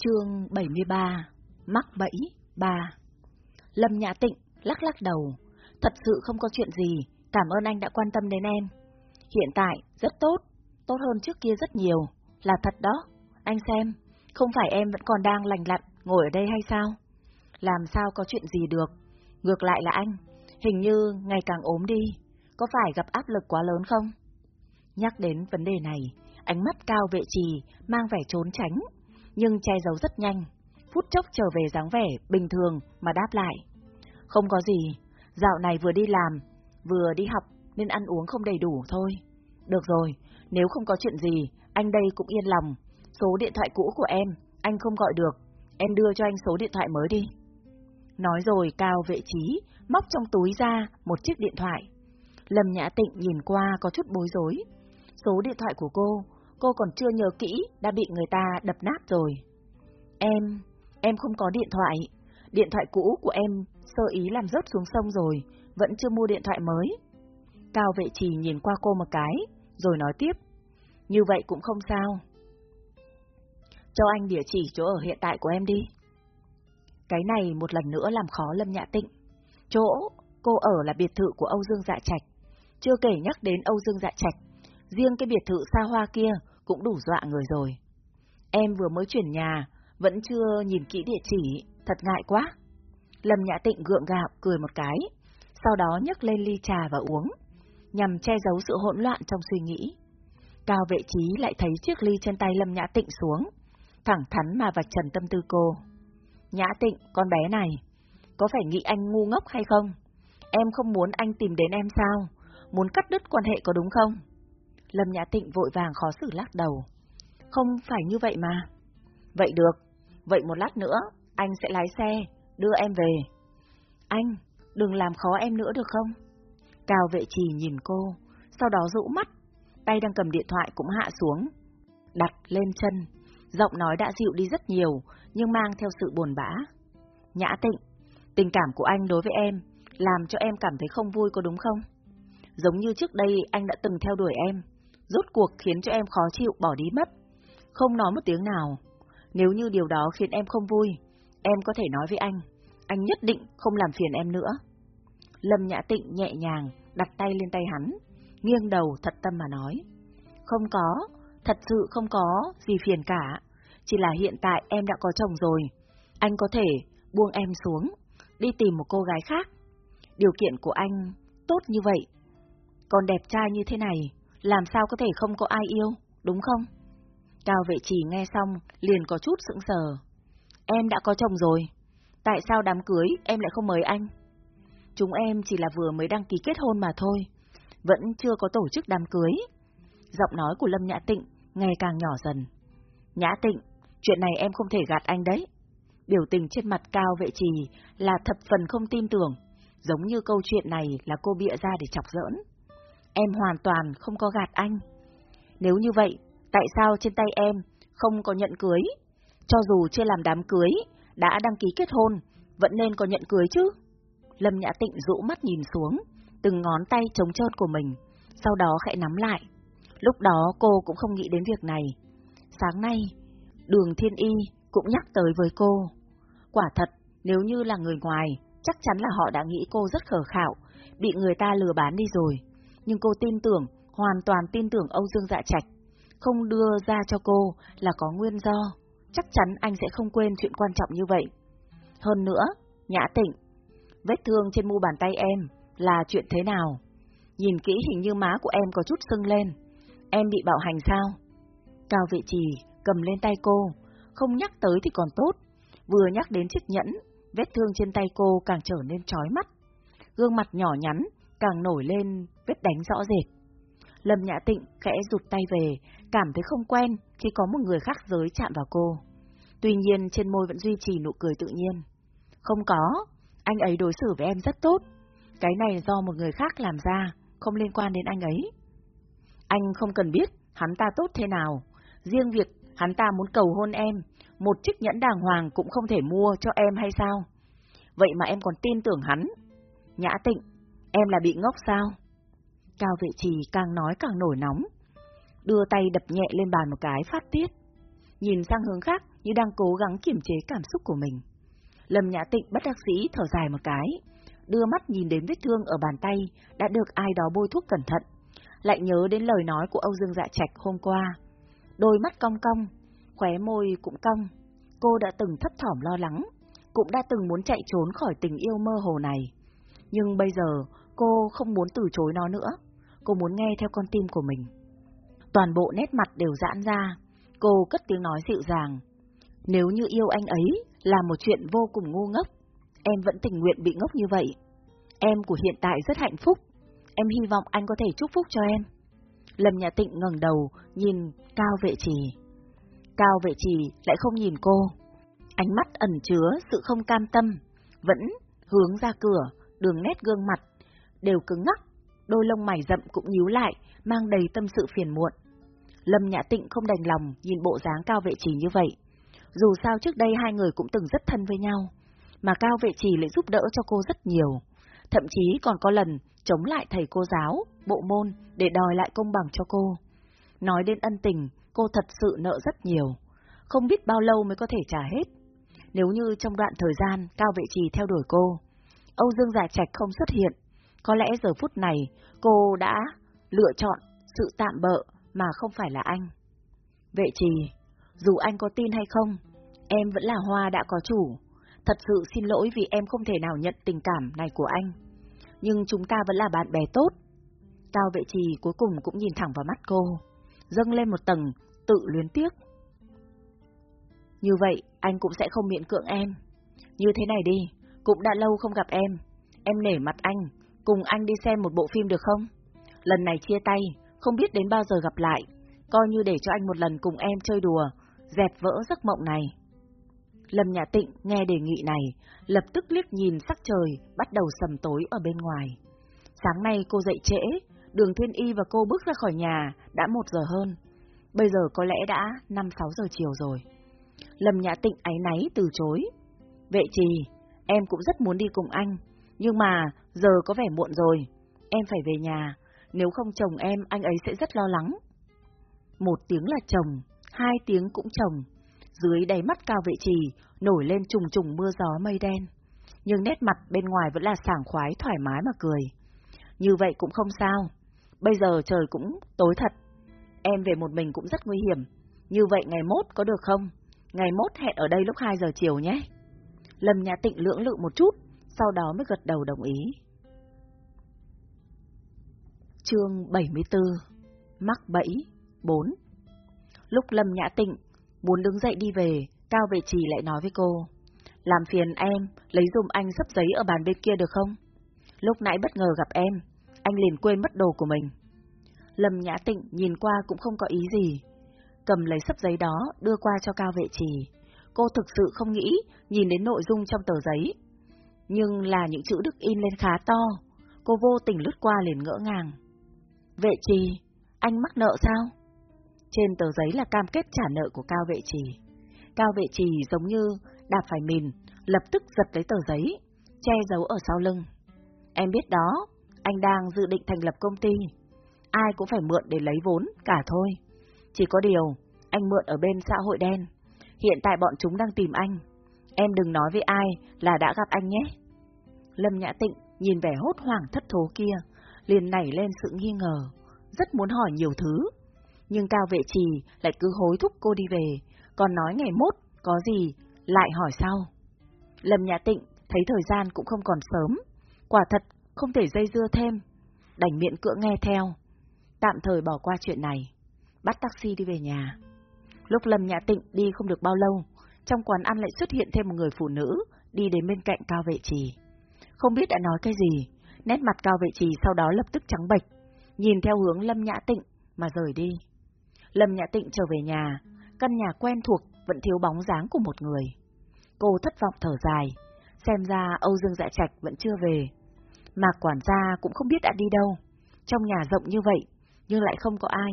Chương 73 Mắc bẫy 3 Lâm Nhã Tịnh lắc lắc đầu, thật sự không có chuyện gì, cảm ơn anh đã quan tâm đến em. Hiện tại rất tốt, tốt hơn trước kia rất nhiều, là thật đó. Anh xem, không phải em vẫn còn đang lành lặn ngồi ở đây hay sao? Làm sao có chuyện gì được? Ngược lại là anh, hình như ngày càng ốm đi, có phải gặp áp lực quá lớn không? Nhắc đến vấn đề này, ánh mắt cao vệ trì mang vẻ trốn tránh, nhưng che giấu rất nhanh, phút chốc trở về dáng vẻ bình thường mà đáp lại. Không có gì, dạo này vừa đi làm, vừa đi học nên ăn uống không đầy đủ thôi. Được rồi, nếu không có chuyện gì, anh đây cũng yên lòng. Số điện thoại cũ của em, anh không gọi được, em đưa cho anh số điện thoại mới đi. Nói rồi Cao vệ trí, móc trong túi ra một chiếc điện thoại. Lâm Nhã Tịnh nhìn qua có chút bối rối. Số điện thoại của cô, cô còn chưa nhớ kỹ, đã bị người ta đập nát rồi. Em, em không có điện thoại. Điện thoại cũ của em sơ ý làm rớt xuống sông rồi, vẫn chưa mua điện thoại mới. Cao vệ trì nhìn qua cô một cái, rồi nói tiếp. Như vậy cũng không sao. Cho anh địa chỉ chỗ ở hiện tại của em đi. Cái này một lần nữa làm khó Lâm Nhã Tịnh. Chỗ cô ở là biệt thự của Âu Dương Dạ Trạch. Chưa kể nhắc đến Âu Dương Dạ Trạch, riêng cái biệt thự xa hoa kia cũng đủ dọa người rồi. Em vừa mới chuyển nhà, vẫn chưa nhìn kỹ địa chỉ, thật ngại quá. Lâm Nhã Tịnh gượng gạo cười một cái, sau đó nhấc lên ly trà và uống, nhằm che giấu sự hỗn loạn trong suy nghĩ. Cao vệ trí lại thấy chiếc ly trên tay Lâm Nhã Tịnh xuống, thẳng thắn mà vạch trần tâm tư cô. Nhã Tịnh, con bé này, có phải nghĩ anh ngu ngốc hay không? Em không muốn anh tìm đến em sao? Muốn cắt đứt quan hệ có đúng không? Lâm Nhã Tịnh vội vàng khó xử lắc đầu. Không phải như vậy mà. Vậy được, vậy một lát nữa, anh sẽ lái xe, đưa em về. Anh, đừng làm khó em nữa được không? Cao vệ trì nhìn cô, sau đó rũ mắt, tay đang cầm điện thoại cũng hạ xuống, đặt lên chân. Giọng nói đã dịu đi rất nhiều, nhưng mang theo sự buồn bã. Nhã tịnh, tình cảm của anh đối với em, làm cho em cảm thấy không vui có đúng không? Giống như trước đây anh đã từng theo đuổi em, rốt cuộc khiến cho em khó chịu bỏ đi mất. Không nói một tiếng nào. Nếu như điều đó khiến em không vui, em có thể nói với anh, anh nhất định không làm phiền em nữa. Lâm Nhã Tịnh nhẹ nhàng đặt tay lên tay hắn, nghiêng đầu thật tâm mà nói. Không có, thật sự không có gì phiền cả, chỉ là hiện tại em đã có chồng rồi. Anh có thể buông em xuống, đi tìm một cô gái khác. Điều kiện của anh tốt như vậy. Còn đẹp trai như thế này, làm sao có thể không có ai yêu, đúng không? Cao vệ chỉ nghe xong, liền có chút sững sờ. Em đã có chồng rồi, tại sao đám cưới em lại không mời anh? Chúng em chỉ là vừa mới đăng ký kết hôn mà thôi, vẫn chưa có tổ chức đám cưới. Giọng nói của Lâm Nhã Tịnh ngày càng nhỏ dần. Nhã Tịnh, chuyện này em không thể gạt anh đấy. Biểu tình trên mặt Cao vệ trì là thập phần không tin tưởng, giống như câu chuyện này là cô bịa ra để chọc giỡn. Em hoàn toàn không có gạt anh. Nếu như vậy, tại sao trên tay em không có nhận cưới? Cho dù chưa làm đám cưới, đã đăng ký kết hôn, vẫn nên có nhận cưới chứ? Lâm Nhã Tịnh rũ mắt nhìn xuống, từng ngón tay trống trơn của mình, sau đó khẽ nắm lại. Lúc đó cô cũng không nghĩ đến việc này. Sáng nay, đường thiên y cũng nhắc tới với cô. Quả thật, nếu như là người ngoài, chắc chắn là họ đã nghĩ cô rất khờ khạo, bị người ta lừa bán đi rồi. Nhưng cô tin tưởng, hoàn toàn tin tưởng Âu Dương Dạ Trạch. Không đưa ra cho cô là có nguyên do. Chắc chắn anh sẽ không quên chuyện quan trọng như vậy. Hơn nữa, Nhã Tịnh, vết thương trên mu bàn tay em là chuyện thế nào? Nhìn kỹ hình như má của em có chút sưng lên. Em bị bạo hành sao? Cao vị trì cầm lên tay cô, không nhắc tới thì còn tốt. Vừa nhắc đến chiếc nhẫn, vết thương trên tay cô càng trở nên chói mắt. Gương mặt nhỏ nhắn càng nổi lên vết đánh rõ rệt. Lâm Nhã Tịnh khẽ rụt tay về, cảm thấy không quen khi có một người khác giới chạm vào cô. Tuy nhiên trên môi vẫn duy trì nụ cười tự nhiên. Không có, anh ấy đối xử với em rất tốt. Cái này do một người khác làm ra, không liên quan đến anh ấy. Anh không cần biết hắn ta tốt thế nào. Riêng việc hắn ta muốn cầu hôn em, một chiếc nhẫn đàng hoàng cũng không thể mua cho em hay sao? Vậy mà em còn tin tưởng hắn. Nhã tịnh, em là bị ngốc sao? Cao vệ trì càng nói càng nổi nóng. Đưa tay đập nhẹ lên bàn một cái phát tiết. nhìn sang hướng khác như đang cố gắng kiềm chế cảm xúc của mình. Lâm Nhã Tịnh bất đắc dĩ thở dài một cái, đưa mắt nhìn đến vết thương ở bàn tay đã được ai đó bôi thuốc cẩn thận, lại nhớ đến lời nói của Âu Dương Dạ Trạch hôm qua. Đôi mắt cong cong, khóe môi cũng cong. Cô đã từng thấp thỏm lo lắng, cũng đã từng muốn chạy trốn khỏi tình yêu mơ hồ này. Nhưng bây giờ, cô không muốn từ chối nó nữa. Cô muốn nghe theo con tim của mình. Toàn bộ nét mặt đều giãn ra. Cô cất tiếng nói dịu dàng. Nếu như yêu anh ấy là một chuyện vô cùng ngu ngốc, em vẫn tình nguyện bị ngốc như vậy. Em của hiện tại rất hạnh phúc. Em hy vọng anh có thể chúc phúc cho em. Lâm Nhà Tịnh ngẩng đầu, nhìn Cao Vệ Trì. Cao Vệ Trì lại không nhìn cô. Ánh mắt ẩn chứa sự không cam tâm, vẫn hướng ra cửa, đường nét gương mặt, đều cứng ngắc, đôi lông mày rậm cũng nhíu lại, mang đầy tâm sự phiền muộn. Lâm Nhã Tịnh không đành lòng nhìn bộ dáng Cao Vệ Trì như vậy. Dù sao trước đây hai người cũng từng rất thân với nhau, mà Cao Vệ Trì lại giúp đỡ cho cô rất nhiều. Thậm chí còn có lần chống lại thầy cô giáo, bộ môn để đòi lại công bằng cho cô. Nói đến ân tình, cô thật sự nợ rất nhiều. Không biết bao lâu mới có thể trả hết. Nếu như trong đoạn thời gian Cao Vệ Trì theo đuổi cô, Âu Dương Giả Trạch không xuất hiện, có lẽ giờ phút này cô đã lựa chọn sự tạm bợ mà không phải là anh. Vệ Trì, dù anh có tin hay không, em vẫn là hoa đã có chủ. Thật sự xin lỗi vì em không thể nào nhận tình cảm này của anh. Nhưng chúng ta vẫn là bạn bè tốt. Cao vệ trì cuối cùng cũng nhìn thẳng vào mắt cô, dâng lên một tầng tự luyến tiếc. Như vậy, anh cũng sẽ không miễn cưỡng em. Như thế này đi, cũng đã lâu không gặp em. Em nể mặt anh, cùng anh đi xem một bộ phim được không? Lần này chia tay, không biết đến bao giờ gặp lại, coi như để cho anh một lần cùng em chơi đùa, dẹp vỡ giấc mộng này. Lâm Nhã Tịnh nghe đề nghị này, lập tức liếc nhìn sắc trời, bắt đầu sầm tối ở bên ngoài. Sáng nay cô dậy trễ, đường Thiên Y và cô bước ra khỏi nhà, đã một giờ hơn. Bây giờ có lẽ đã 5-6 giờ chiều rồi. Lâm Nhã Tịnh áy náy từ chối. Vệ trì, em cũng rất muốn đi cùng anh, nhưng mà giờ có vẻ muộn rồi, em phải về nhà, nếu không chồng em anh ấy sẽ rất lo lắng. Một tiếng là chồng, hai tiếng cũng chồng, dưới đáy mắt cao vệ trì nổi lên trùng trùng mưa gió mây đen. Nhưng nét mặt bên ngoài vẫn là sảng khoái thoải mái mà cười. Như vậy cũng không sao. Bây giờ trời cũng tối thật. Em về một mình cũng rất nguy hiểm. Như vậy ngày mốt có được không? Ngày mốt hẹn ở đây lúc 2 giờ chiều nhé. Lâm Nhã Tịnh lưỡng lự một chút, sau đó mới gật đầu đồng ý. Chương 74 Mắc bẫy 4 Lúc Lâm Nhã Tịnh muốn đứng dậy đi về, Cao Vệ Trì lại nói với cô. Làm phiền em, lấy dùm anh sắp giấy ở bàn bên kia được không? Lúc nãy bất ngờ gặp em, anh liền quên mất đồ của mình. Lâm Nhã Tịnh nhìn qua cũng không có ý gì. Cầm lấy sắp giấy đó, đưa qua cho Cao Vệ Trì. Cô thực sự không nghĩ nhìn đến nội dung trong tờ giấy. Nhưng là những chữ được in lên khá to, cô vô tình lướt qua liền ngỡ ngàng. Vệ Trì, anh mắc nợ sao? Trên tờ giấy là cam kết trả nợ của Cao Vệ Trì. Cao Vệ Trì giống như đạp phải mìn, lập tức giật lấy tờ giấy, che giấu ở sau lưng. Em biết đó, anh đang dự định thành lập công ty. Ai cũng phải mượn để lấy vốn, cả thôi. Chỉ có điều, anh mượn ở bên xã hội đen. Hiện tại bọn chúng đang tìm anh. Em đừng nói với ai là đã gặp anh nhé. Lâm Nhã Tịnh nhìn vẻ hốt hoảng thất thố kia, liền nảy lên sự nghi ngờ, rất muốn hỏi nhiều thứ, nhưng Cao Vệ Trì lại cứ hối thúc cô đi về, còn nói ngày mốt, có gì, lại hỏi sau. Lâm Nhã Tịnh thấy thời gian cũng không còn sớm, quả thật không thể dây dưa thêm, đành miệng cưỡng nghe theo, tạm thời bỏ qua chuyện này, bắt taxi đi về nhà. Lúc Lâm Nhã Tịnh đi không được bao lâu, trong quán ăn lại xuất hiện thêm một người phụ nữ đi đến bên cạnh Cao Vệ Trì. Không biết đã nói cái gì, nét mặt Cao Vệ Trì sau đó lập tức trắng bệch, nhìn theo hướng Lâm Nhã Tịnh mà rời đi. Lâm Nhã Tịnh trở về nhà, căn nhà quen thuộc vẫn thiếu bóng dáng của một người. Cô thất vọng thở dài, xem ra Âu Dương Dạ Trạch vẫn chưa về. Mạc quản gia cũng không biết đã đi đâu, trong nhà rộng như vậy, nhưng lại không có ai.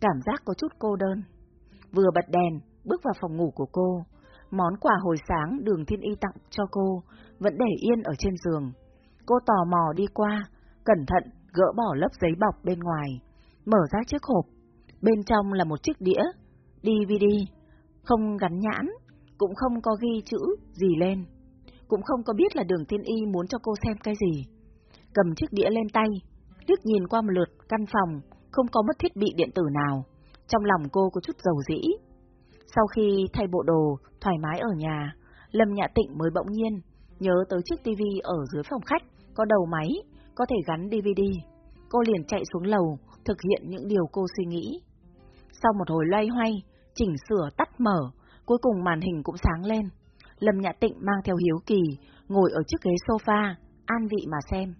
Cảm giác có chút cô đơn. Vừa bật đèn, bước vào phòng ngủ của cô, món quà hồi sáng đường thiên y tặng cho cô vẫn để yên ở trên giường. Cô tò mò đi qua, cẩn thận gỡ bỏ lớp giấy bọc bên ngoài, mở ra chiếc hộp, Bên trong là một chiếc đĩa, DVD, Không gắn nhãn, cũng không có ghi chữ gì lên. Cũng không có biết là đường thiên y muốn cho cô xem cái gì. Cầm chiếc đĩa lên tay, liếc nhìn qua một lượt căn phòng, không có mất thiết bị điện tử nào. Trong lòng cô có chút dầu dĩ. Sau khi thay bộ đồ, thoải mái ở nhà, Lâm Nhã Tịnh mới bỗng nhiên nhớ tới chiếc tivi ở dưới phòng khách, có đầu máy, có thể gắn DVD. Cô liền chạy xuống lầu, thực hiện những điều cô suy nghĩ. Sau một hồi loay hoay, chỉnh sửa tắt mở, cuối cùng màn hình cũng sáng lên. Lâm Nhã Tịnh mang theo hiếu kỳ, ngồi ở chiếc ghế sofa, an vị mà xem.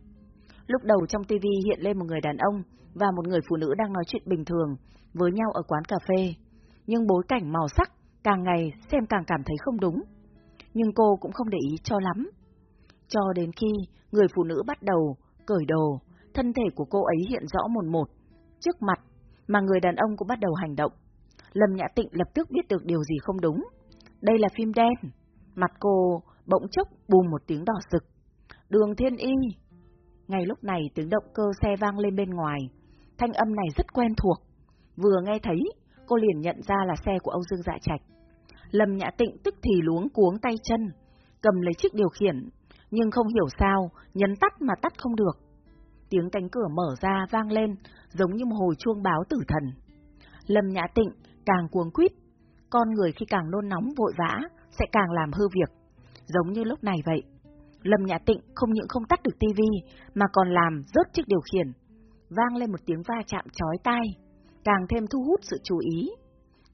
Lúc đầu trong tivi hiện lên một người đàn ông và một người phụ nữ đang nói chuyện bình thường với nhau ở quán cà phê. Nhưng bối cảnh màu sắc càng ngày xem càng cảm thấy không đúng. Nhưng cô cũng không để ý cho lắm. Cho đến khi người phụ nữ bắt đầu cởi đồ, thân thể của cô ấy hiện rõ một một, trước mặt, mà người đàn ông cũng bắt đầu hành động. Lâm Nhã Tịnh lập tức biết được điều gì không đúng. Đây là phim đen. Mặt cô bỗng chốc bùm một tiếng đỏ sực. Đường Thiên Y. Ngay lúc này tiếng động cơ xe vang lên bên ngoài. Thanh âm này rất quen thuộc. Vừa nghe thấy, cô liền nhận ra là xe của Âu Dương Dạ Trạch. Lâm Nhã Tịnh tức thì luống cuống tay chân, cầm lấy chiếc điều khiển, nhưng không hiểu sao, nhấn tắt mà tắt không được. Tiếng cánh cửa mở ra vang lên, giống như một hồi chuông báo tử thần. Lâm Nhã Tịnh càng cuống quýt, con người khi càng nôn nóng vội vã sẽ càng làm hư việc, giống như lúc này vậy. Lâm Nhã Tịnh không những không tắt được tivi mà còn làm rớt chiếc điều khiển, vang lên một tiếng va chạm chói tai, càng thêm thu hút sự chú ý.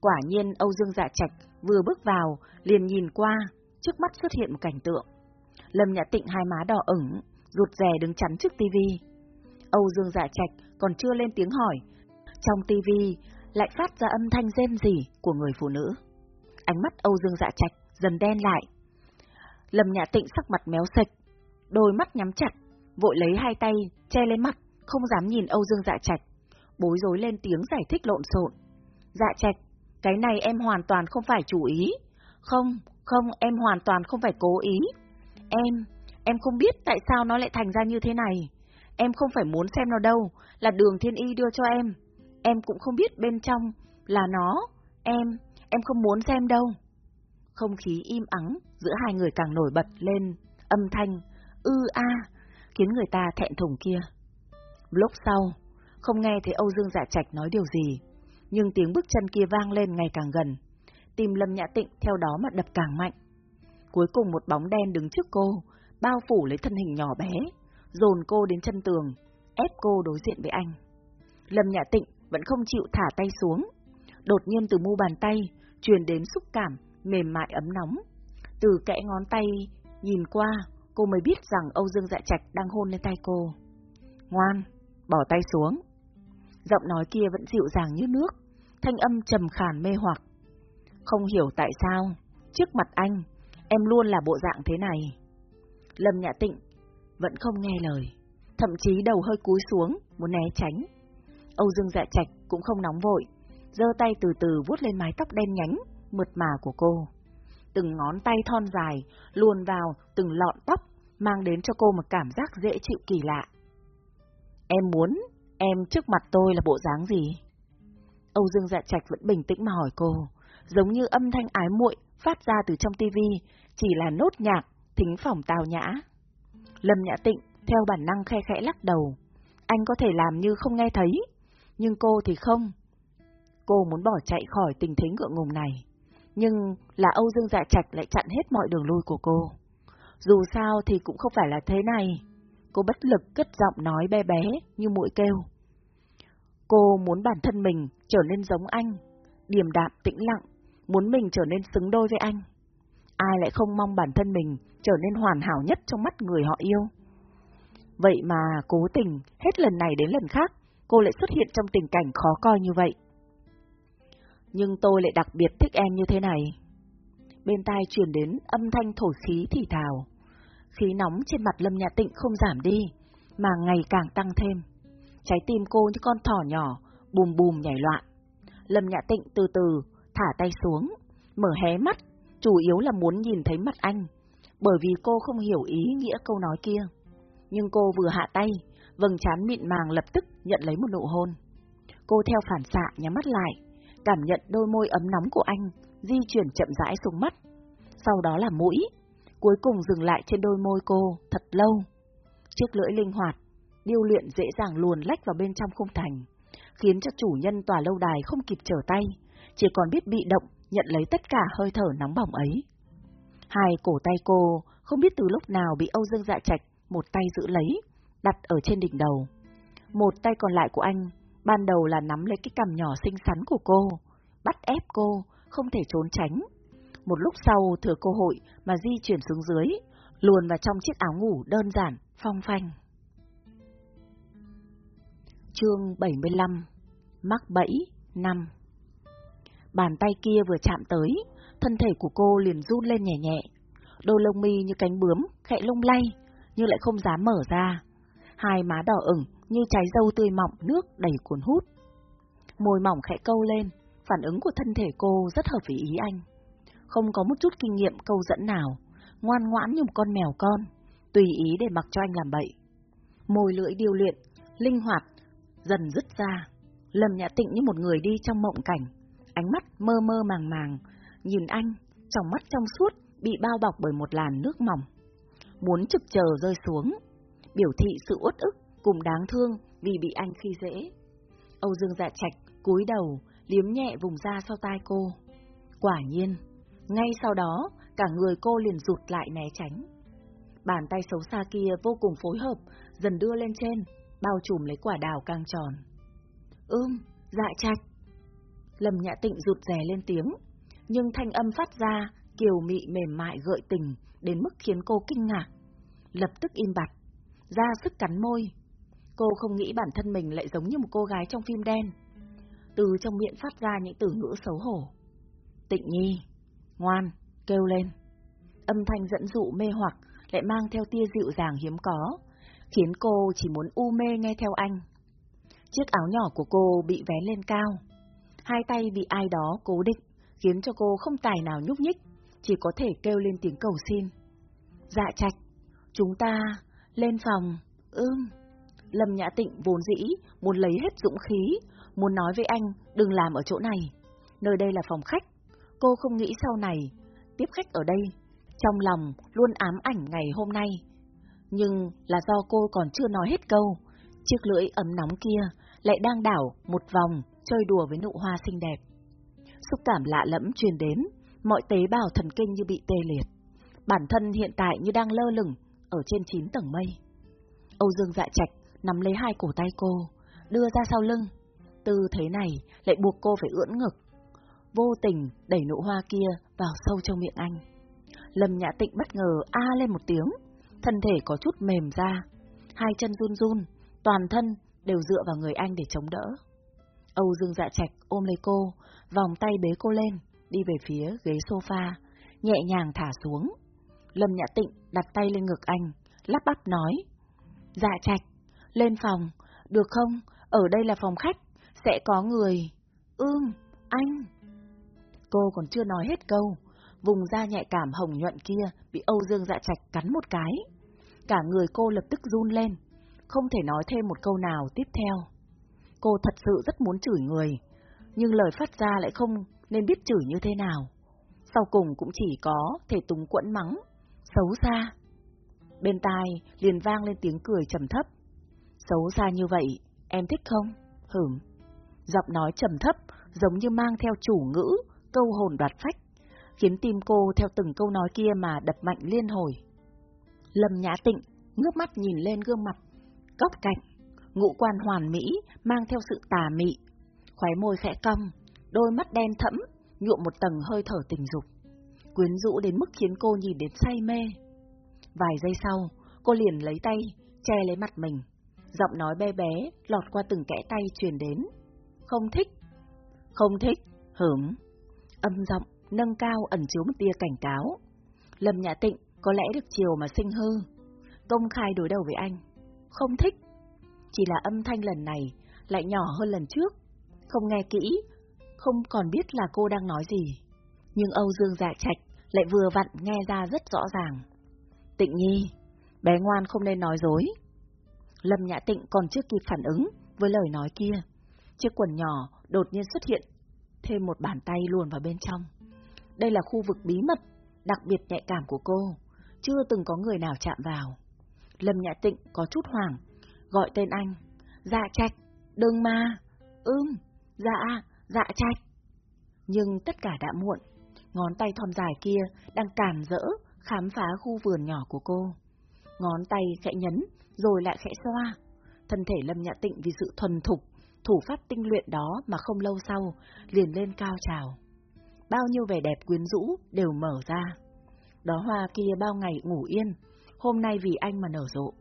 Quả nhiên Âu Dương Dạ Trạch vừa bước vào, liền nhìn qua, trước mắt xuất hiện một cảnh tượng. Lâm Nhã Tịnh hai má đỏ ửng, rụt rè đứng chắn trước tivi. Âu Dương Dạ Trạch còn chưa lên tiếng hỏi, trong tivi lại phát ra âm thanh rên rỉ của người phụ nữ. Ánh mắt Âu Dương Dạ Trạch dần đen lại. Lâm Nhã Tịnh sắc mặt méo sạch, đôi mắt nhắm chặt, vội lấy hai tay che lên mặt, không dám nhìn Âu Dương Dạ Trạch, bối rối lên tiếng giải thích lộn xộn. Dạ Trạch, cái này em hoàn toàn không phải chủ ý. Không, không, em hoàn toàn không phải cố ý. Em, em không biết tại sao nó lại thành ra như thế này. Em không phải muốn xem nó đâu, là đường thiên y đưa cho em. Em cũng không biết bên trong là nó. Em, em không muốn xem đâu. Không khí im ắng giữa hai người càng nổi bật lên, âm thanh, ư a, khiến người ta thẹn thùng kia. Lúc sau, không nghe thấy Âu Dương Dạ Trạch nói điều gì, nhưng tiếng bước chân kia vang lên ngày càng gần. Tim Lâm Nhã Tịnh theo đó mà đập càng mạnh. Cuối cùng một bóng đen đứng trước cô, bao phủ lấy thân hình nhỏ bé, dồn cô đến chân tường, ép cô đối diện với anh. Lâm Nhã Tịnh vẫn không chịu thả tay xuống. Đột nhiên từ mu bàn tay, truyền đến xúc cảm, mềm mại ấm nóng. Từ kẽ ngón tay, nhìn qua, cô mới biết rằng Âu Dương Dạ Trạch đang hôn lên tay cô. Ngoan, bỏ tay xuống. Giọng nói kia vẫn dịu dàng như nước, thanh âm trầm khàn mê hoặc. Không hiểu tại sao, trước mặt anh, em luôn là bộ dạng thế này. Lâm Nhã Tịnh vẫn không nghe lời, thậm chí đầu hơi cúi xuống, muốn né tránh. Âu Dương Dạ Trạch cũng không nóng vội, giơ tay từ từ vuốt lên mái tóc đen nhánh, mượt mà của cô. Từng ngón tay thon dài luồn vào từng lọn tóc, mang đến cho cô một cảm giác dễ chịu kỳ lạ. Em muốn em trước mặt tôi là bộ dáng gì? Âu Dương Dạ Trạch vẫn bình tĩnh mà hỏi cô, giống như âm thanh ái muội phát ra từ trong tivi, chỉ là nốt nhạc, thính phòng tào nhã. Lâm Nhã Tịnh theo bản năng khe khẽ lắc đầu, anh có thể làm như không nghe thấy, nhưng cô thì không. Cô muốn bỏ chạy khỏi tình thế ngượng ngùng này, nhưng là Âu Dương Dạ Trạch lại chặn hết mọi đường lui của cô. Dù sao thì cũng không phải là thế này. Cô bất lực cất giọng nói bé bé như mũi kêu. Cô muốn bản thân mình trở nên giống anh, điềm đạm tĩnh lặng, muốn mình trở nên xứng đôi với anh. Ai lại không mong bản thân mình trở nên hoàn hảo nhất trong mắt người họ yêu. Vậy mà cố tình, hết lần này đến lần khác, cô lại xuất hiện trong tình cảnh khó coi như vậy. Nhưng tôi lại đặc biệt thích em như thế này. Bên tai truyền đến âm thanh thổi khí thì thào. Khí nóng trên mặt Lâm Nhã Tịnh không giảm đi, mà ngày càng tăng thêm. Trái tim cô như con thỏ nhỏ, bùm bùm nhảy loạn. Lâm Nhã Tịnh từ từ thả tay xuống, mở hé mắt, chủ yếu là muốn nhìn thấy mặt anh, bởi vì cô không hiểu ý nghĩa câu nói kia. Nhưng cô vừa hạ tay, vầng trán mịn màng lập tức nhận lấy một nụ hôn. Cô theo phản xạ nhắm mắt lại, cảm nhận đôi môi ấm nóng của anh di chuyển chậm rãi xuống mắt, sau đó là mũi, cuối cùng dừng lại trên đôi môi cô thật lâu. Chiếc lưỡi linh hoạt, điêu luyện dễ dàng luồn lách vào bên trong khung thành, khiến cho chủ nhân tòa lâu đài không kịp trở tay, chỉ còn biết bị động nhận lấy tất cả hơi thở nóng bỏng ấy. Hai cổ tay cô không biết từ lúc nào bị Âu Dương Dạ Trạch một tay giữ lấy, đặt ở trên đỉnh đầu. Một tay còn lại của anh, ban đầu là nắm lấy cái cằm nhỏ xinh xắn của cô, bắt ép cô, không thể trốn tránh. Một lúc sau thừa cơ hội mà di chuyển xuống dưới, luồn vào trong chiếc áo ngủ đơn giản, phong phanh. Chương 75 Mắc bẫy 5 Bàn tay kia vừa chạm tới, thân thể của cô liền run lên nhẹ nhẹ. Đôi lông mi như cánh bướm, khẽ lung lay, nhưng lại không dám mở ra. Hai má đỏ ửng như trái dâu tươi mọng nước đầy cuốn hút. Môi mỏng khẽ câu lên, phản ứng của thân thể cô rất hợp với ý anh. Không có một chút kinh nghiệm câu dẫn nào, ngoan ngoãn như một con mèo con, tùy ý để mặc cho anh làm bậy. Môi lưỡi điêu luyện, linh hoạt, dần dứt ra. Lâm Nhã Tịnh như một người đi trong mộng cảnh, ánh mắt mơ mơ màng màng, nhìn anh, trong mắt trong suốt, bị bao bọc bởi một làn nước mỏng. Muốn trực chờ rơi xuống, biểu thị sự uất ức cùng đáng thương vì bị anh khi dễ. Âu Dương dạ trạch, cúi đầu, liếm nhẹ vùng da sau tai cô. Quả nhiên, ngay sau đó, cả người cô liền rụt lại né tránh. Bàn tay xấu xa kia vô cùng phối hợp, dần đưa lên trên, bao trùm lấy quả đào căng tròn. Ưm, dạ trạch. Lâm Nhã Tịnh rụt rè lên tiếng, nhưng thanh âm phát ra, kiều mị mềm mại gợi tình, đến mức khiến cô kinh ngạc. Lập tức im bặt, ra sức cắn môi. Cô không nghĩ bản thân mình lại giống như một cô gái trong phim đen. Từ trong miệng phát ra những từ ngữ xấu hổ. Tịnh nhi, ngoan, kêu lên. Âm thanh dẫn dụ mê hoặc, lại mang theo tia dịu dàng hiếm có, khiến cô chỉ muốn u mê nghe theo anh. Chiếc áo nhỏ của cô bị vén lên cao. Hai tay bị ai đó cố định, khiến cho cô không tài nào nhúc nhích, chỉ có thể kêu lên tiếng cầu xin. Dạ trạch, chúng ta, lên phòng, ưm. Lâm Nhã Tịnh vốn dĩ, muốn lấy hết dũng khí, muốn nói với anh đừng làm ở chỗ này. Nơi đây là phòng khách. Cô không nghĩ sau này, tiếp khách ở đây, trong lòng luôn ám ảnh ngày hôm nay. Nhưng là do cô còn chưa nói hết câu, chiếc lưỡi ấm nóng kia lại đang đảo một vòng, chơi đùa với nụ hoa xinh đẹp. Xúc cảm lạ lẫm truyền đến, mọi tế bào thần kinh như bị tê liệt. Bản thân hiện tại như đang lơ lửng ở trên chín tầng mây. Âu Dương dạ trạch nắm lấy hai cổ tay cô, đưa ra sau lưng. Tư thế này lại buộc cô phải ưỡn ngực. Vô tình đẩy nụ hoa kia vào sâu trong miệng anh. Lâm Nhã Tịnh bất ngờ a lên một tiếng, thân thể có chút mềm ra, hai chân run run, toàn thân đều dựa vào người anh để chống đỡ. Âu Dương Dạ Trạch ôm lấy cô, vòng tay bế cô lên, đi về phía ghế sofa, nhẹ nhàng thả xuống. Lâm Nhã Tịnh đặt tay lên ngực anh, lắp bắp nói. Dạ Trạch, lên phòng, được không? Ở đây là phòng khách, sẽ có người. Ưm, anh. Cô còn chưa nói hết câu, vùng da nhạy cảm hồng nhuận kia bị Âu Dương Dạ Trạch cắn một cái. Cả người cô lập tức run lên, không thể nói thêm một câu nào tiếp theo. Cô thật sự rất muốn chửi người, nhưng lời phát ra lại không nên biết chửi như thế nào. Sau cùng cũng chỉ có thể túng quẫn mắng, xấu xa. Bên tai liền vang lên tiếng cười trầm thấp. Xấu xa như vậy, em thích không? Hửm. Giọng nói trầm thấp, giống như mang theo chủ ngữ, câu hồn đoạt phách, khiến tim cô theo từng câu nói kia mà đập mạnh liên hồi. Lâm Nhã Tịnh ngước mắt nhìn lên gương mặt, góc cạnh, ngũ quan hoàn mỹ, mang theo sự tà mị, khóe môi khẽ cong, đôi mắt đen thẫm, nhuộm một tầng hơi thở tình dục, quyến rũ đến mức khiến cô nhìn đến say mê. Vài giây sau, cô liền lấy tay, che lấy mặt mình, giọng nói bé bé lọt qua từng kẽ tay truyền đến. Không thích. Không thích, hửm. Âm giọng, nâng cao ẩn chứa một tia cảnh cáo. Lâm Nhã Tịnh có lẽ được chiều mà sinh hư. Công khai đối đầu với anh. Không thích. Chỉ là âm thanh lần này lại nhỏ hơn lần trước. Không nghe kỹ, không còn biết là cô đang nói gì. Nhưng Âu Dương Dạ Trạch lại vừa vặn nghe ra rất rõ ràng. Tịnh Nhi, bé ngoan không nên nói dối. Lâm Nhã Tịnh còn chưa kịp phản ứng với lời nói kia. Chiếc quần nhỏ đột nhiên xuất hiện, thêm một bàn tay luồn vào bên trong. đây là khu vực bí mật, đặc biệt nhạy cảm của cô, chưa từng có người nào chạm vào. Lâm Nhã Tịnh có chút hoảng, gọi tên anh. Dạ trạch, đừng mà. Ưm, dạ, dạ trạch. Nhưng tất cả đã muộn. Ngón tay thon dài kia đang cản rỡ khám phá khu vườn nhỏ của cô. Ngón tay khẽ nhấn, rồi lại khẽ xoa. Thân thể Lâm Nhã Tịnh vì sự thuần thục, thủ pháp tinh luyện đó mà không lâu sau, liền lên cao trào. Bao nhiêu vẻ đẹp quyến rũ đều mở ra. Đó hoa kia bao ngày ngủ yên, hôm nay vì anh mà nở rộ.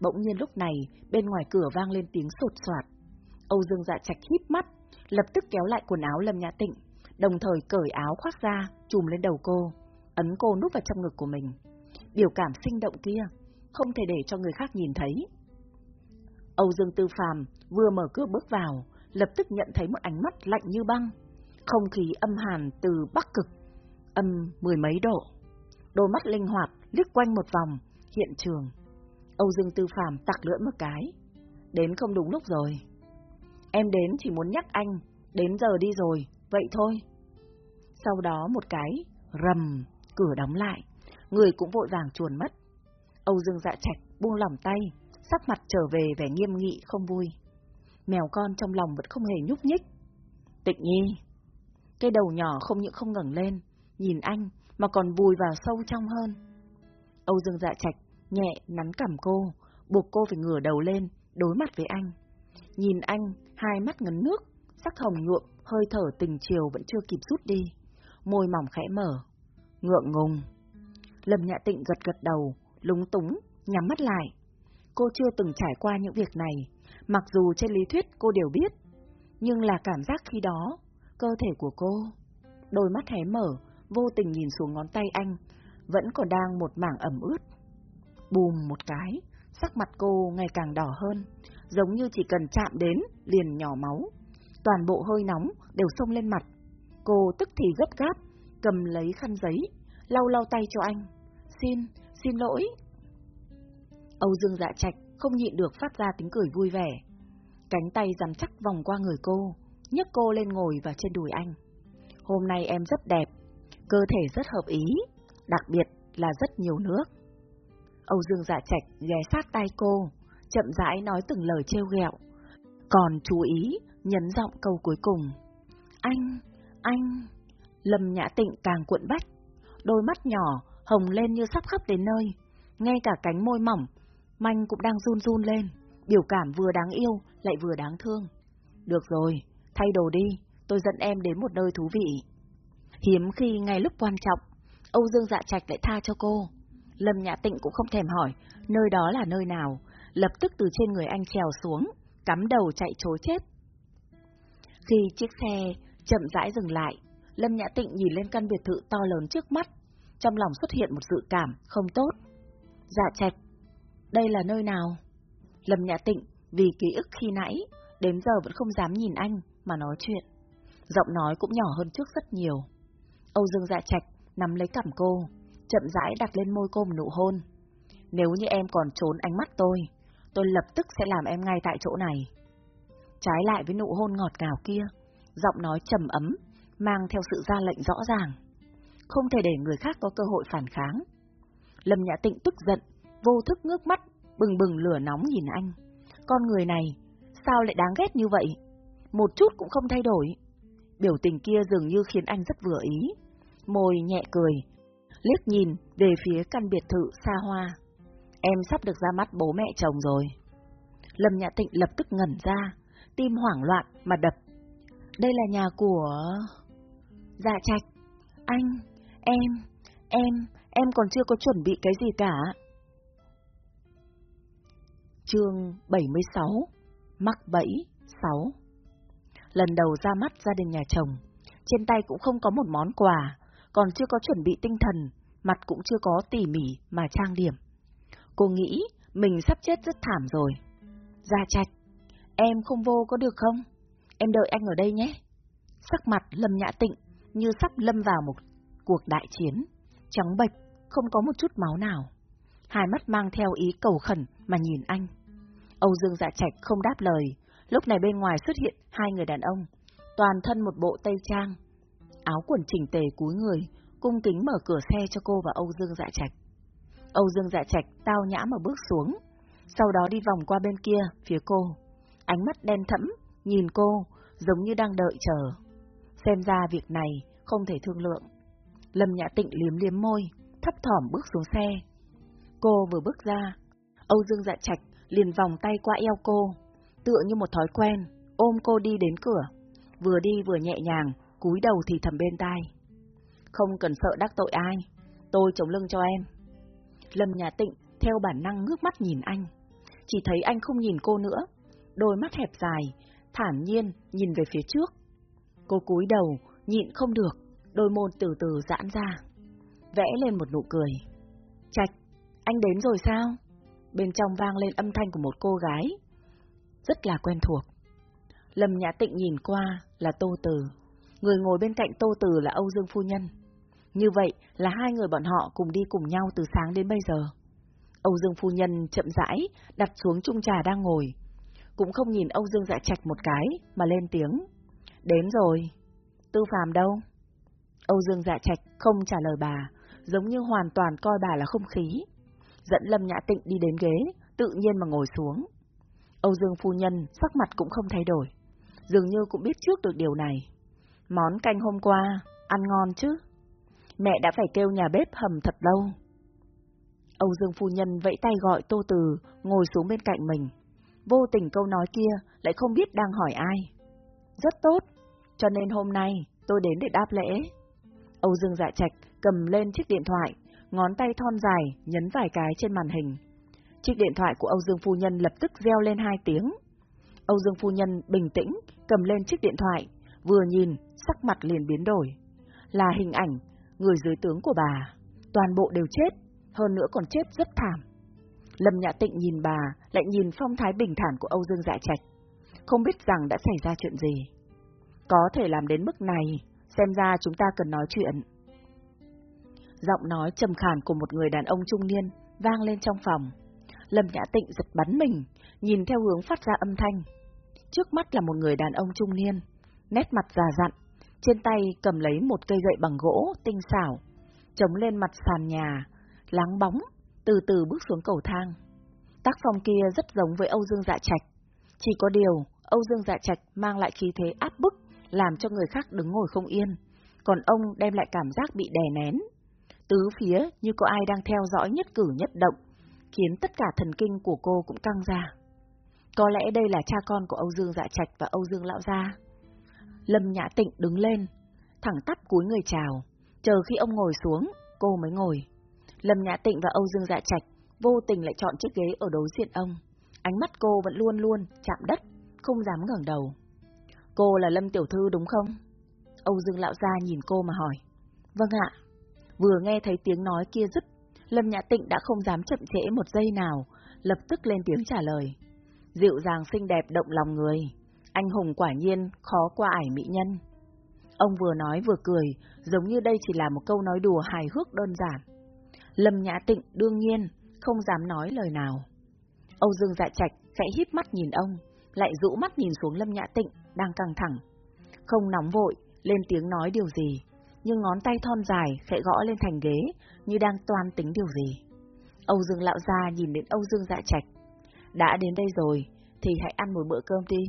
Bỗng nhiên lúc này, bên ngoài cửa vang lên tiếng sột soạt. Âu Dương dạ trạch hít mắt, lập tức kéo lại quần áo Lâm Nhã Tịnh, đồng thời cởi áo khoác ra, chùm lên đầu cô, ấn cô núp vào trong ngực của mình. Biểu cảm sinh động kia, không thể để cho người khác nhìn thấy. Âu Dương Tư Phàm vừa mở cửa bước vào, lập tức nhận thấy một ánh mắt lạnh như băng, không khí âm hàn từ bắc cực, âm mười mấy độ. Đôi mắt linh hoạt liếc quanh một vòng, hiện trường. Âu Dương Tư Phàm tặc lưỡi một cái. Đến không đúng lúc rồi. Em đến chỉ muốn nhắc anh, đến giờ đi rồi, vậy thôi. Sau đó một cái, rầm, cửa đóng lại, người cũng vội vàng chuồn mất. Âu Dương dạ trạch buông lỏng tay, sắc mặt trở về vẻ nghiêm nghị không vui. Mèo con trong lòng vẫn không hề nhúc nhích. Tịnh nhi. Cái đầu nhỏ không những không ngẩng lên, nhìn anh mà còn vùi vào sâu trong hơn. Âu Dương dạ trạch nhẹ nắn cằm cô, buộc cô phải ngửa đầu lên, đối mặt với anh. Nhìn anh, hai mắt ngấn nước, sắc hồng nhuộm, hơi thở tình chiều vẫn chưa kịp rút đi. Môi mỏng khẽ mở. Ngượng ngùng. Lâm Nhã Tịnh gật gật đầu, lúng túng, nhắm mắt lại. Cô chưa từng trải qua những việc này, mặc dù trên lý thuyết cô đều biết, nhưng là cảm giác khi đó, cơ thể của cô, đôi mắt hé mở, vô tình nhìn xuống ngón tay anh, vẫn còn đang một mảng ẩm ướt. Bùm một cái, sắc mặt cô ngày càng đỏ hơn, giống như chỉ cần chạm đến liền nhỏ máu. Toàn bộ hơi nóng đều xông lên mặt. Cô tức thì gấp gáp, cầm lấy khăn giấy, lau lau tay cho anh. Xin, xin lỗi. Âu Dương dạ trạch không nhịn được phát ra tiếng cười vui vẻ. Cánh tay dằm chắc vòng qua người cô, nhấc cô lên ngồi và trên đùi anh. Hôm nay em rất đẹp, cơ thể rất hợp ý, đặc biệt là rất nhiều nước. Âu Dương dạ trạch ghé sát tay cô, chậm rãi nói từng lời trêu ghẹo. Còn chú ý, nhấn giọng câu cuối cùng. Anh, anh... Lâm Nhã Tịnh càng cuộn bách, đôi mắt nhỏ hồng lên như sắp khóc đến nơi, ngay cả cánh môi mỏng, manh cũng đang run run lên, biểu cảm vừa đáng yêu lại vừa đáng thương. Được rồi, thay đồ đi, tôi dẫn em đến một nơi thú vị. Hiếm khi ngay lúc quan trọng, Âu Dương Dạ Trạch lại tha cho cô. Lâm Nhã Tịnh cũng không thèm hỏi nơi đó là nơi nào, lập tức từ trên người anh trèo xuống, cắm đầu chạy trối chết. Khi chiếc xe chậm rãi dừng lại, Lâm Nhã Tịnh nhìn lên căn biệt thự to lớn trước mắt, trong lòng xuất hiện một dự cảm không tốt. Dạ trạch, đây là nơi nào? Lâm Nhã Tịnh vì ký ức khi nãy, đến giờ vẫn không dám nhìn anh mà nói chuyện. Giọng nói cũng nhỏ hơn trước rất nhiều. Âu Dương dạ trạch nắm lấy cằm cô, chậm rãi đặt lên môi cô một nụ hôn. Nếu như em còn trốn ánh mắt tôi, tôi lập tức sẽ làm em ngay tại chỗ này. Trái lại với nụ hôn ngọt ngào kia, giọng nói trầm ấm, mang theo sự ra lệnh rõ ràng. Không thể để người khác có cơ hội phản kháng. Lâm Nhã Tịnh tức giận, vô thức ngước mắt, bừng bừng lửa nóng nhìn anh. Con người này, sao lại đáng ghét như vậy? Một chút cũng không thay đổi. Biểu tình kia dường như khiến anh rất vừa ý. Môi nhẹ cười, liếc nhìn về phía căn biệt thự xa hoa. Em sắp được ra mắt bố mẹ chồng rồi. Lâm Nhã Tịnh lập tức ngẩn ra, tim hoảng loạn mà đập. Đây là nhà của... Dạ trạch, anh, em, em, em còn chưa có chuẩn bị cái gì cả. Chương 76 Mắc bẫy 6 Lần đầu ra mắt gia đình nhà chồng, trên tay cũng không có một món quà, còn chưa có chuẩn bị tinh thần, mặt cũng chưa có tỉ mỉ mà trang điểm. Cô nghĩ mình sắp chết rất thảm rồi. Gia Trạch, em không vô có được không? Em đợi anh ở đây nhé. Sắc mặt Lâm Nhã Tịnh như sắp lâm vào một cuộc đại chiến, trắng bệch, không có một chút máu nào. Hai mắt mang theo ý cầu khẩn mà nhìn anh. Âu Dương Dạ Trạch không đáp lời, lúc này bên ngoài xuất hiện hai người đàn ông, toàn thân một bộ tây trang. áo quần chỉnh tề cúi người, cung kính mở cửa xe cho cô và Âu Dương Dạ Trạch. Âu Dương Dạ Trạch tao nhã mà bước xuống, sau đó đi vòng qua bên kia, phía cô. Ánh mắt đen thẫm, nhìn cô, giống như đang đợi chờ. Xem ra việc này không thể thương lượng. Lâm Nhã Tịnh liếm liếm môi, thấp thỏm bước xuống xe. Cô vừa bước ra, Âu Dương Dạ Trạch liền vòng tay qua eo cô, tựa như một thói quen, ôm cô đi đến cửa, vừa đi vừa nhẹ nhàng, cúi đầu thì thầm bên tai. Không cần sợ đắc tội ai, tôi chống lưng cho em. Lâm Nhà Tịnh theo bản năng ngước mắt nhìn anh, chỉ thấy anh không nhìn cô nữa, đôi mắt hẹp dài, thản nhiên nhìn về phía trước. Cô cúi đầu, nhịn không được, đôi môi từ từ giãn ra, vẽ lên một nụ cười. Trạch, anh đến rồi sao? Bên trong vang lên âm thanh của một cô gái, rất là quen thuộc. Lâm Nhã Tịnh nhìn qua là Tô Từ, người ngồi bên cạnh Tô Từ là Âu Dương Phu Nhân. Như vậy là hai người bọn họ cùng đi cùng nhau từ sáng đến bây giờ. Âu Dương Phu Nhân chậm rãi đặt xuống chung trà đang ngồi, cũng không nhìn Âu Dương Dạ Trạch một cái mà lên tiếng. Đến rồi. Tư Phàm đâu? Âu Dương Dạ Trạch không trả lời bà, giống như hoàn toàn coi bà là không khí. Dẫn Lâm Nhã Tịnh đi đến ghế, tự nhiên mà ngồi xuống. Âu Dương Phu Nhân sắc mặt cũng không thay đổi, dường như cũng biết trước được điều này. Món canh hôm qua, ăn ngon chứ? Mẹ đã phải kêu nhà bếp hầm thật lâu. Âu Dương Phu Nhân vẫy tay gọi Tô Từ ngồi xuống bên cạnh mình. Vô tình câu nói kia lại không biết đang hỏi ai. Rất tốt, cho nên hôm nay tôi đến để đáp lễ. Âu Dương Dạ Trạch cầm lên chiếc điện thoại, ngón tay thon dài nhấn vài cái trên màn hình. Chiếc điện thoại của Âu Dương Phu Nhân lập tức reo lên hai tiếng. Âu Dương Phu Nhân bình tĩnh cầm lên chiếc điện thoại, vừa nhìn, sắc mặt liền biến đổi. Là hình ảnh, người dưới tướng của bà. Toàn bộ đều chết, hơn nữa còn chết rất thảm. Lâm Nhã Tịnh nhìn bà, lại nhìn phong thái bình thản của Âu Dương Dạ Trạch. Không biết rằng đã xảy ra chuyện gì. Có thể làm đến mức này, xem ra chúng ta cần nói chuyện. Giọng nói trầm khàn của một người đàn ông trung niên vang lên trong phòng. Lâm Nhã Tịnh giật bắn mình, nhìn theo hướng phát ra âm thanh. Trước mắt là một người đàn ông trung niên, nét mặt già dặn, trên tay cầm lấy một cây gậy bằng gỗ tinh xảo, chống lên mặt sàn nhà, láng bóng, từ từ bước xuống cầu thang. Tác phong kia rất giống với Âu Dương Dạ Trạch, chỉ có điều Âu Dương Dạ Trạch mang lại khí thế áp bức, làm cho người khác đứng ngồi không yên, còn ông đem lại cảm giác bị đè nén. Tứ phía như có ai đang theo dõi nhất cử nhất động, khiến tất cả thần kinh của cô cũng căng ra. Có lẽ đây là cha con của Âu Dương Dạ Trạch và Âu Dương Lão Gia. Lâm Nhã Tịnh đứng lên, thẳng tắp cúi người chào, chờ khi ông ngồi xuống, cô mới ngồi. Lâm Nhã Tịnh và Âu Dương Dạ Trạch vô tình lại chọn chiếc ghế ở đối diện ông. Ánh mắt cô vẫn luôn luôn chạm đất, không dám ngẩng đầu. Cô là Lâm Tiểu Thư đúng không? Âu Dương Lão Gia nhìn cô mà hỏi. Vâng ạ. Vừa nghe thấy tiếng nói kia dứt, Lâm Nhã Tịnh đã không dám chậm trễ một giây nào, lập tức lên tiếng trả lời. Dịu dàng xinh đẹp động lòng người, anh hùng quả nhiên khó qua ải mỹ nhân. Ông vừa nói vừa cười, giống như đây chỉ là một câu nói đùa hài hước đơn giản. Lâm Nhã Tịnh đương nhiên không dám nói lời nào. Âu Dương Dạ Trạch khẽ híp mắt nhìn ông, lại rũ mắt nhìn xuống Lâm Nhã Tịnh đang căng thẳng. Không nóng vội, lên tiếng nói điều gì, nhưng ngón tay thon dài khẽ gõ lên thành ghế như đang toan tính điều gì. Âu Dương Lão Gia nhìn đến Âu Dương Dạ Trạch. Đã đến đây rồi, thì hãy ăn một bữa cơm đi.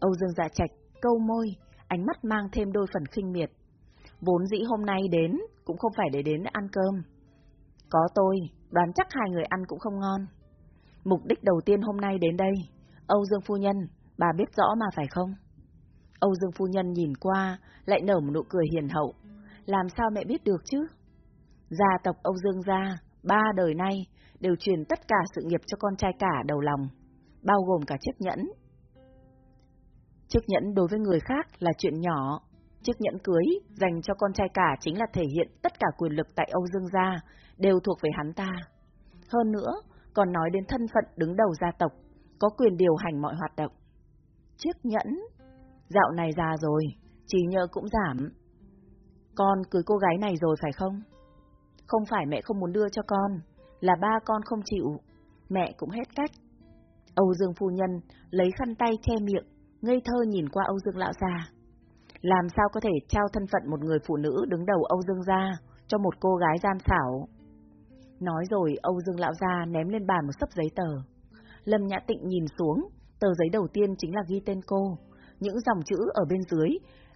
Âu Dương Dạ Trạch câu môi, ánh mắt mang thêm đôi phần khinh miệt. Vốn dĩ hôm nay đến, cũng không phải để đến ăn cơm. Có tôi, đoán chắc hai người ăn cũng không ngon. Mục đích đầu tiên hôm nay đến đây, Âu Dương Phu Nhân, bà biết rõ mà phải không? Âu Dương Phu Nhân nhìn qua, lại nở một nụ cười hiền hậu. Làm sao mẹ biết được chứ? Gia tộc Âu Dương gia, ba đời nay, đều truyền tất cả sự nghiệp cho con trai cả đầu lòng, bao gồm cả chiếc nhẫn. Chiếc nhẫn đối với người khác là chuyện nhỏ, chiếc nhẫn cưới dành cho con trai cả chính là thể hiện tất cả quyền lực tại Âu Dương gia, đều thuộc về hắn ta. Hơn nữa, còn nói đến thân phận đứng đầu gia tộc, có quyền điều hành mọi hoạt động. Chiếc nhẫn, dạo này già rồi, trí nhớ cũng giảm. Con cưới cô gái này rồi phải không? Không phải mẹ không muốn đưa cho con, là ba con không chịu, mẹ cũng hết cách. Âu Dương phu nhân lấy khăn tay che miệng, ngây thơ nhìn qua Âu Dương lão già. Làm sao có thể trao thân phận một người phụ nữ đứng đầu Âu Dương gia cho một cô gái gian xảo? Nói rồi Âu Dương lão gia ném lên bàn một sấp giấy tờ. Lâm Nhã Tịnh nhìn xuống, tờ giấy đầu tiên chính là ghi tên cô. Những dòng chữ ở bên dưới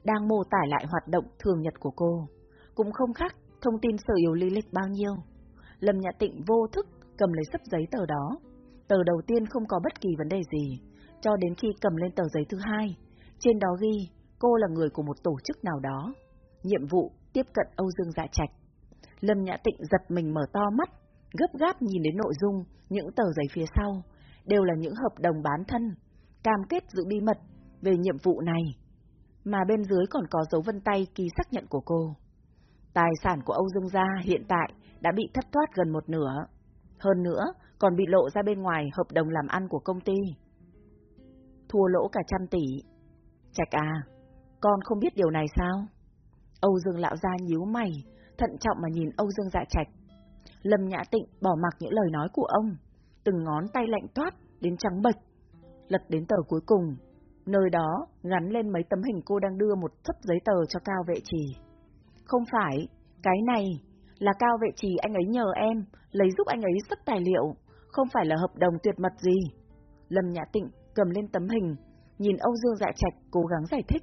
đang mô tả lại hoạt động thường nhật của cô. Cũng không khác thông tin sở yếu lý lịch bao nhiêu. Lâm Nhã Tịnh vô thức cầm lấy sấp giấy tờ đó. Tờ đầu tiên không có bất kỳ vấn đề gì, cho đến khi cầm lên tờ giấy thứ hai. Trên đó ghi, cô là người của một tổ chức nào đó. Nhiệm vụ tiếp cận Âu Dương Dạ Trạch. Lâm Nhã Tịnh giật mình mở to mắt, gấp gáp nhìn đến nội dung, những tờ giấy phía sau, đều là những hợp đồng bán thân, cam kết giữ bí mật về nhiệm vụ này. Mà bên dưới còn có dấu vân tay ký xác nhận của cô. Tài sản của Âu Dương Gia hiện tại đã bị thất thoát gần một nửa. Hơn nữa, còn bị lộ ra bên ngoài hợp đồng làm ăn của công ty. Thua lỗ cả trăm tỷ. Trạch à, con không biết điều này sao? Âu Dương lão gia nhíu mày, thận trọng mà nhìn Âu Dương dạ trạch. Lâm Nhã Tịnh bỏ mặc những lời nói của ông, từng ngón tay lạnh toát đến trắng bệch. Lật đến tờ cuối cùng, nơi đó gắn lên mấy tấm hình cô đang đưa một thấp giấy tờ cho Cao Vệ Trì. Không phải, cái này là Cao Vệ Trì anh ấy nhờ em lấy giúp anh ấy xuất tài liệu, không phải là hợp đồng tuyệt mật gì. Lâm Nhã Tịnh cầm lên tấm hình, nhìn Âu Dương Dạ Trạch cố gắng giải thích.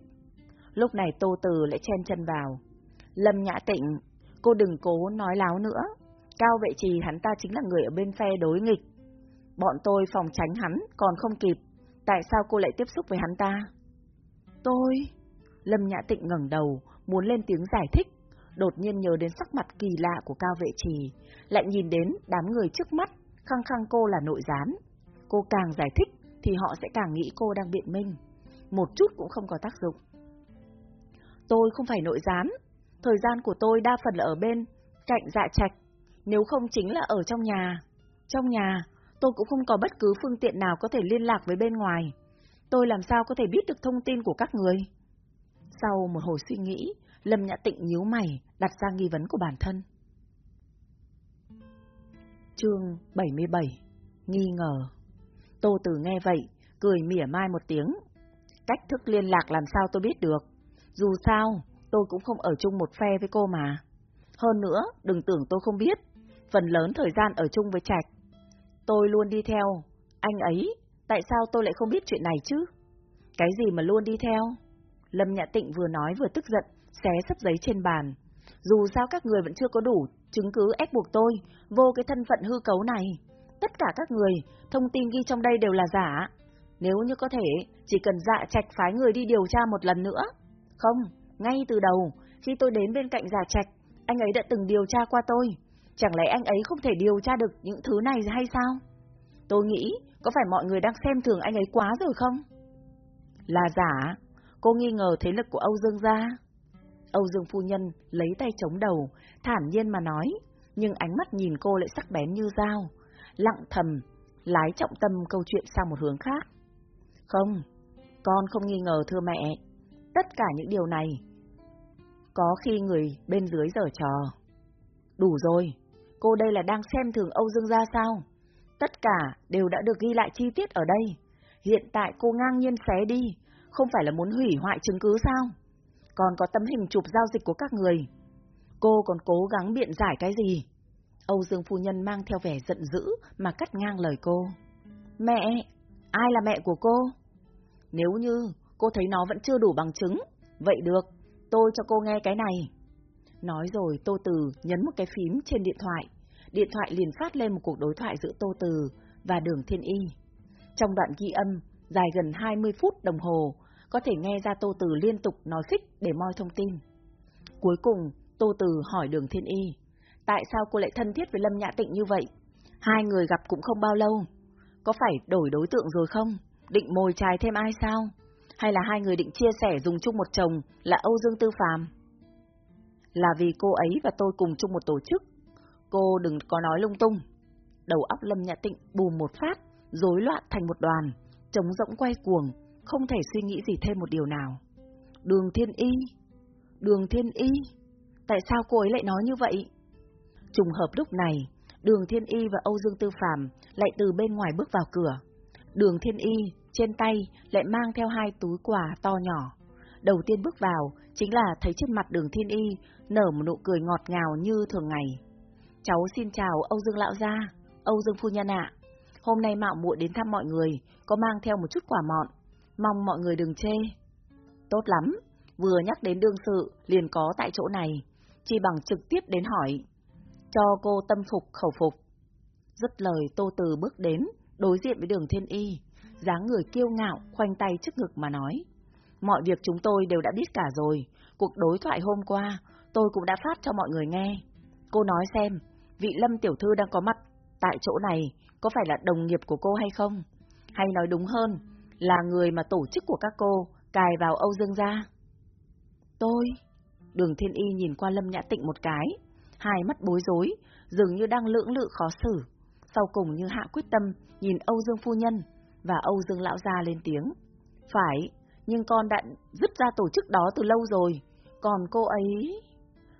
Lúc này Tô Từ lại chen chân vào. Lâm Nhã Tịnh, cô đừng cố nói láo nữa. Cao Vệ Trì hắn ta chính là người ở bên phe đối nghịch. Bọn tôi phòng tránh hắn còn không kịp. Tại sao cô lại tiếp xúc với hắn ta? Tôi... Lâm Nhã Tịnh ngẩng đầu, muốn lên tiếng giải thích, đột nhiên nhớ đến sắc mặt kỳ lạ của Cao Vệ Trì, lại nhìn đến đám người trước mắt, khăng khăng cô là nội gián. Cô càng giải thích thì họ sẽ càng nghĩ cô đang biện minh. Một chút cũng không có tác dụng. Tôi không phải nội gián, thời gian của tôi đa phần là ở bên, cạnh dạ trạch, nếu không chính là ở trong nhà. Trong nhà, tôi cũng không có bất cứ phương tiện nào có thể liên lạc với bên ngoài. Tôi làm sao có thể biết được thông tin của các người? Sau một hồi suy nghĩ, Lâm Nhã Tịnh nhíu mày, đặt ra nghi vấn của bản thân. Chương 77 Nghi ngờ Tô Tử nghe vậy, cười mỉa mai một tiếng. Cách thức liên lạc làm sao tôi biết được? Dù sao, tôi cũng không ở chung một phe với cô mà. Hơn nữa, đừng tưởng tôi không biết, phần lớn thời gian ở chung với Trạch. Tôi luôn đi theo, anh ấy, tại sao tôi lại không biết chuyện này chứ? Cái gì mà luôn đi theo? Lâm Nhã Tịnh vừa nói vừa tức giận, xé sấp giấy trên bàn. Dù sao các người vẫn chưa có đủ chứng cứ ép buộc tôi vô cái thân phận hư cấu này. Tất cả các người, thông tin ghi trong đây đều là giả. Nếu như có thể, chỉ cần dạ trạch phái người đi điều tra một lần nữa. Không, ngay từ đầu, khi tôi đến bên cạnh dạ trạch, anh ấy đã từng điều tra qua tôi. Chẳng lẽ anh ấy không thể điều tra được những thứ này hay sao? Tôi nghĩ, có phải mọi người đang xem thường anh ấy quá rồi không? Là giả, cô nghi ngờ thế lực của Âu Dương gia. Âu Dương phu nhân lấy tay chống đầu, thản nhiên mà nói, nhưng ánh mắt nhìn cô lại sắc bén như dao, lặng thầm, lái trọng tâm câu chuyện sang một hướng khác. Không, con không nghi ngờ thưa mẹ, tất cả những điều này có khi người bên dưới giở trò. Đủ rồi, cô đây là đang xem thường Âu Dương gia sao? Tất cả đều đã được ghi lại chi tiết ở đây. Hiện tại cô ngang nhiên xé đi, không phải là muốn hủy hoại chứng cứ sao? Còn có tấm hình chụp giao dịch của các người. Cô còn cố gắng biện giải cái gì? Âu Dương Phu Nhân mang theo vẻ giận dữ mà cắt ngang lời cô. Mẹ, ai là mẹ của cô? Nếu như cô thấy nó vẫn chưa đủ bằng chứng, vậy được, tôi cho cô nghe cái này. Nói rồi Tô Từ nhấn một cái phím trên điện thoại. Điện thoại liền phát lên một cuộc đối thoại giữa Tô Từ và Đường Thiên Y. Trong đoạn ghi âm, dài gần 20 phút đồng hồ, có thể nghe ra Tô Từ liên tục nói khích để moi thông tin. Cuối cùng, Tô Từ hỏi Đường Thiên Y, tại sao cô lại thân thiết với Lâm Nhã Tịnh như vậy? Hai người gặp cũng không bao lâu, có phải đổi đối tượng rồi không? Định mồi chài thêm ai sao? Hay là hai người định chia sẻ dùng chung một chồng là Âu Dương Tư Phàm? Là vì cô ấy và tôi cùng chung một tổ chức. Cô đừng có nói lung tung. Đầu óc Lâm Nhã Tịnh bùm một phát, rối loạn thành một đoàn, trống rỗng quay cuồng, không thể suy nghĩ gì thêm một điều nào. Đường Thiên Y? Đường Thiên Y? Tại sao cô ấy lại nói như vậy? Trùng hợp lúc này, Đường Thiên Y và Âu Dương Tư Phạm lại từ bên ngoài bước vào cửa. Đường Thiên Y trên tay lại mang theo hai túi quà to nhỏ đầu tiên bước vào chính là thấy trên mặt đường thiên y nở một nụ cười ngọt ngào như thường ngày. Cháu xin chào Âu Dương Lão Gia, Âu Dương Phu Nhân ạ. Hôm nay mạo muội đến thăm mọi người, có mang theo một chút quả mọn, mong mọi người đừng chê. Tốt lắm, vừa nhắc đến đương sự liền có tại chỗ này, chỉ bằng trực tiếp đến hỏi. Cho cô tâm phục khẩu phục. Dứt lời Tô Từ bước đến, đối diện với đường thiên y, dáng người kiêu ngạo, khoanh tay trước ngực mà nói. Mọi việc chúng tôi đều đã biết cả rồi, cuộc đối thoại hôm qua, tôi cũng đã phát cho mọi người nghe. Cô nói xem, vị Lâm Tiểu Thư đang có mặt tại chỗ này có phải là đồng nghiệp của cô hay không? Hay nói đúng hơn, là người mà tổ chức của các cô cài vào Âu Dương gia? Tôi... Đường Thiên Y nhìn qua Lâm Nhã Tịnh một cái, hai mắt bối rối, dường như đang lưỡng lự khó xử. Sau cùng như hạ quyết tâm, nhìn Âu Dương Phu Nhân và Âu Dương Lão Gia lên tiếng. Phải, nhưng con đã dứt ra tổ chức đó từ lâu rồi, còn cô ấy...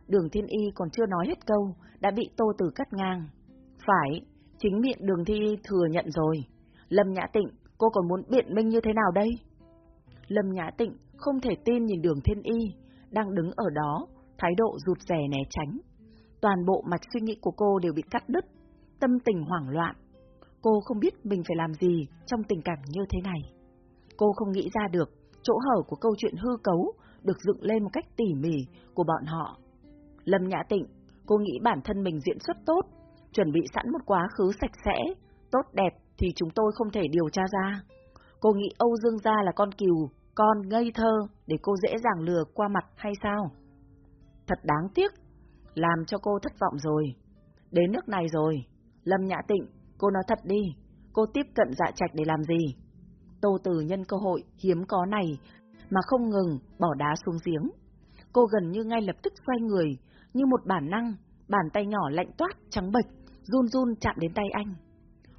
Đường Thiên Y còn chưa nói hết câu, đã bị Tô Tử cắt ngang. Phải, chính miệng Đường Thiên Y thừa nhận rồi. Lâm Nhã Tịnh, cô còn muốn biện minh như thế nào đây? Lâm Nhã Tịnh không thể tin nhìn Đường Thiên Y, đang đứng ở đó, thái độ rụt rè né tránh. Toàn bộ mạch suy nghĩ của cô đều bị cắt đứt, tâm tình hoảng loạn. Cô không biết mình phải làm gì trong tình cảnh như thế này. Cô không nghĩ ra được chỗ hở của câu chuyện hư cấu được dựng lên một cách tỉ mỉ của bọn họ. Lâm Nhã Tịnh, cô nghĩ bản thân mình diễn xuất tốt, chuẩn bị sẵn một quá khứ sạch sẽ, tốt đẹp thì chúng tôi không thể điều tra ra. Cô nghĩ Âu Dương Gia là con cừu, con ngây thơ để cô dễ dàng lừa qua mặt hay sao? Thật đáng tiếc, làm cho cô thất vọng rồi. Đến nước này rồi, Lâm Nhã Tịnh, cô nói thật đi, cô tiếp cận dạ trạch để làm gì? Tô từ nhân cơ hội hiếm có này mà không ngừng bỏ đá xuống giếng. Cô gần như ngay lập tức xoay người, như một bản năng, bàn tay nhỏ lạnh toát, trắng bệch, run run chạm đến tay anh.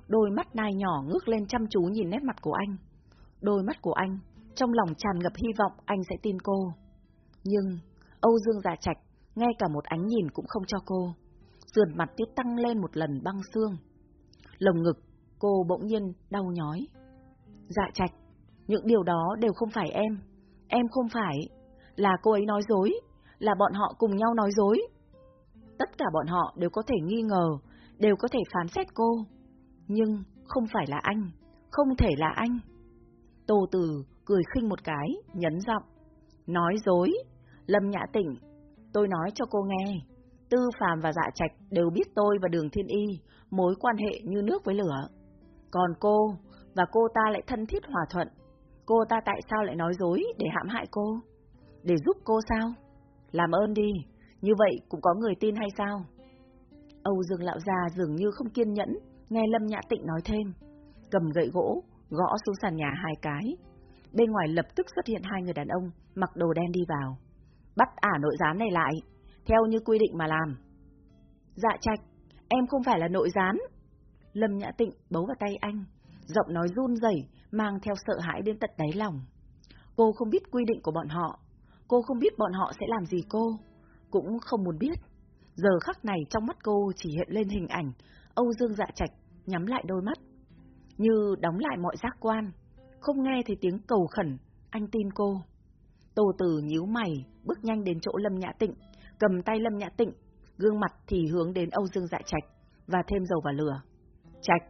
Đôi mắt nai nhỏ ngước lên chăm chú nhìn nét mặt của anh. Đôi mắt của anh, trong lòng tràn ngập hy vọng anh sẽ tin cô. Nhưng, Âu Dương Già Trạch, ngay cả một ánh nhìn cũng không cho cô. Sườn mặt tiếp tăng lên một lần băng xương. Lồng ngực, cô bỗng nhiên đau nhói. Dạ Trạch, những điều đó đều không phải em. Em không phải. Là cô ấy nói dối. Là bọn họ cùng nhau nói dối. Tất cả bọn họ đều có thể nghi ngờ, đều có thể phán xét cô. Nhưng không phải là anh, không thể là anh. Tô Từ cười khinh một cái, nhấn giọng. Nói dối, Lâm Nhã Tỉnh, tôi nói cho cô nghe. Tư Phàm và Dạ Trạch đều biết tôi và Đường Thiên Y mối quan hệ như nước với lửa. Còn cô và cô ta lại thân thiết hòa thuận. Cô ta tại sao lại nói dối để hãm hại cô? Để giúp cô sao? Làm ơn đi, như vậy cũng có người tin hay sao? Âu Dương Lão Già dường như không kiên nhẫn, nghe Lâm Nhã Tịnh nói thêm. Cầm gậy gỗ, gõ xuống sàn nhà hai cái. Bên ngoài lập tức xuất hiện hai người đàn ông, mặc đồ đen đi vào. Bắt ả nội gián này lại, theo như quy định mà làm. Dạ trạch, em không phải là nội gián. Lâm Nhã Tịnh bấu vào tay anh, giọng nói run rẩy mang theo sợ hãi đến tận đáy lòng. Cô không biết quy định của bọn họ, cô không biết bọn họ sẽ làm gì cô, cũng không muốn biết. Giờ khắc này trong mắt cô chỉ hiện lên hình ảnh Âu Dương Dạ Trạch nhắm lại đôi mắt, như đóng lại mọi giác quan, không nghe thấy tiếng cầu khẩn, anh tin cô. Tô Tử nhíu mày, bước nhanh đến chỗ Lâm Nhã Tịnh, cầm tay Lâm Nhã Tịnh, gương mặt thì hướng đến Âu Dương Dạ Trạch và thêm dầu vào lửa. Trạch,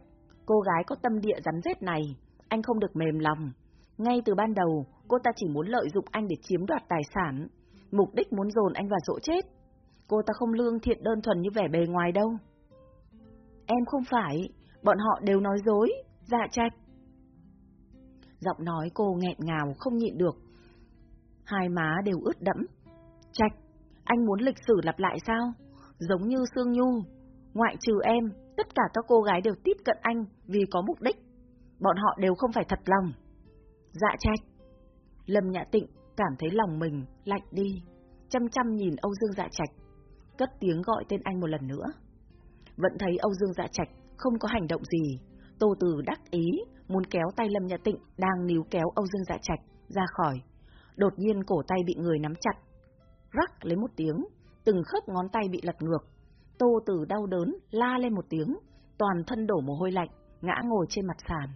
cô gái có tâm địa rắn rết này, anh không được mềm lòng. Ngay từ ban đầu, cô ta chỉ muốn lợi dụng anh để chiếm đoạt tài sản, mục đích muốn dồn anh vào chỗ chết. Cô ta không lương thiện đơn thuần như vẻ bề ngoài đâu. Em không phải, bọn họ đều nói dối, dạ trạch. Giọng nói cô nghẹn ngào không nhịn được. Hai má đều ướt đẫm. Trạch, anh muốn lịch sử lặp lại sao? Giống như Sương Nhu, ngoại trừ em, tất cả các cô gái đều tiếp cận anh vì có mục đích. Bọn họ đều không phải thật lòng. Dạ trạch. Lâm Nhã Tịnh cảm thấy lòng mình lạnh đi, chăm chăm nhìn Âu Dương Dạ Trạch, cất tiếng gọi tên anh một lần nữa. Vẫn thấy Âu Dương Dạ Trạch không có hành động gì, Tô Từ đắc ý, muốn kéo tay Lâm Nhã Tịnh đang níu kéo Âu Dương Dạ Trạch ra khỏi. Đột nhiên cổ tay bị người nắm chặt, rắc lấy một tiếng, từng khớp ngón tay bị lật ngược. Tô Tử đau đớn, la lên một tiếng, toàn thân đổ mồ hôi lạnh, ngã ngồi trên mặt sàn.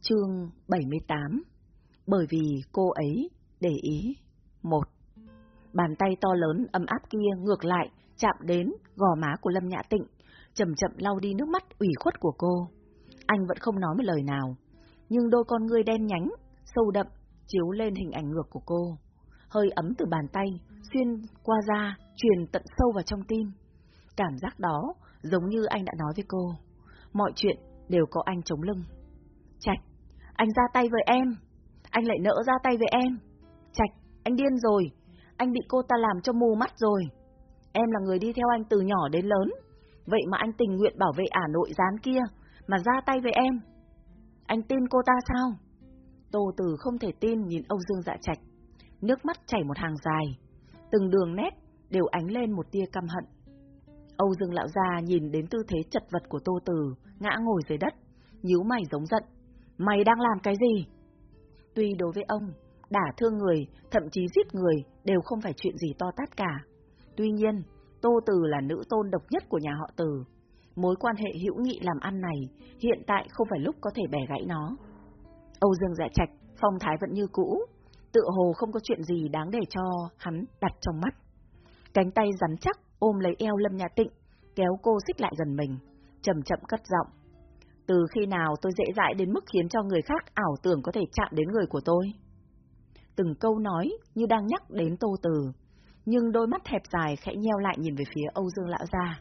Chương 78 Bởi vì cô ấy để ý. Một. Bàn tay to lớn ấm áp kia ngược lại, chạm đến gò má của Lâm Nhã Tịnh, chậm chậm lau đi nước mắt ủy khuất của cô. Anh vẫn không nói một lời nào, nhưng đôi con ngươi đen nhánh, sâu đậm, chiếu lên hình ảnh ngược của cô. Hơi ấm từ bàn tay, xuyên qua da, truyền tận sâu vào trong tim. Cảm giác đó giống như anh đã nói với cô. Mọi chuyện đều có anh chống lưng. Trạch, anh ra tay với em. Anh lại nỡ ra tay với em. Trạch, anh điên rồi. Anh bị cô ta làm cho mù mắt rồi. Em là người đi theo anh từ nhỏ đến lớn. Vậy mà anh tình nguyện bảo vệ ả nội gián kia, mà ra tay với em. Anh tin cô ta sao? Tô Tử không thể tin nhìn Âu Dương Dạ Trạch. Nước mắt chảy một hàng dài. Từng đường nét đều ánh lên một tia căm hận. Âu Dương Lão Gia nhìn đến tư thế chật vật của Tô Tử, ngã ngồi dưới đất, nhíu mày giống giận. Mày đang làm cái gì? Tuy đối với ông, đả thương người, thậm chí giết người đều không phải chuyện gì to tát cả. Tuy nhiên, Tô Từ là nữ tôn độc nhất của nhà họ Từ. Mối quan hệ hữu nghị làm ăn này hiện tại không phải lúc có thể bẻ gãy nó. Âu Dương Dạ Trạch, phong thái vẫn như cũ, tự hồ không có chuyện gì đáng để cho hắn đặt trong mắt. Cánh tay rắn chắc ôm lấy eo Lâm Nhã Tịnh, kéo cô xích lại gần mình, chậm chậm cất giọng. Từ khi nào tôi dễ dãi đến mức khiến cho người khác ảo tưởng có thể chạm đến người của tôi? Từng câu nói như đang nhắc đến Tô Từ, nhưng đôi mắt hẹp dài khẽ nheo lại nhìn về phía Âu Dương Lão Gia.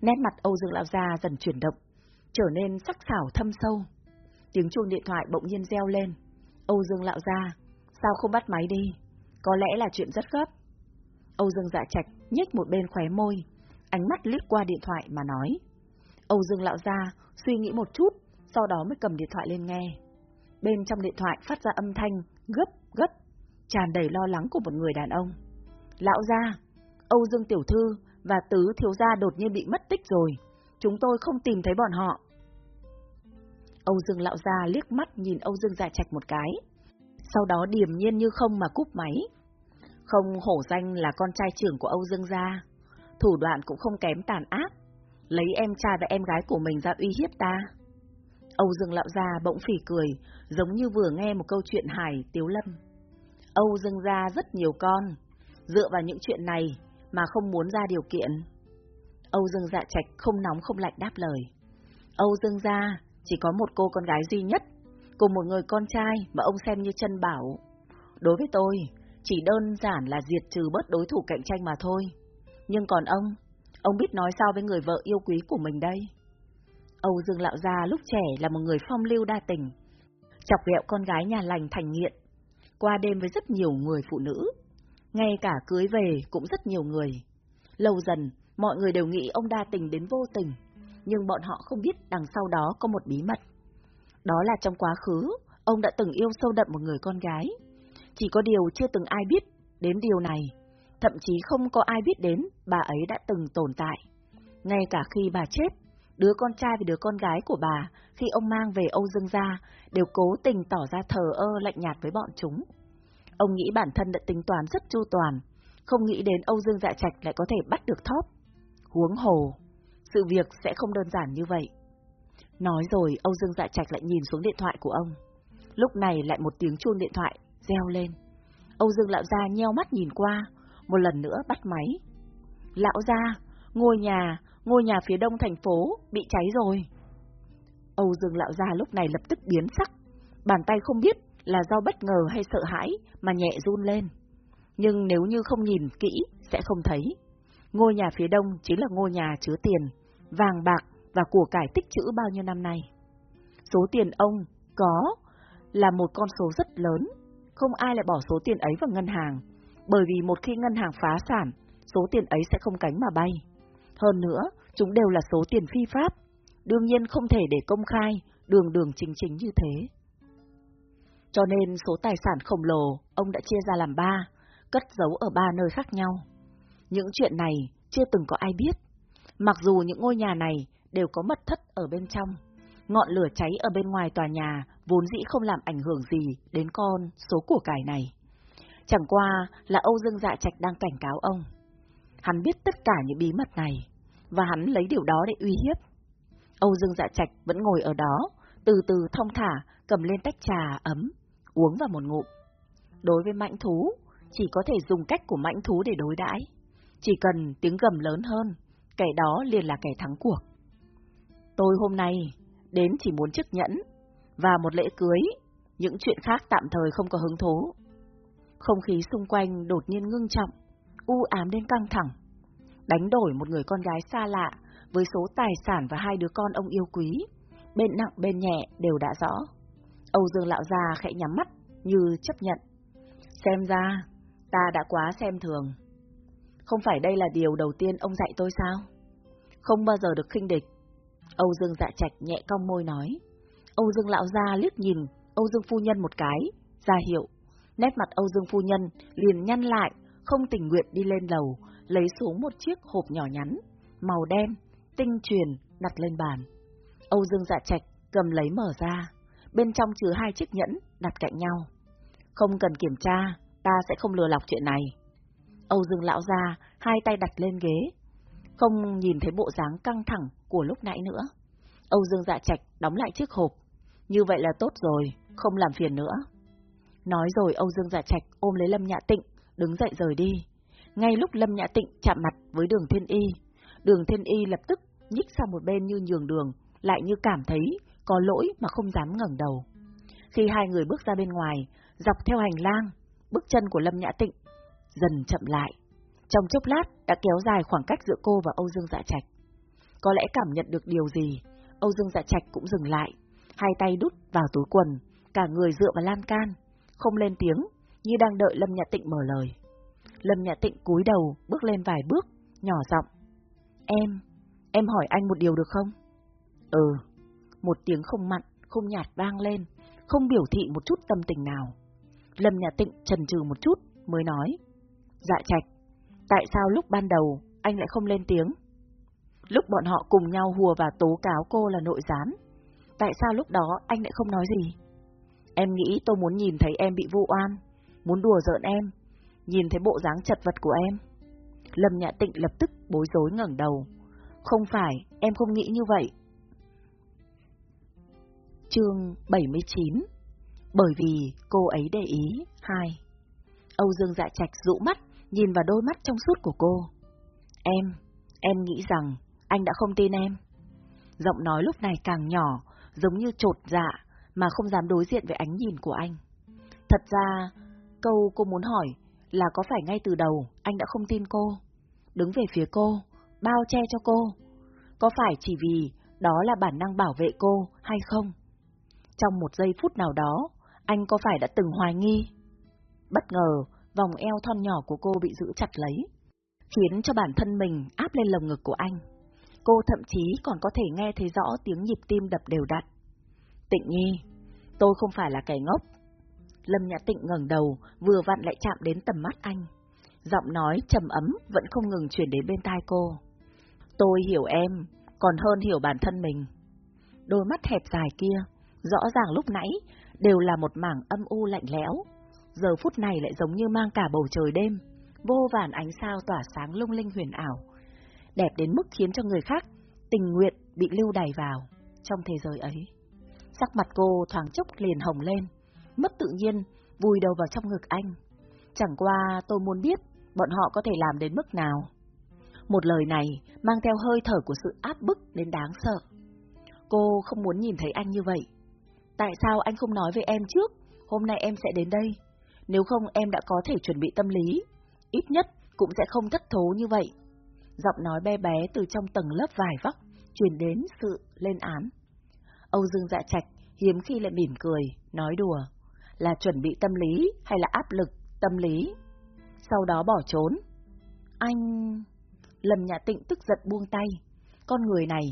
Nét mặt Âu Dương Lão Gia dần chuyển động, trở nên sắc sảo thâm sâu. Tiếng chuông điện thoại bỗng nhiên reo lên. Âu Dương Lão Gia, sao không bắt máy đi? Có lẽ là chuyện rất gấp. Âu Dương Dạ Trạch nhếch một bên khóe môi, ánh mắt liếc qua điện thoại mà nói. Âu Dương Lão Gia suy nghĩ một chút, sau đó mới cầm điện thoại lên nghe. Bên trong điện thoại phát ra âm thanh gấp gấp, tràn đầy lo lắng của một người đàn ông. Lão gia, Âu Dương Tiểu Thư và Tứ Thiếu Gia đột nhiên bị mất tích rồi. Chúng tôi không tìm thấy bọn họ. Âu Dương Lão Gia liếc mắt nhìn Âu Dương Dạ Trạch một cái. Sau đó điềm nhiên như không mà cúp máy. Không hổ danh là con trai trưởng của Âu Dương Gia. Thủ đoạn cũng không kém tàn ác. Lấy em trai và em gái của mình ra uy hiếp ta. Âu Dương Lão Gia bỗng phỉ cười, giống như vừa nghe một câu chuyện hài tiếu lâm. Âu Dương Gia rất nhiều con, dựa vào những chuyện này mà không muốn ra điều kiện. Âu Dương Dạ Trạch không nóng không lạnh đáp lời. Âu Dương Gia chỉ có một cô con gái duy nhất, cùng một người con trai mà ông xem như chân bảo. Đối với tôi, chỉ đơn giản là diệt trừ bớt đối thủ cạnh tranh mà thôi. Nhưng còn ông, ông biết nói sao với người vợ yêu quý của mình đây? Âu Dương Lão Gia lúc trẻ là một người phong lưu đa tình, chọc ghẹo con gái nhà lành thành nghiện, qua đêm với rất nhiều người phụ nữ, ngay cả cưới về cũng rất nhiều người. Lâu dần, mọi người đều nghĩ ông đa tình đến vô tình, nhưng bọn họ không biết đằng sau đó có một bí mật. Đó là trong quá khứ, ông đã từng yêu sâu đậm một người con gái. Chỉ có điều chưa từng ai biết đến điều này, thậm chí không có ai biết đến bà ấy đã từng tồn tại. Ngay cả khi bà chết, đứa con trai và đứa con gái của bà, khi ông mang về Âu Dương gia, đều cố tình tỏ ra thờ ơ lạnh nhạt với bọn chúng. Ông nghĩ bản thân đã tính toán rất chu toàn, không nghĩ đến Âu Dương Dạ Trạch lại có thể bắt được thóp. Huống hồ, sự việc sẽ không đơn giản như vậy. Nói rồi, Âu Dương Dạ Trạch lại nhìn xuống điện thoại của ông. Lúc này lại một tiếng chuông điện thoại, reo lên. Âu Dương Lão Gia nheo mắt nhìn qua, một lần nữa bắt máy. Lão Gia, ngôi nhà, ngôi nhà phía đông thành phố, bị cháy rồi. Âu Dương Lão Gia lúc này lập tức biến sắc, bàn tay không biết là do bất ngờ hay sợ hãi mà nhẹ run lên. Nhưng nếu như không nhìn kỹ, sẽ không thấy. Ngôi nhà phía đông chính là ngôi nhà chứa tiền, vàng bạc và của cải tích trữ bao nhiêu năm nay. Số tiền ông có là một con số rất lớn, không ai lại bỏ số tiền ấy vào ngân hàng, bởi vì một khi ngân hàng phá sản, số tiền ấy sẽ không cánh mà bay. Hơn nữa, chúng đều là số tiền phi pháp, đương nhiên không thể để công khai, đường đường chính chính như thế. Cho nên số tài sản khổng lồ ông đã chia ra làm ba, cất giấu ở ba nơi khác nhau. Những chuyện này chưa từng có ai biết. Mặc dù những ngôi nhà này đều có mật thất ở bên trong, ngọn lửa cháy ở bên ngoài tòa nhà vốn dĩ không làm ảnh hưởng gì đến con số của cải này. Chẳng qua là Âu Dương Dạ Trạch đang cảnh cáo ông. Hắn biết tất cả những bí mật này, và hắn lấy điều đó để uy hiếp. Âu Dương Dạ Trạch vẫn ngồi ở đó, từ từ thông thả cầm lên tách trà ấm, uống vào một ngụm. Đối với mãnh thú, chỉ có thể dùng cách của mãnh thú để đối đãi. Chỉ cần tiếng gầm lớn hơn, kẻ đó liền là kẻ thắng cuộc. Tôi hôm nay đến chỉ muốn chức nhẫn và một lễ cưới, những chuyện khác tạm thời không có hứng thú. Không khí xung quanh đột nhiên ngưng trọng, u ám đến căng thẳng. Đánh đổi một người con gái xa lạ với số tài sản và hai đứa con ông yêu quý, bên nặng bên nhẹ đều đã rõ. Âu Dương Lão Già khẽ nhắm mắt như chấp nhận. Xem ra, ta đã quá xem thường. Không phải đây là điều đầu tiên ông dạy tôi sao? Không bao giờ được khinh địch. Âu Dương dạ trạch nhẹ cong môi nói. Âu Dương lão gia liếc nhìn Âu Dương phu nhân một cái, ra hiệu. Nét mặt Âu Dương phu nhân liền nhăn lại, không tình nguyện đi lên lầu, lấy xuống một chiếc hộp nhỏ nhắn, màu đen, tinh truyền, đặt lên bàn. Âu Dương dạ trạch cầm lấy mở ra, bên trong chứa hai chiếc nhẫn đặt cạnh nhau. Không cần kiểm tra, ta sẽ không lừa lọc chuyện này. Âu Dương lão ra, hai tay đặt lên ghế, không nhìn thấy bộ dáng căng thẳng của lúc nãy nữa. Âu Dương dạ trạch đóng lại chiếc hộp. Như vậy là tốt rồi, không làm phiền nữa. Nói rồi Âu Dương dạ trạch ôm lấy Lâm Nhã Tịnh, đứng dậy rời đi. Ngay lúc Lâm Nhã Tịnh chạm mặt với đường Thiên Y, đường Thiên Y lập tức nhích sang một bên như nhường đường, lại như cảm thấy có lỗi mà không dám ngẩng đầu. Khi hai người bước ra bên ngoài, dọc theo hành lang, bước chân của Lâm Nhã Tịnh dần chậm lại. Trong chốc lát đã kéo dài khoảng cách giữa cô và Âu Dương Dạ Trạch. Có lẽ cảm nhận được điều gì, Âu Dương Dạ Trạch cũng dừng lại, hai tay đút vào túi quần, cả người dựa vào lan can, không lên tiếng, như đang đợi Lâm Nhã Tịnh mở lời. Lâm Nhã Tịnh cúi đầu, bước lên vài bước, nhỏ giọng. Em, em hỏi anh một điều được không? Ừ, một tiếng không mặn, không nhạt vang lên, không biểu thị một chút tâm tình nào. Lâm Nhã Tịnh trần trừ một chút, mới nói. Dạ trạch, tại sao lúc ban đầu anh lại không lên tiếng? Lúc bọn họ cùng nhau hùa và tố cáo cô là nội gián, tại sao lúc đó anh lại không nói gì? Em nghĩ tôi muốn nhìn thấy em bị vu oan, muốn đùa giỡn em, nhìn thấy bộ dáng chật vật của em. Lâm Nhã Tịnh lập tức bối rối ngẩng đầu. Không phải, em không nghĩ như vậy. Chương 79 Bởi vì cô ấy để ý, hai. Âu Dương Dạ Trạch rũ mắt, nhìn vào đôi mắt trong suốt của cô. Em, em nghĩ rằng anh đã không tin em. Giọng nói lúc này càng nhỏ, giống như trột dạ, mà không dám đối diện với ánh nhìn của anh. Thật ra, câu cô muốn hỏi là có phải ngay từ đầu anh đã không tin cô, đứng về phía cô, bao che cho cô, có phải chỉ vì đó là bản năng bảo vệ cô hay không? Trong một giây phút nào đó, anh có phải đã từng hoài nghi? Bất ngờ, vòng eo thon nhỏ của cô bị giữ chặt lấy, khiến cho bản thân mình áp lên lồng ngực của anh. Cô thậm chí còn có thể nghe thấy rõ tiếng nhịp tim đập đều đặn. Tịnh Nhi, tôi không phải là kẻ ngốc. Lâm Nhã Tịnh ngẩng đầu, vừa vặn lại chạm đến tầm mắt anh. Giọng nói trầm ấm vẫn không ngừng truyền đến bên tai cô. Tôi hiểu em, còn hơn hiểu bản thân mình. Đôi mắt hẹp dài kia, rõ ràng lúc nãy, đều là một mảng âm u lạnh lẽo. Giờ phút này lại giống như mang cả bầu trời đêm, vô vàn ánh sao tỏa sáng lung linh huyền ảo. Đẹp đến mức khiến cho người khác tình nguyện bị lưu đày vào trong thế giới ấy. Sắc mặt cô thoáng chốc liền hồng lên, mất tự nhiên, vùi đầu vào trong ngực anh. Chẳng qua tôi muốn biết bọn họ có thể làm đến mức nào. Một lời này mang theo hơi thở của sự áp bức đến đáng sợ. Cô không muốn nhìn thấy anh như vậy. Tại sao anh không nói với em trước, hôm nay em sẽ đến đây? Nếu không em đã có thể chuẩn bị tâm lý, ít nhất cũng sẽ không thất thố như vậy. Giọng nói bé bé từ trong tầng lớp vải vóc, truyền đến sự lên án. Âu Dương dạ trạch hiếm khi lại mỉm cười, nói đùa, là chuẩn bị tâm lý hay là áp lực tâm lý. Sau đó bỏ trốn. Anh... Lâm Nhã Tịnh tức giận buông tay. Con người này,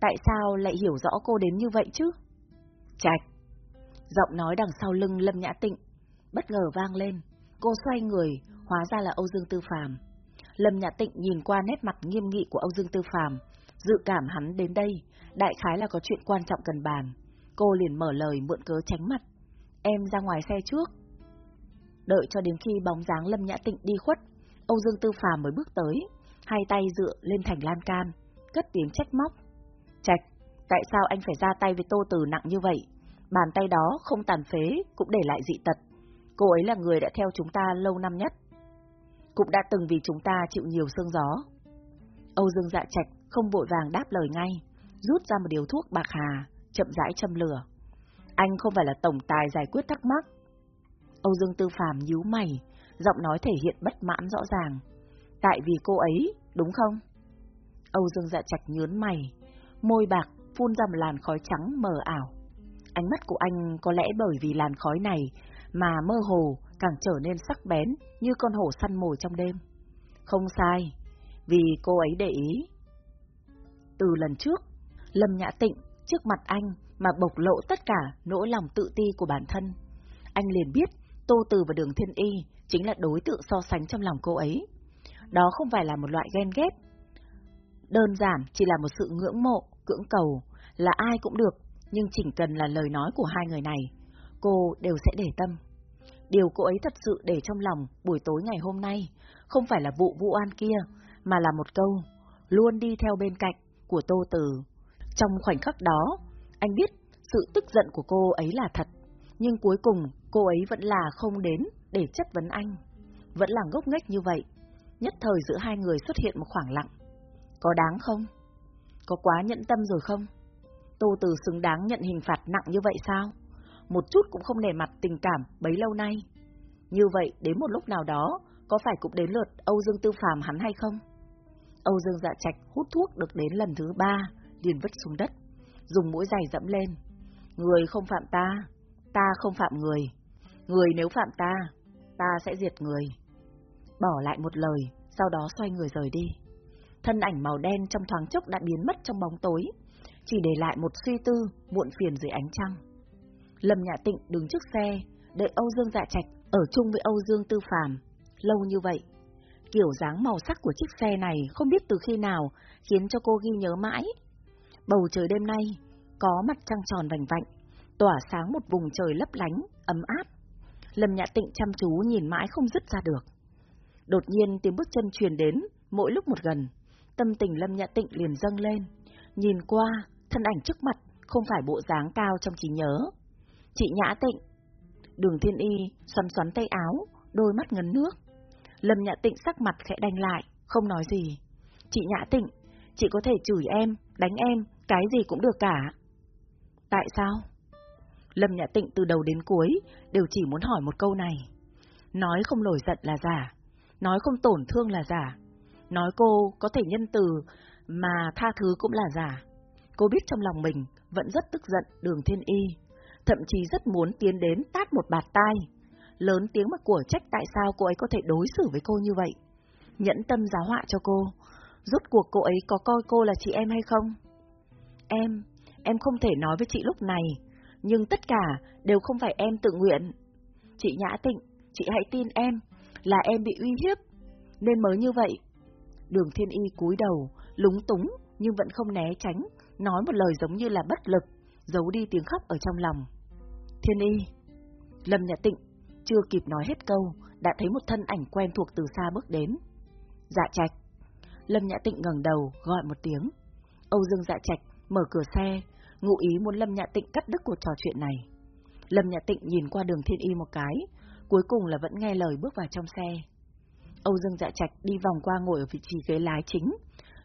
tại sao lại hiểu rõ cô đến như vậy chứ? Trạch. Giọng nói đằng sau lưng Lâm Nhã Tịnh, bất ngờ vang lên. Cô xoay người, hóa ra là Âu Dương Tư Phàm. Lâm Nhã Tịnh nhìn qua nét mặt nghiêm nghị của Âu Dương Tư Phàm, dự cảm hắn đến đây, đại khái là có chuyện quan trọng cần bàn. Cô liền mở lời mượn cớ tránh mặt. Em ra ngoài xe trước. Đợi cho đến khi bóng dáng Lâm Nhã Tịnh đi khuất, Âu Dương Tư Phàm mới bước tới, hai tay dựa lên thành lan can, cất tiếng trách móc. Trạch, tại sao anh phải ra tay với Tô Từ nặng như vậy? Bàn tay đó không tàn phế, cũng để lại dị tật. Cô ấy là người đã theo chúng ta lâu năm nhất. Cũng đã từng vì chúng ta chịu nhiều sương gió. Âu Dương dạ trạch không vội vàng đáp lời ngay, rút ra một điều thuốc bạc hà, chậm rãi châm lửa. Anh không phải là tổng tài giải quyết thắc mắc. Âu Dương Tư Phạm nhíu mày, giọng nói thể hiện bất mãn rõ ràng. Tại vì cô ấy, đúng không? Âu Dương dạ trạch nhớn mày, môi bạc phun ra một làn khói trắng mờ ảo. Ánh mắt của anh có lẽ bởi vì làn khói này mà mơ hồ càng trở nên sắc bén như con hổ săn mồi trong đêm. Không sai, vì cô ấy để ý. Từ lần trước, Lâm Nhã Tịnh trước mặt anh mà bộc lộ tất cả nỗi lòng tự ti của bản thân. Anh liền biết Tô Từ và Đường Thiên Y chính là đối tượng so sánh trong lòng cô ấy. Đó không phải là một loại ghen ghét. Đơn giản chỉ là một sự ngưỡng mộ, cưỡng cầu, là ai cũng được, nhưng chỉ cần là lời nói của hai người này, cô đều sẽ để tâm. Điều cô ấy thật sự để trong lòng buổi tối ngày hôm nay, không phải là vụ vụ an kia, mà là một câu, luôn đi theo bên cạnh của Tô Từ. Trong khoảnh khắc đó, anh biết sự tức giận của cô ấy là thật, nhưng cuối cùng cô ấy vẫn là không đến để chất vấn anh. Vẫn là ngốc nghếch như vậy, nhất thời giữa hai người xuất hiện một khoảng lặng. Có đáng không? Có quá nhẫn tâm rồi không? Tô Từ xứng đáng nhận hình phạt nặng như vậy sao? Một chút cũng không nề mặt tình cảm bấy lâu nay. Như vậy, đến một lúc nào đó, có phải cũng đến lượt Âu Dương Tư Phàm hắn hay không? Âu Dương Dạ Trạch hút thuốc được đến lần thứ ba, liền vứt xuống đất, dùng mũi giày dẫm lên. Người không phạm ta, ta không phạm người. Người nếu phạm ta, ta sẽ diệt người. Bỏ lại một lời, sau đó xoay người rời đi. Thân ảnh màu đen trong thoáng chốc đã biến mất trong bóng tối, chỉ để lại một suy tư muộn phiền dưới ánh trăng. Lâm Nhã Tịnh đứng trước xe, đợi Âu Dương Dạ Trạch ở chung với Âu Dương Tư Phàm. Lâu như vậy, kiểu dáng màu sắc của chiếc xe này không biết từ khi nào khiến cho cô ghi nhớ mãi. Bầu trời đêm nay có mặt trăng tròn vành vạnh, tỏa sáng một vùng trời lấp lánh, ấm áp. Lâm Nhã Tịnh chăm chú nhìn mãi không dứt ra được. Đột nhiên tiếng bước chân truyền đến, mỗi lúc một gần, tâm tình Lâm Nhã Tịnh liền dâng lên. Nhìn qua, thân ảnh trước mặt không phải bộ dáng cao trong trí nhớ. Chị Nhã Tịnh. Đường Thiên Y xoắn xoắn tay áo, đôi mắt ngấn nước. Lâm Nhã Tịnh sắc mặt khẽ đành lại, không nói gì. Chị Nhã Tịnh, chị có thể chửi em, đánh em, cái gì cũng được cả. Tại sao? Lâm Nhã Tịnh từ đầu đến cuối đều chỉ muốn hỏi một câu này. Nói không nổi giận là giả, nói không tổn thương là giả, nói cô có thể nhân từ mà tha thứ cũng là giả. Cô biết trong lòng mình vẫn rất tức giận đường thiên y, thậm chí rất muốn tiến đến tát một bạt tai. Lớn tiếng mà của trách tại sao cô ấy có thể đối xử với cô như vậy. Nhẫn tâm giáo họa cho cô. Rốt cuộc cô ấy có coi cô là chị em hay không? Em, em không thể nói với chị lúc này, nhưng tất cả đều không phải em tự nguyện. Chị Nhã Tịnh, chị hãy tin em, là em bị uy hiếp, nên mới như vậy. Đường Thiên Y cúi đầu, lúng túng nhưng vẫn không né tránh, nói một lời giống như là bất lực, giấu đi tiếng khóc ở trong lòng. Thiên Y Lâm Nhã Tịnh chưa kịp nói hết câu, đã thấy một thân ảnh quen thuộc từ xa bước đến. Dạ Trạch Lâm Nhã Tịnh ngẩng đầu, gọi một tiếng. Âu Dương Dạ Trạch mở cửa xe, ngụ ý muốn Lâm Nhã Tịnh cắt đứt cuộc trò chuyện này. Lâm Nhã Tịnh nhìn qua đường Thiên Y một cái, cuối cùng là vẫn nghe lời bước vào trong xe. Âu Dương Dạ Trạch đi vòng qua ngồi ở vị trí ghế lái chính,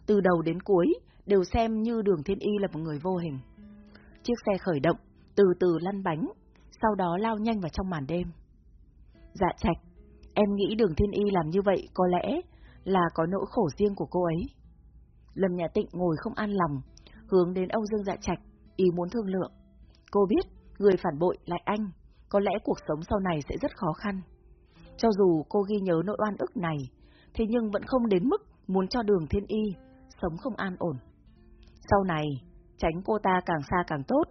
từ đầu đến cuối đều xem như đường Thiên Y là một người vô hình. Chiếc xe khởi động, từ từ lăn bánh, sau đó lao nhanh vào trong màn đêm. Dạ Trạch, em nghĩ đường Thiên Y làm như vậy có lẽ là có nỗi khổ riêng của cô ấy. Lâm Nhã Tịnh ngồi không an lòng, hướng đến Âu Dương Dạ Trạch, ý muốn thương lượng. Cô biết, người phản bội lại anh, có lẽ cuộc sống sau này sẽ rất khó khăn. Cho dù cô ghi nhớ nỗi oan ức này, thế nhưng vẫn không đến mức muốn cho đường thiên y, sống không an ổn. Sau này, tránh cô ta càng xa càng tốt.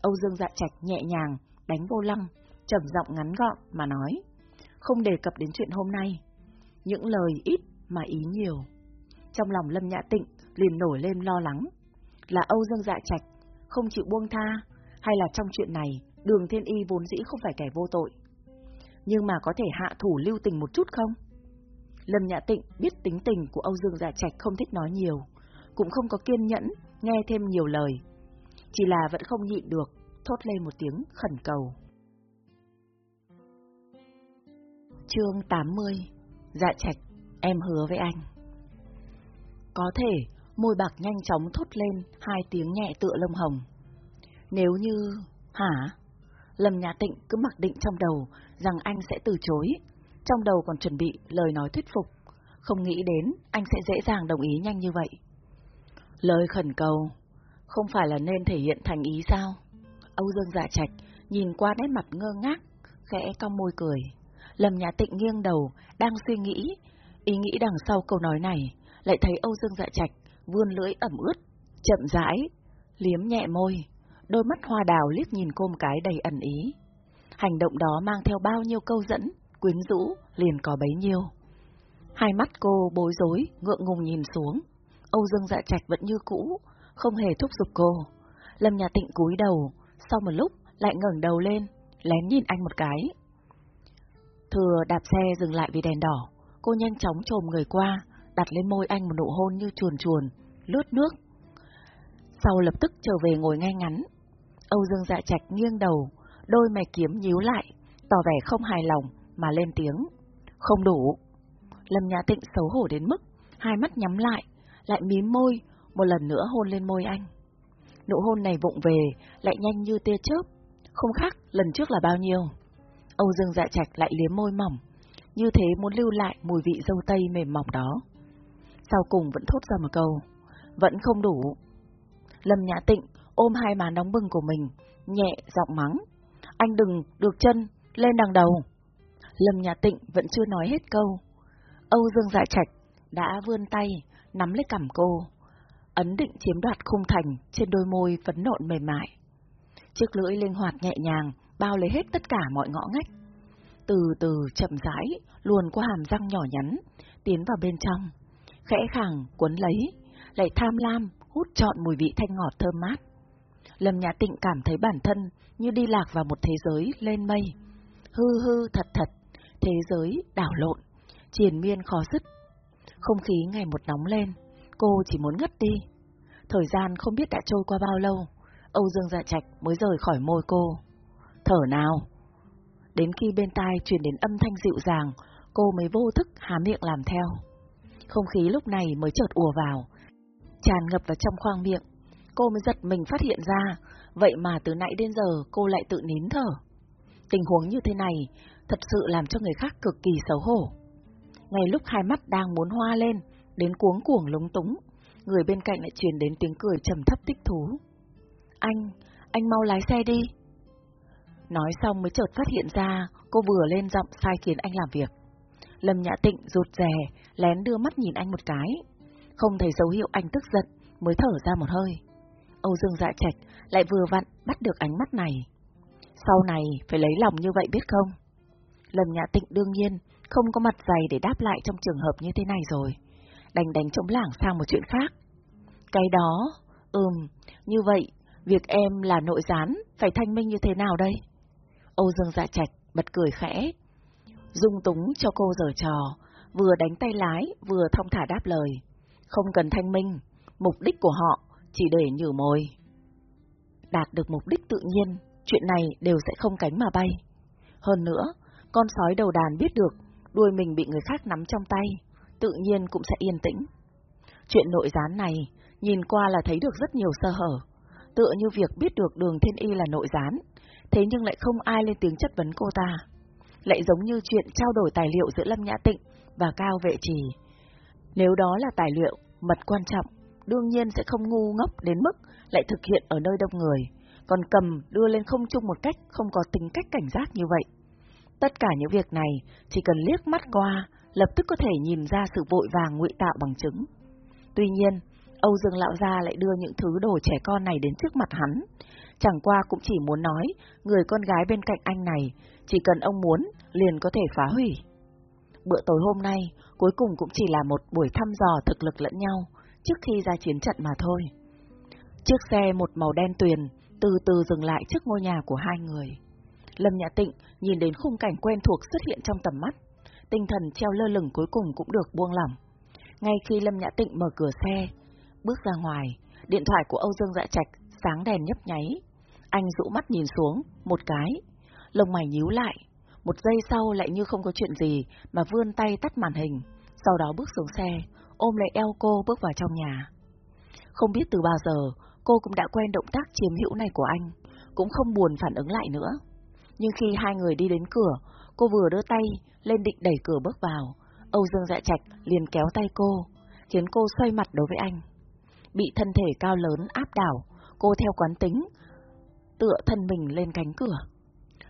Âu Dương dạ trạch nhẹ nhàng, đánh vô lăng, trầm giọng ngắn gọn mà nói, không đề cập đến chuyện hôm nay. Những lời ít mà ý nhiều. Trong lòng Lâm Nhã Tịnh liền nổi lên lo lắng, là Âu Dương dạ trạch không chịu buông tha, hay là trong chuyện này đường thiên y vốn dĩ không phải kẻ vô tội nhưng mà có thể hạ thủ lưu tình một chút không? Lâm Nhã Tịnh biết tính tình của Âu Dương Dạ Trạch không thích nói nhiều, cũng không có kiên nhẫn nghe thêm nhiều lời. Chỉ là vẫn không nhịn được, thốt lên một tiếng khẩn cầu. Chương 80 Dạ trạch, em hứa với anh. Có thể, môi bạc nhanh chóng thốt lên hai tiếng nhẹ tựa lông hồng. Nếu như... Hả? Lâm nhà Tịnh cứ mặc định trong đầu rằng anh sẽ từ chối. Trong đầu còn chuẩn bị lời nói thuyết phục. Không nghĩ đến anh sẽ dễ dàng đồng ý nhanh như vậy. Lời khẩn cầu, không phải là nên thể hiện thành ý sao? Âu Dương dạ trạch, nhìn qua nét mặt ngơ ngác, khẽ cong môi cười. Lâm Nhã Tịnh nghiêng đầu, đang suy nghĩ, ý nghĩ đằng sau câu nói này, lại thấy Âu Dương dạ trạch vươn lưỡi ẩm ướt, chậm rãi, liếm nhẹ môi, đôi mắt hoa đào liếc nhìn cô một cái đầy ẩn ý. Hành động đó mang theo bao nhiêu câu dẫn, quyến rũ, liền có bấy nhiêu. Hai mắt cô bối rối, ngượng ngùng nhìn xuống. Âu Dương dạ trạch vẫn như cũ, không hề thúc giục cô. Lâm Nhà Tịnh cúi đầu, sau một lúc lại ngẩng đầu lên, lén nhìn anh một cái. Thừa đạp xe dừng lại vì đèn đỏ, cô nhanh chóng trồm người qua, đặt lên môi anh một nụ hôn như chuồn chuồn, lướt nước. Sau lập tức trở về ngồi ngay ngắn. Âu Dương dạ trạch nghiêng đầu, đôi mày kiếm nhíu lại, tỏ vẻ không hài lòng mà lên tiếng. Không đủ. Lâm Nhã Tịnh xấu hổ đến mức, hai mắt nhắm lại, lại mím môi, một lần nữa hôn lên môi anh. Nụ hôn này vụng về, lại nhanh như tia chớp, không khác lần trước là bao nhiêu. Âu Dương dạ trạch lại liếm môi mỏng, như thế muốn lưu lại mùi vị dâu tây mềm mỏng đó. Sau cùng vẫn thốt ra một câu, vẫn không đủ. Lâm Nhã Tịnh ôm hai má nóng bừng của mình, nhẹ giọng mắng. Anh đừng được chân, lên đằng đầu. Lâm Nhã Tịnh vẫn chưa nói hết câu. Âu Dương Dạ Trạch đã vươn tay, nắm lấy cằm cô, ấn định chiếm đoạt khung thành trên đôi môi phấn nộn mềm mại. Chiếc lưỡi linh hoạt nhẹ nhàng, bao lấy hết tất cả mọi ngõ ngách. Từ từ chậm rãi, luồn qua hàm răng nhỏ nhắn, tiến vào bên trong. Khẽ khàng, cuốn lấy, lại tham lam, hút trọn mùi vị thanh ngọt thơm mát. Lâm Nhã Tịnh cảm thấy bản thân như đi lạc vào một thế giới lên mây. Hư hư thật thật, thế giới đảo lộn, triền miên khó dứt. Không khí ngày một nóng lên, cô chỉ muốn ngất đi. Thời gian không biết đã trôi qua bao lâu, Âu Dương Dạ Trạch mới rời khỏi môi cô. Thở nào? Đến khi bên tai truyền đến âm thanh dịu dàng, cô mới vô thức há miệng làm theo. Không khí lúc này mới chợt ùa vào, tràn ngập vào trong khoang miệng. Cô mới giật mình phát hiện ra, vậy mà từ nãy đến giờ cô lại tự nín thở. Tình huống như thế này thật sự làm cho người khác cực kỳ xấu hổ. Ngay lúc hai mắt đang muốn hoa lên, đến cuống cuồng lúng túng, người bên cạnh lại truyền đến tiếng cười trầm thấp thích thú. Anh, anh mau lái xe đi. Nói xong mới chợt phát hiện ra, cô vừa lên giọng sai khiến anh làm việc. Lâm Nhã Tịnh rụt rè, lén đưa mắt nhìn anh một cái. Không thấy dấu hiệu anh tức giận, mới thở ra một hơi. Âu Dương dạ trạch lại vừa vặn bắt được ánh mắt này. Sau này phải lấy lòng như vậy biết không? Lâm Nhã Tịnh đương nhiên không có mặt dày để đáp lại trong trường hợp như thế này rồi. Đành đánh trống lảng sang một chuyện khác. Cái đó, ừm, như vậy, việc em là nội gián phải thanh minh như thế nào đây? Âu Dương dạ trạch bật cười khẽ. Dung túng cho cô giở trò, vừa đánh tay lái, vừa thông thả đáp lời. Không cần thanh minh, mục đích của họ chỉ để nhử mồi. Đạt được mục đích tự nhiên, chuyện này đều sẽ không cánh mà bay. Hơn nữa, con sói đầu đàn biết được đuôi mình bị người khác nắm trong tay, tự nhiên cũng sẽ yên tĩnh. Chuyện nội gián này, nhìn qua là thấy được rất nhiều sơ hở, tựa như việc biết được đường thiên y là nội gián, thế nhưng lại không ai lên tiếng chất vấn cô ta. Lại giống như chuyện trao đổi tài liệu giữa Lâm Nhã Tịnh và Cao Vệ Trì. Nếu đó là tài liệu, mật quan trọng, đương nhiên sẽ không ngu ngốc đến mức lại thực hiện ở nơi đông người, còn cầm đưa lên không chung một cách không có tính cách cảnh giác như vậy. Tất cả những việc này chỉ cần liếc mắt qua, lập tức có thể nhìn ra sự vội vàng ngụy tạo bằng chứng. Tuy nhiên, Âu Dương Lão Gia lại đưa những thứ đồ trẻ con này đến trước mặt hắn. Chẳng qua cũng chỉ muốn nói, người con gái bên cạnh anh này, chỉ cần ông muốn, liền có thể phá hủy. Bữa tối hôm nay, cuối cùng cũng chỉ là một buổi thăm dò thực lực lẫn nhau, trước khi ra chiến trận mà thôi. Chiếc xe một màu đen tuyền, từ từ dừng lại trước ngôi nhà của hai người. Lâm Nhã Tịnh nhìn đến khung cảnh quen thuộc xuất hiện trong tầm mắt, tinh thần treo lơ lửng cuối cùng cũng được buông lỏng. Ngay khi Lâm Nhã Tịnh mở cửa xe, bước ra ngoài, điện thoại của Âu Dương Dạ Trạch sáng đèn nhấp nháy. Anh rũ mắt nhìn xuống, một cái, lông mày nhíu lại, một giây sau lại như không có chuyện gì mà vươn tay tắt màn hình, sau đó bước xuống xe, ôm lấy eo cô bước vào trong nhà. Không biết từ bao giờ, cô cũng đã quen động tác chiếm hữu này của anh, cũng không buồn phản ứng lại nữa. Nhưng khi hai người đi đến cửa, cô vừa đưa tay lên định đẩy cửa bước vào, Âu Dương Dạ Trạch liền kéo tay cô, khiến cô xoay mặt đối với anh. Bị thân thể cao lớn áp đảo, cô theo quán tính, tựa thân mình lên cánh cửa.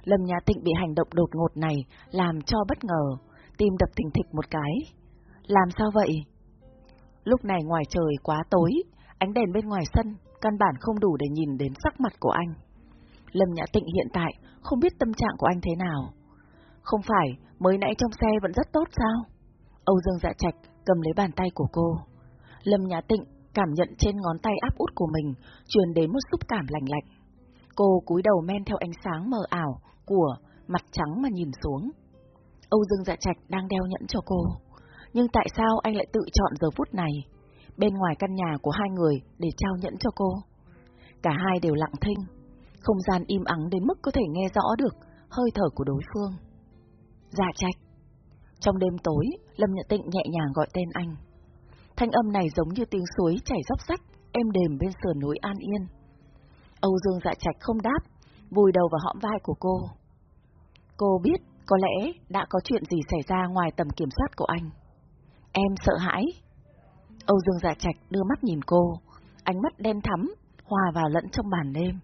Lâm Nhã Tịnh bị hành động đột ngột này làm cho bất ngờ, tim đập thình thịch một cái. Làm sao vậy? Lúc này ngoài trời quá tối, ánh đèn bên ngoài sân căn bản không đủ để nhìn đến sắc mặt của anh. Lâm Nhã Tịnh hiện tại không biết tâm trạng của anh thế nào. Không phải mới nãy trong xe vẫn rất tốt sao? Âu Dương Dạ Trạch cầm lấy bàn tay của cô. Lâm Nhã Tịnh cảm nhận trên ngón tay áp út của mình truyền đến một xúc cảm lạnh lạnh. Cô cúi đầu men theo ánh sáng mờ ảo của mặt trắng mà nhìn xuống. Âu Dương Dạ Trạch đang đeo nhẫn cho cô. Nhưng tại sao anh lại tự chọn giờ phút này, bên ngoài căn nhà của hai người để trao nhẫn cho cô? Cả hai đều lặng thinh, không gian im ắng đến mức có thể nghe rõ được hơi thở của đối phương. Dạ Trạch. Trong đêm tối, Lâm Nhật Tịnh nhẹ nhàng gọi tên anh. Thanh âm này giống như tiếng suối chảy dốc rách, êm đềm bên sườn núi An Yên. Âu Dương Dạ Trạch không đáp, vùi đầu vào hõm vai của cô. Cô biết có lẽ đã có chuyện gì xảy ra ngoài tầm kiểm soát của anh. Em sợ hãi. Âu Dương Dạ Trạch đưa mắt nhìn cô, ánh mắt đen thắm, hòa vào lẫn trong màn đêm.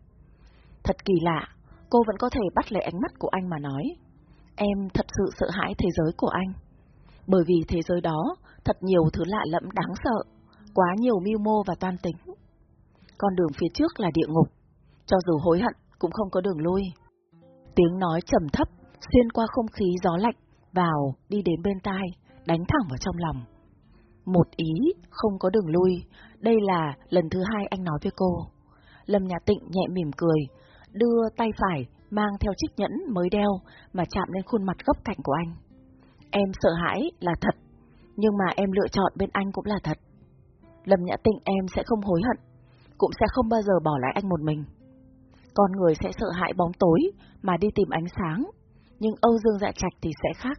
Thật kỳ lạ, cô vẫn có thể bắt lấy ánh mắt của anh mà nói. Em thật sự sợ hãi thế giới của anh. Bởi vì thế giới đó thật nhiều thứ lạ lẫm đáng sợ, quá nhiều mưu mô và toan tính. Con đường phía trước là địa ngục, cho dù hối hận cũng không có đường lui. Tiếng nói trầm thấp, xuyên qua không khí gió lạnh, vào, đi đến bên tai, đánh thẳng vào trong lòng. Một ý, không có đường lui, đây là lần thứ hai anh nói với cô. Lâm Nhà Tịnh nhẹ mỉm cười, đưa tay phải mang theo chiếc nhẫn mới đeo mà chạm lên khuôn mặt góc cạnh của anh. Em sợ hãi là thật, nhưng mà em lựa chọn bên anh cũng là thật. Lâm Nhã Tịnh em sẽ không hối hận, cũng sẽ không bao giờ bỏ lại anh một mình. Con người sẽ sợ hãi bóng tối mà đi tìm ánh sáng, nhưng Âu Dương Dạ Trạch thì sẽ khác.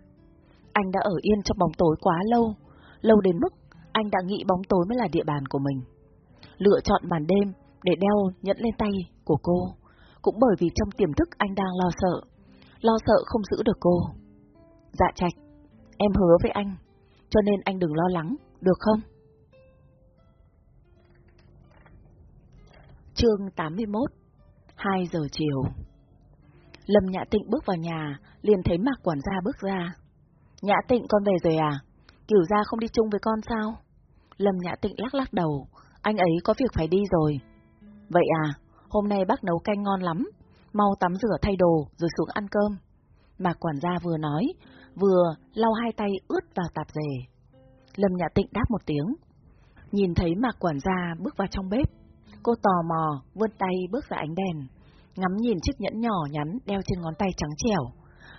Anh đã ở yên trong bóng tối quá lâu, lâu đến mức anh đã nghĩ bóng tối mới là địa bàn của mình. Lựa chọn màn đêm để đeo nhẫn lên tay của cô, cũng bởi vì trong tiềm thức anh đang lo sợ, lo sợ không giữ được cô. Dạ Trạch, em hứa với anh, cho nên anh đừng lo lắng, được không? Chương 81 2 giờ chiều Lâm Nhã Tịnh bước vào nhà, liền thấy Mạc quản gia bước ra. Nhã Tịnh con về rồi à? Kiểu ra không đi chung với con sao? Lâm Nhã Tịnh lắc lắc đầu, anh ấy có việc phải đi rồi. Vậy à, hôm nay bác nấu canh ngon lắm, mau tắm rửa thay đồ rồi xuống ăn cơm mà quản gia vừa nói, vừa lau hai tay ướt vào tạp dề. Lâm Nhã Tịnh đáp một tiếng. Nhìn thấy Mạc quản gia bước vào trong bếp, cô tò mò vươn tay bước ra ánh đèn, ngắm nhìn chiếc nhẫn nhỏ nhắn đeo trên ngón tay trắng trẻo.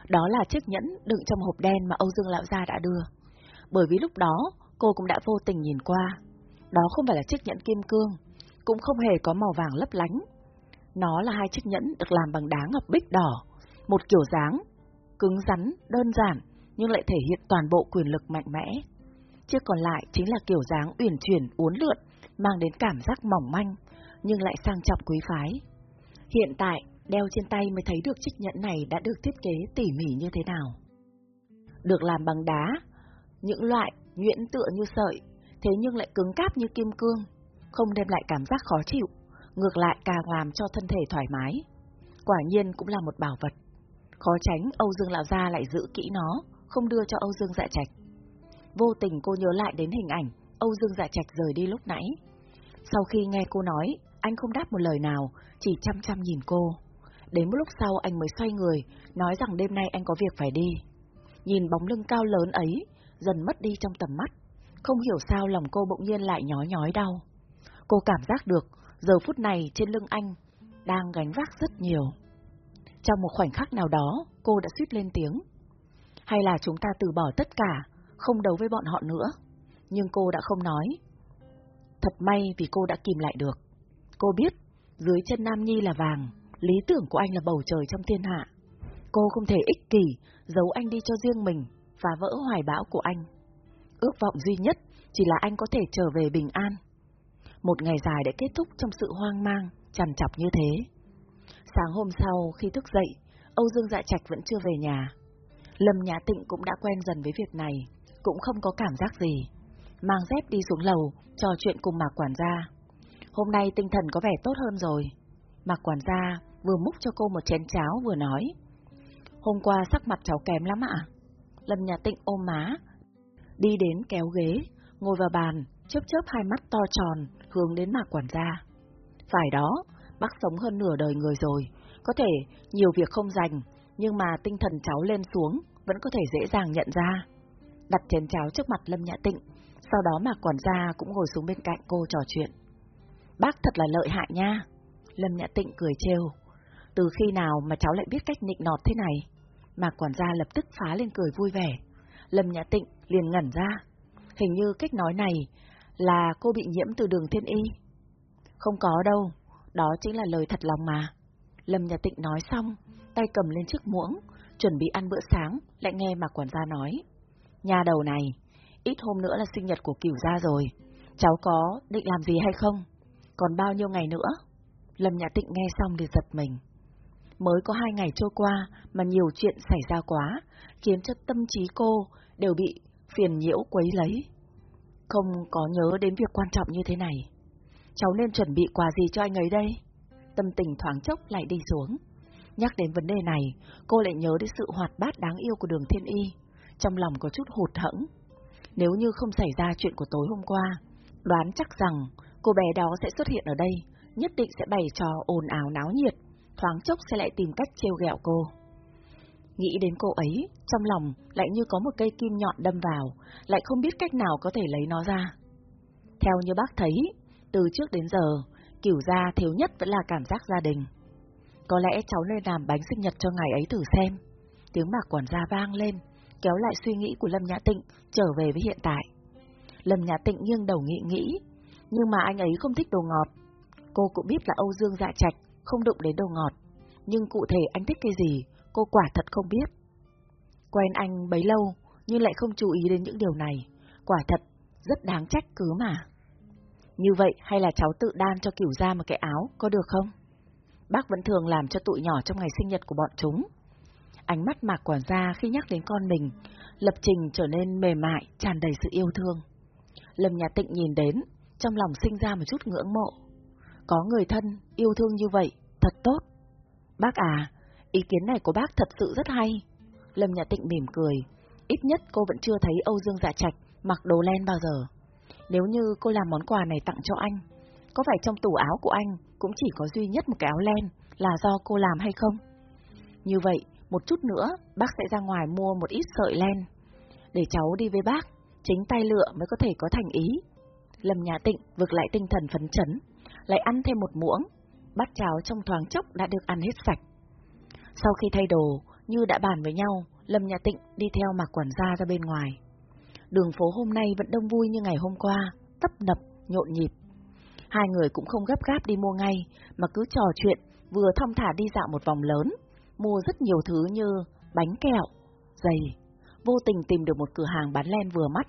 Đó là chiếc nhẫn đựng trong hộp đen mà Âu Dương Lão Gia đã đưa. Bởi vì lúc đó, cô cũng đã vô tình nhìn qua. Đó không phải là chiếc nhẫn kim cương, cũng không hề có màu vàng lấp lánh. Nó là hai chiếc nhẫn được làm bằng đá ngọc bích đỏ, một kiểu dáng, cứng rắn, đơn giản, nhưng lại thể hiện toàn bộ quyền lực mạnh mẽ. Chiếc còn lại chính là kiểu dáng uyển chuyển, uốn lượn, mang đến cảm giác mỏng manh, nhưng lại sang trọng quý phái. Hiện tại, đeo trên tay mới thấy được chiếc nhẫn này đã được thiết kế tỉ mỉ như thế nào. Được làm bằng đá, những loại nhuyễn tựa như sợi, thế nhưng lại cứng cáp như kim cương, không đem lại cảm giác khó chịu, ngược lại càng làm cho thân thể thoải mái. Quả nhiên cũng là một bảo vật. Khó tránh Âu Dương Lão Gia lại giữ kỹ nó, không đưa cho Âu Dương Dạ Trạch. Vô tình cô nhớ lại đến hình ảnh Âu Dương Dạ Trạch rời đi lúc nãy. Sau khi nghe cô nói, anh không đáp một lời nào, chỉ chăm chăm nhìn cô. Đến một lúc sau anh mới xoay người, nói rằng đêm nay anh có việc phải đi. Nhìn bóng lưng cao lớn ấy, dần mất đi trong tầm mắt. Không hiểu sao lòng cô bỗng nhiên lại nhói nhói đau. Cô cảm giác được, giờ phút này trên lưng anh, đang gánh vác rất nhiều. Trong một khoảnh khắc nào đó, cô đã suýt lên tiếng. Hay là chúng ta từ bỏ tất cả, không đấu với bọn họ nữa. Nhưng cô đã không nói. Thật may vì cô đã kìm lại được. Cô biết, dưới chân Nam Nhi là vàng, Lý tưởng của anh là bầu trời trong thiên hạ. Cô không thể ích kỷ, giấu anh đi cho riêng mình, và vỡ hoài bão của anh. Ước vọng duy nhất chỉ là anh có thể trở về bình an. Một ngày dài đã kết thúc trong sự hoang mang, chằn chọc như thế. Sáng hôm sau, khi thức dậy, Âu Dương Dạ Trạch vẫn chưa về nhà. Lâm Nhã Tịnh cũng đã quen dần với việc này, cũng không có cảm giác gì. Mang dép đi xuống lầu, trò chuyện cùng Mạc Quản gia. Hôm nay tinh thần có vẻ tốt hơn rồi. Mạc Quản gia vừa múc cho cô một chén cháo vừa nói. Hôm qua sắc mặt cháu kém lắm ạ. Lâm Nhã Tịnh ôm má, đi đến kéo ghế, ngồi vào bàn, chớp chớp hai mắt to tròn, hướng đến Mạc Quản gia. Phải đó, bác sống hơn nửa đời người rồi, có thể nhiều việc không dành, nhưng mà tinh thần cháu lên xuống vẫn có thể dễ dàng nhận ra. Đặt chén cháo trước mặt Lâm Nhã Tịnh, sau đó mà quản gia cũng ngồi xuống bên cạnh cô trò chuyện. Bác thật là lợi hại nha. Lâm Nhã Tịnh cười trêu. Từ khi nào mà cháu lại biết cách nịnh nọt thế này? Mà quản gia lập tức phá lên cười vui vẻ. Lâm Nhã Tịnh liền ngẩn ra. Hình như cách nói này là cô bị nhiễm từ đường thiên y. Không có đâu, đó chính là lời thật lòng mà. Lâm Nhã Tịnh nói xong, tay cầm lên chiếc muỗng, chuẩn bị ăn bữa sáng, lại nghe mà quản gia nói. Nhà đầu này, ít hôm nữa là sinh nhật của cửu gia rồi, cháu có định làm gì hay không? Còn bao nhiêu ngày nữa? Lâm Nhã Tịnh nghe xong thì giật mình. Mới có hai ngày trôi qua mà nhiều chuyện xảy ra quá, khiến cho tâm trí cô đều bị phiền nhiễu quấy lấy. Không có nhớ đến việc quan trọng như thế này. Cháu nên chuẩn bị quà gì cho anh ấy đây? Tâm tình thoáng chốc lại đi xuống. Nhắc đến vấn đề này, cô lại nhớ đến sự hoạt bát đáng yêu của đường thiên y. Trong lòng có chút hụt hẫng. Nếu như không xảy ra chuyện của tối hôm qua, đoán chắc rằng cô bé đó sẽ xuất hiện ở đây, nhất định sẽ bày trò ồn ào náo nhiệt, thoáng chốc sẽ lại tìm cách trêu ghẹo cô. Nghĩ đến cô ấy, trong lòng lại như có một cây kim nhọn đâm vào, lại không biết cách nào có thể lấy nó ra. Theo như bác thấy, từ trước đến giờ, kiểu gia thiếu nhất vẫn là cảm giác gia đình. Có lẽ cháu nên làm bánh sinh nhật cho ngày ấy thử xem. Tiếng mạc quản gia vang lên, kéo lại suy nghĩ của Lâm Nhã Tịnh trở về với hiện tại. Lâm Nhã Tịnh nghiêng đầu nghĩ nghĩ, nhưng mà anh ấy không thích đồ ngọt. Cô cũng biết là Âu Dương dạ trạch không đụng đến đồ ngọt, nhưng cụ thể anh thích cái gì, cô quả thật không biết. Quen anh bấy lâu, nhưng lại không chú ý đến những điều này, quả thật rất đáng trách cứ mà. Như vậy hay là cháu tự đan cho kiểu ra một cái áo, có được không? Bác vẫn thường làm cho tụi nhỏ trong ngày sinh nhật của bọn chúng. Ánh mắt mạc quản gia khi nhắc đến con mình, lập trình trở nên mềm mại, tràn đầy sự yêu thương. Lâm nhà tịnh nhìn đến, trong lòng sinh ra một chút ngưỡng mộ. Có người thân, yêu thương như vậy, thật tốt. Bác à, ý kiến này của bác thật sự rất hay. Lâm Nhã Tịnh mỉm cười, ít nhất cô vẫn chưa thấy Âu Dương Dạ Trạch mặc đồ len bao giờ. Nếu như cô làm món quà này tặng cho anh, có phải trong tủ áo của anh cũng chỉ có duy nhất một cái áo len là do cô làm hay không? Như vậy, một chút nữa, bác sẽ ra ngoài mua một ít sợi len. Để cháu đi với bác, chính tay lựa mới có thể có thành ý. Lâm Nhà Tịnh vực lại tinh thần phấn chấn, lại ăn thêm một muỗng, bát cháo trong thoáng chốc đã được ăn hết sạch. Sau khi thay đồ, như đã bàn với nhau, Lâm Nhà Tịnh đi theo mặc quản gia ra bên ngoài. Đường phố hôm nay vẫn đông vui như ngày hôm qua, tấp nập, nhộn nhịp. Hai người cũng không gấp gáp đi mua ngay, mà cứ trò chuyện, vừa thong thả đi dạo một vòng lớn, mua rất nhiều thứ như bánh kẹo, giày. Vô tình tìm được một cửa hàng bán len vừa mắt,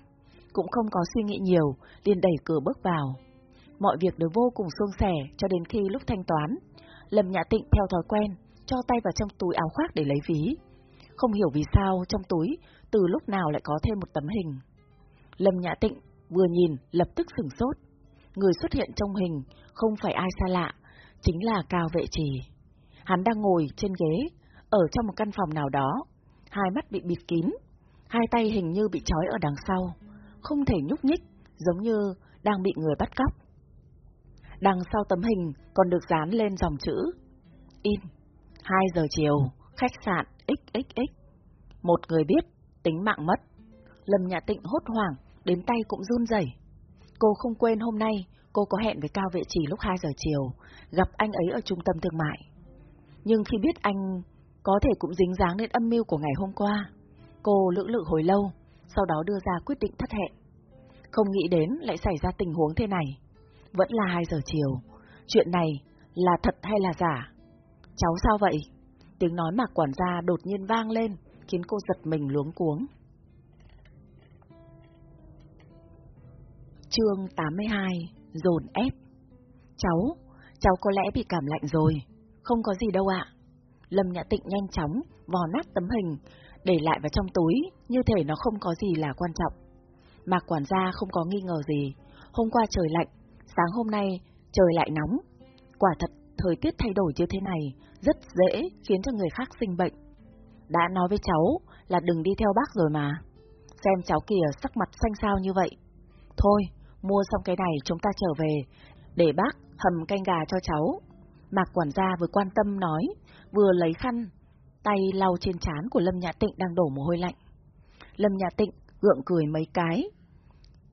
cũng không có suy nghĩ nhiều, liền đẩy cửa bước vào. Mọi việc đều vô cùng suôn sẻ cho đến khi lúc thanh toán. Lâm Nhã Tịnh theo thói quen, cho tay vào trong túi áo khoác để lấy ví. Không hiểu vì sao trong túi từ lúc nào lại có thêm một tấm hình. Lâm Nhã Tịnh vừa nhìn lập tức sửng sốt. Người xuất hiện trong hình không phải ai xa lạ, chính là Cao Vệ Trì. Hắn đang ngồi trên ghế, ở trong một căn phòng nào đó, hai mắt bị bịt kín, hai tay hình như bị trói ở đằng sau, không thể nhúc nhích, giống như đang bị người bắt cóc. Đằng sau tấm hình còn được dán lên dòng chữ In 2 giờ chiều, khách sạn XXX. Một người biết, tính mạng mất. Lâm Nhã Tịnh hốt hoảng, đến tay cũng run rẩy. Cô không quên hôm nay, cô có hẹn với Cao Vệ Trì lúc 2 giờ chiều, gặp anh ấy ở trung tâm thương mại. Nhưng khi biết anh có thể cũng dính dáng đến âm mưu của ngày hôm qua, cô lưỡng lự hồi lâu, sau đó đưa ra quyết định thất hẹn. Không nghĩ đến lại xảy ra tình huống thế này. Vẫn là 2 giờ chiều. Chuyện này là thật hay là giả? Cháu sao vậy? Tiếng nói mạc quản gia đột nhiên vang lên, khiến cô giật mình luống cuống. Chương 82 Dồn ép Cháu, cháu có lẽ bị cảm lạnh rồi. Không có gì đâu ạ. Lâm Nhã Tịnh nhanh chóng vò nát tấm hình, để lại vào trong túi, như thể nó không có gì là quan trọng. Mạc quản gia không có nghi ngờ gì. Hôm qua trời lạnh, sáng hôm nay trời lại nóng. Quả thật, thời tiết thay đổi như thế này rất dễ khiến cho người khác sinh bệnh. Đã nói với cháu là đừng đi theo bác rồi mà. Xem cháu kìa sắc mặt xanh xao như vậy. Thôi, mua xong cái này chúng ta trở về, để bác hầm canh gà cho cháu. Mạc quản gia vừa quan tâm nói, vừa lấy khăn, tay lau trên trán của Lâm Nhã Tịnh đang đổ mồ hôi lạnh. Lâm Nhã Tịnh gượng cười mấy cái,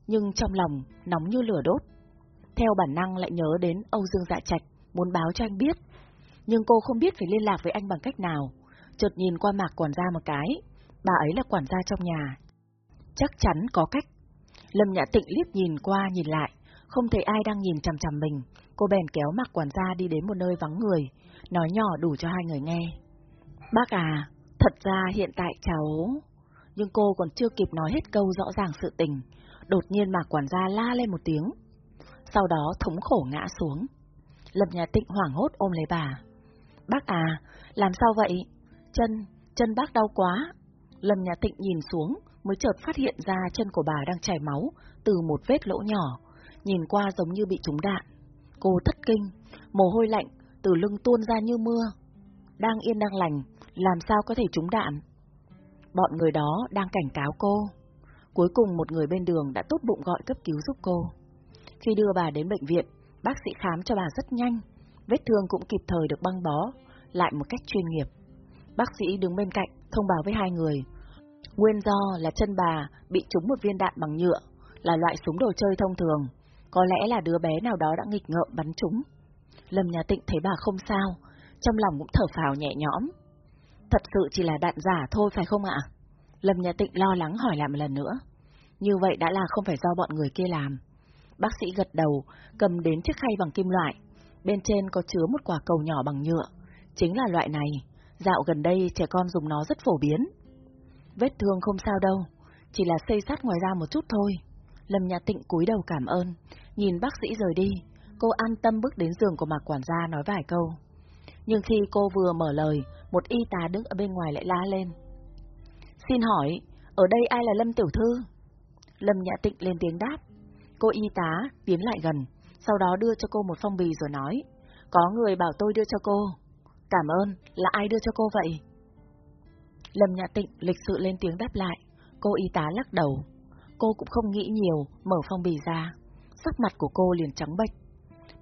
nhưng trong lòng nóng như lửa đốt. Theo bản năng lại nhớ đến Âu Dương Dạ Trạch, muốn báo cho anh biết. Nhưng cô không biết phải liên lạc với anh bằng cách nào. Chợt nhìn qua mạc quản gia một cái, bà ấy là quản gia trong nhà. Chắc chắn có cách. Lâm Nhã Tịnh liếc nhìn qua nhìn lại, không thấy ai đang nhìn chằm chằm mình, cô bèn kéo mặc quản gia đi đến một nơi vắng người, nói nhỏ đủ cho hai người nghe. Bác à, thật ra hiện tại cháu... Nhưng cô còn chưa kịp nói hết câu rõ ràng sự tình, đột nhiên mạc quản gia la lên một tiếng. Sau đó thống khổ ngã xuống. Lâm nhà tịnh hoảng hốt ôm lấy bà. Bác à, làm sao vậy? Chân, chân bác đau quá. Lâm nhà tịnh nhìn xuống, mới chợt phát hiện ra chân của bà đang chảy máu từ một vết lỗ nhỏ, nhìn qua giống như bị trúng đạn. Cô thất kinh, mồ hôi lạnh từ lưng tuôn ra như mưa. Đang yên đang lành, làm sao có thể trúng đạn? Bọn người đó đang cảnh cáo cô. Cuối cùng một người bên đường đã tốt bụng gọi cấp cứu giúp cô. Khi đưa bà đến bệnh viện, bác sĩ khám cho bà rất nhanh, vết thương cũng kịp thời được băng bó, lại một cách chuyên nghiệp. Bác sĩ đứng bên cạnh, thông báo với hai người. Nguyên do là chân bà bị trúng một viên đạn bằng nhựa, là loại súng đồ chơi thông thường. Có lẽ là đứa bé nào đó đã nghịch ngợm bắn trúng. Lâm Nhà Tịnh thấy bà không sao, trong lòng cũng thở phào nhẹ nhõm. Thật sự chỉ là đạn giả thôi phải không ạ? Lâm Nhà Tịnh lo lắng hỏi lại một lần nữa. Như vậy đã là không phải do bọn người kia làm. Bác sĩ gật đầu, cầm đến chiếc khay bằng kim loại. Bên trên có chứa một quả cầu nhỏ bằng nhựa. Chính là loại này. Dạo gần đây trẻ con dùng nó rất phổ biến. Vết thương không sao đâu, chỉ là xây sát ngoài ra một chút thôi. Lâm Nhã Tịnh cúi đầu cảm ơn, nhìn bác sĩ rời đi, cô an tâm bước đến giường của Mạc quản gia nói vài câu. Nhưng khi cô vừa mở lời, một y tá đứng ở bên ngoài lại la lên. Xin hỏi, ở đây ai là Lâm Tiểu Thư? Lâm Nhã Tịnh lên tiếng đáp. Cô y tá tiến lại gần, sau đó đưa cho cô một phong bì rồi nói. Có người bảo tôi đưa cho cô. Cảm ơn, là ai đưa cho cô vậy? Lâm Nhã Tịnh lịch sự lên tiếng đáp lại. Cô y tá lắc đầu. Cô cũng không nghĩ nhiều, mở phong bì ra. Sắc mặt của cô liền trắng bệch.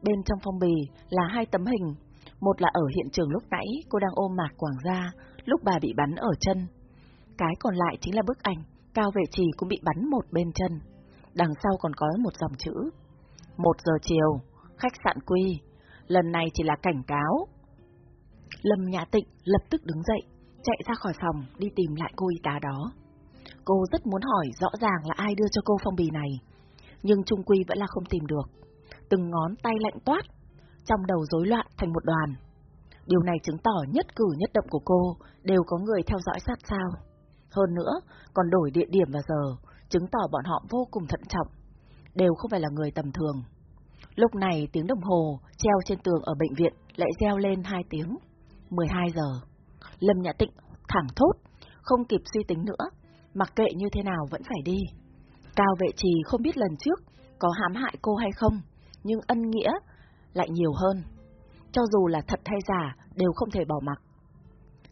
Bên trong phong bì là hai tấm hình. Một là ở hiện trường lúc nãy cô đang ôm mạc quảng ra, lúc bà bị bắn ở chân. Cái còn lại chính là bức ảnh, Cao Vệ Trì cũng bị bắn một bên chân. Đằng sau còn có một dòng chữ. Một giờ chiều, khách sạn Quy, lần này chỉ là cảnh cáo. Lâm Nhã Tịnh lập tức đứng dậy, chạy ra khỏi phòng đi tìm lại cô y tá đó. Cô rất muốn hỏi rõ ràng là ai đưa cho cô phong bì này, nhưng Trung Quy vẫn là không tìm được. Từng ngón tay lạnh toát, trong đầu rối loạn thành một đoàn. Điều này chứng tỏ nhất cử nhất động của cô đều có người theo dõi sát sao. Hơn nữa, còn đổi địa điểm và giờ, chứng tỏ bọn họ vô cùng thận trọng, đều không phải là người tầm thường. Lúc này tiếng đồng hồ treo trên tường ở bệnh viện lại reo lên 2 tiếng. 12 giờ. Lâm Nhã Tịnh thẳng thốt, không kịp suy tính nữa, mặc kệ như thế nào vẫn phải đi. Cao vệ trì không biết lần trước có hãm hại cô hay không, nhưng ân nghĩa lại nhiều hơn. Cho dù là thật hay giả, đều không thể bỏ mặc.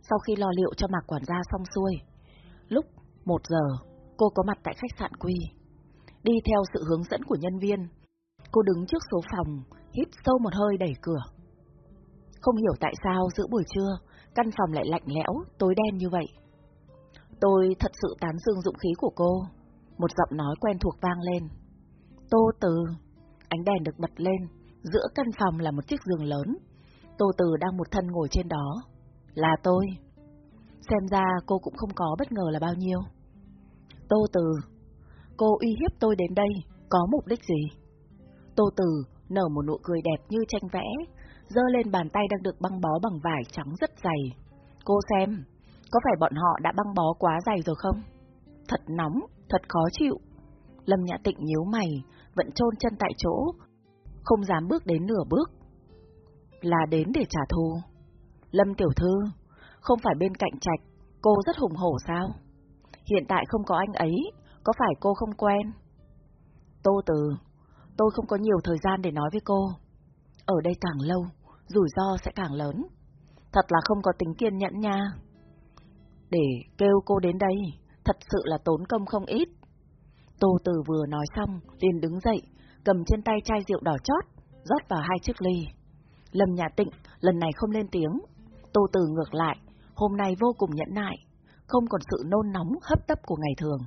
Sau khi lo liệu cho mạc quản gia xong xuôi, lúc một giờ, cô có mặt tại khách sạn Quy. Đi theo sự hướng dẫn của nhân viên, cô đứng trước số phòng, hít sâu một hơi đẩy cửa. Không hiểu tại sao giữa buổi trưa, căn phòng lại lạnh lẽo, tối đen như vậy. Tôi thật sự tán dương dụng khí của cô. Một giọng nói quen thuộc vang lên. Tô Từ. Ánh đèn được bật lên, giữa căn phòng là một chiếc giường lớn. Tô Từ đang một thân ngồi trên đó. Là tôi. Xem ra cô cũng không có bất ngờ là bao nhiêu. Tô Từ. Cô uy hiếp tôi đến đây, có mục đích gì? Tô Từ nở một nụ cười đẹp như tranh vẽ, dơ lên bàn tay đang được băng bó bằng vải trắng rất dày. Cô xem, có phải bọn họ đã băng bó quá dày rồi không? Thật nóng, thật khó chịu. Lâm Nhã Tịnh nhíu mày, vẫn chôn chân tại chỗ, không dám bước đến nửa bước. Là đến để trả thù. Lâm Tiểu Thư, không phải bên cạnh trạch, cô rất hùng hổ sao? Hiện tại không có anh ấy, có phải cô không quen? Tô Từ, tôi không có nhiều thời gian để nói với cô. Ở đây càng lâu, rủi ro sẽ càng lớn. Thật là không có tính kiên nhẫn nha. Để kêu cô đến đây, thật sự là tốn công không ít. Tô Từ vừa nói xong, liền đứng dậy, cầm trên tay chai rượu đỏ chót, rót vào hai chiếc ly. Lâm Nhà Tịnh lần này không lên tiếng. Tô Từ ngược lại, hôm nay vô cùng nhẫn nại, không còn sự nôn nóng hấp tấp của ngày thường.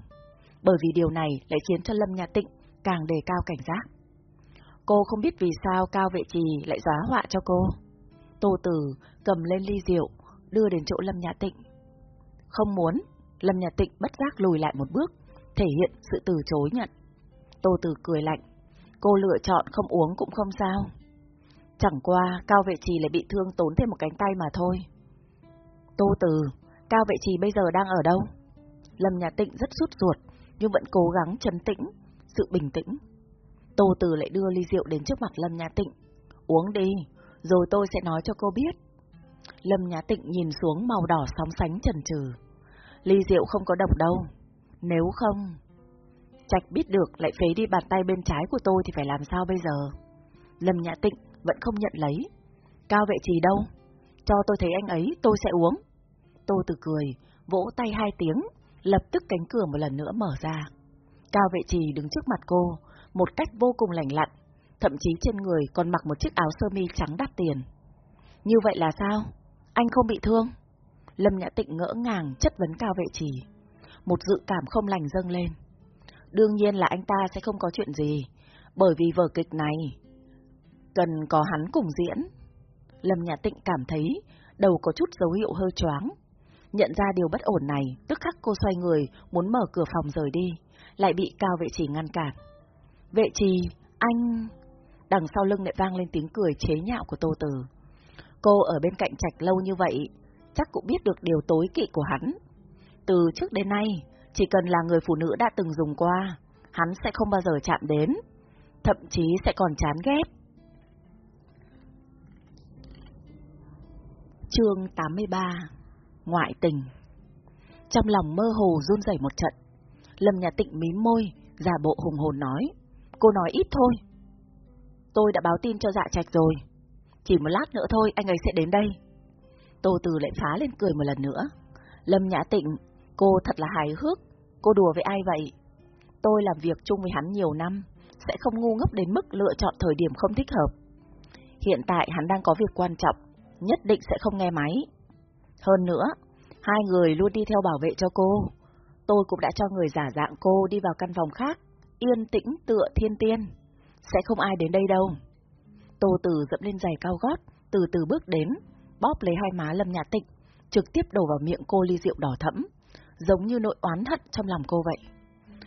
Bởi vì điều này lại khiến cho Lâm Nhà Tịnh càng đề cao cảnh giác. Cô không biết vì sao Cao Vệ Trì lại giá họa cho cô. Tô Tử cầm lên ly rượu, đưa đến chỗ Lâm Nhã Tịnh. Không muốn, Lâm Nhã Tịnh bất giác lùi lại một bước, thể hiện sự từ chối nhận. Tô Tử cười lạnh, cô lựa chọn không uống cũng không sao. Chẳng qua, Cao Vệ Trì lại bị thương tốn thêm một cánh tay mà thôi. Tô Tử, Cao Vệ Trì bây giờ đang ở đâu? Lâm Nhã Tịnh rất sút ruột, nhưng vẫn cố gắng trấn tĩnh, sự bình tĩnh. Tô Từ lại đưa ly rượu đến trước mặt Lâm Nhã Tịnh. Uống đi, rồi tôi sẽ nói cho cô biết. Lâm Nhã Tịnh nhìn xuống màu đỏ sóng sánh trần trừ. Ly rượu không có độc đâu. Nếu không... Trạch biết được lại phế đi bàn tay bên trái của tôi thì phải làm sao bây giờ? Lâm Nhã Tịnh vẫn không nhận lấy. Cao vệ trì đâu? Cho tôi thấy anh ấy, tôi sẽ uống. Tô Từ cười, vỗ tay hai tiếng, lập tức cánh cửa một lần nữa mở ra. Cao vệ trì đứng trước mặt cô, một cách vô cùng lành lặn, thậm chí trên người còn mặc một chiếc áo sơ mi trắng đắt tiền. Như vậy là sao? Anh không bị thương? Lâm Nhã Tịnh ngỡ ngàng chất vấn cao vệ trì. Một dự cảm không lành dâng lên. Đương nhiên là anh ta sẽ không có chuyện gì, bởi vì vở kịch này cần có hắn cùng diễn. Lâm Nhã Tịnh cảm thấy đầu có chút dấu hiệu hơi choáng. Nhận ra điều bất ổn này, tức khắc cô xoay người, muốn mở cửa phòng rời đi, lại bị cao vệ trì ngăn cản. Vệ trì, anh... Đằng sau lưng lại vang lên tiếng cười chế nhạo của Tô Từ. Cô ở bên cạnh trạch lâu như vậy, chắc cũng biết được điều tối kỵ của hắn. Từ trước đến nay, chỉ cần là người phụ nữ đã từng dùng qua, hắn sẽ không bao giờ chạm đến, thậm chí sẽ còn chán ghét. Chương 83 Ngoại tình Trong lòng mơ hồ run rẩy một trận, Lâm Nhà Tịnh mím môi, giả bộ hùng hồn nói. Cô nói ít thôi. Tôi đã báo tin cho dạ trạch rồi. Chỉ một lát nữa thôi anh ấy sẽ đến đây. Tô Từ lại phá lên cười một lần nữa. Lâm Nhã Tịnh, cô thật là hài hước. Cô đùa với ai vậy? Tôi làm việc chung với hắn nhiều năm, sẽ không ngu ngốc đến mức lựa chọn thời điểm không thích hợp. Hiện tại hắn đang có việc quan trọng, nhất định sẽ không nghe máy. Hơn nữa, hai người luôn đi theo bảo vệ cho cô. Tôi cũng đã cho người giả dạng cô đi vào căn phòng khác, yên tĩnh tựa thiên tiên. Sẽ không ai đến đây đâu. Tô Tử dẫm lên giày cao gót, từ từ bước đến, bóp lấy hai má Lâm Nhã Tịnh, trực tiếp đổ vào miệng cô ly rượu đỏ thẫm, giống như nỗi oán hận trong lòng cô vậy.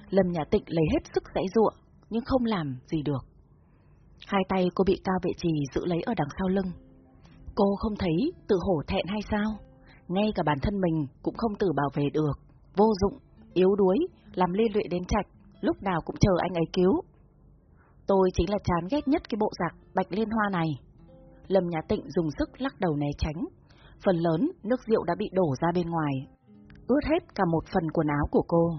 Lâm Nhã Tịnh lấy hết sức dãy ruộng, nhưng không làm gì được. Hai tay cô bị cao vệ trì giữ lấy ở đằng sau lưng. Cô không thấy tự hổ thẹn hay sao? Ngay cả bản thân mình cũng không tự bảo vệ được, vô dụng, yếu đuối, làm liên lụy đến trạch, lúc nào cũng chờ anh ấy cứu. Tôi chính là chán ghét nhất cái bộ giặc bạch liên hoa này. Lâm Nhã Tịnh dùng sức lắc đầu né tránh. Phần lớn nước rượu đã bị đổ ra bên ngoài. Ướt hết cả một phần quần áo của cô.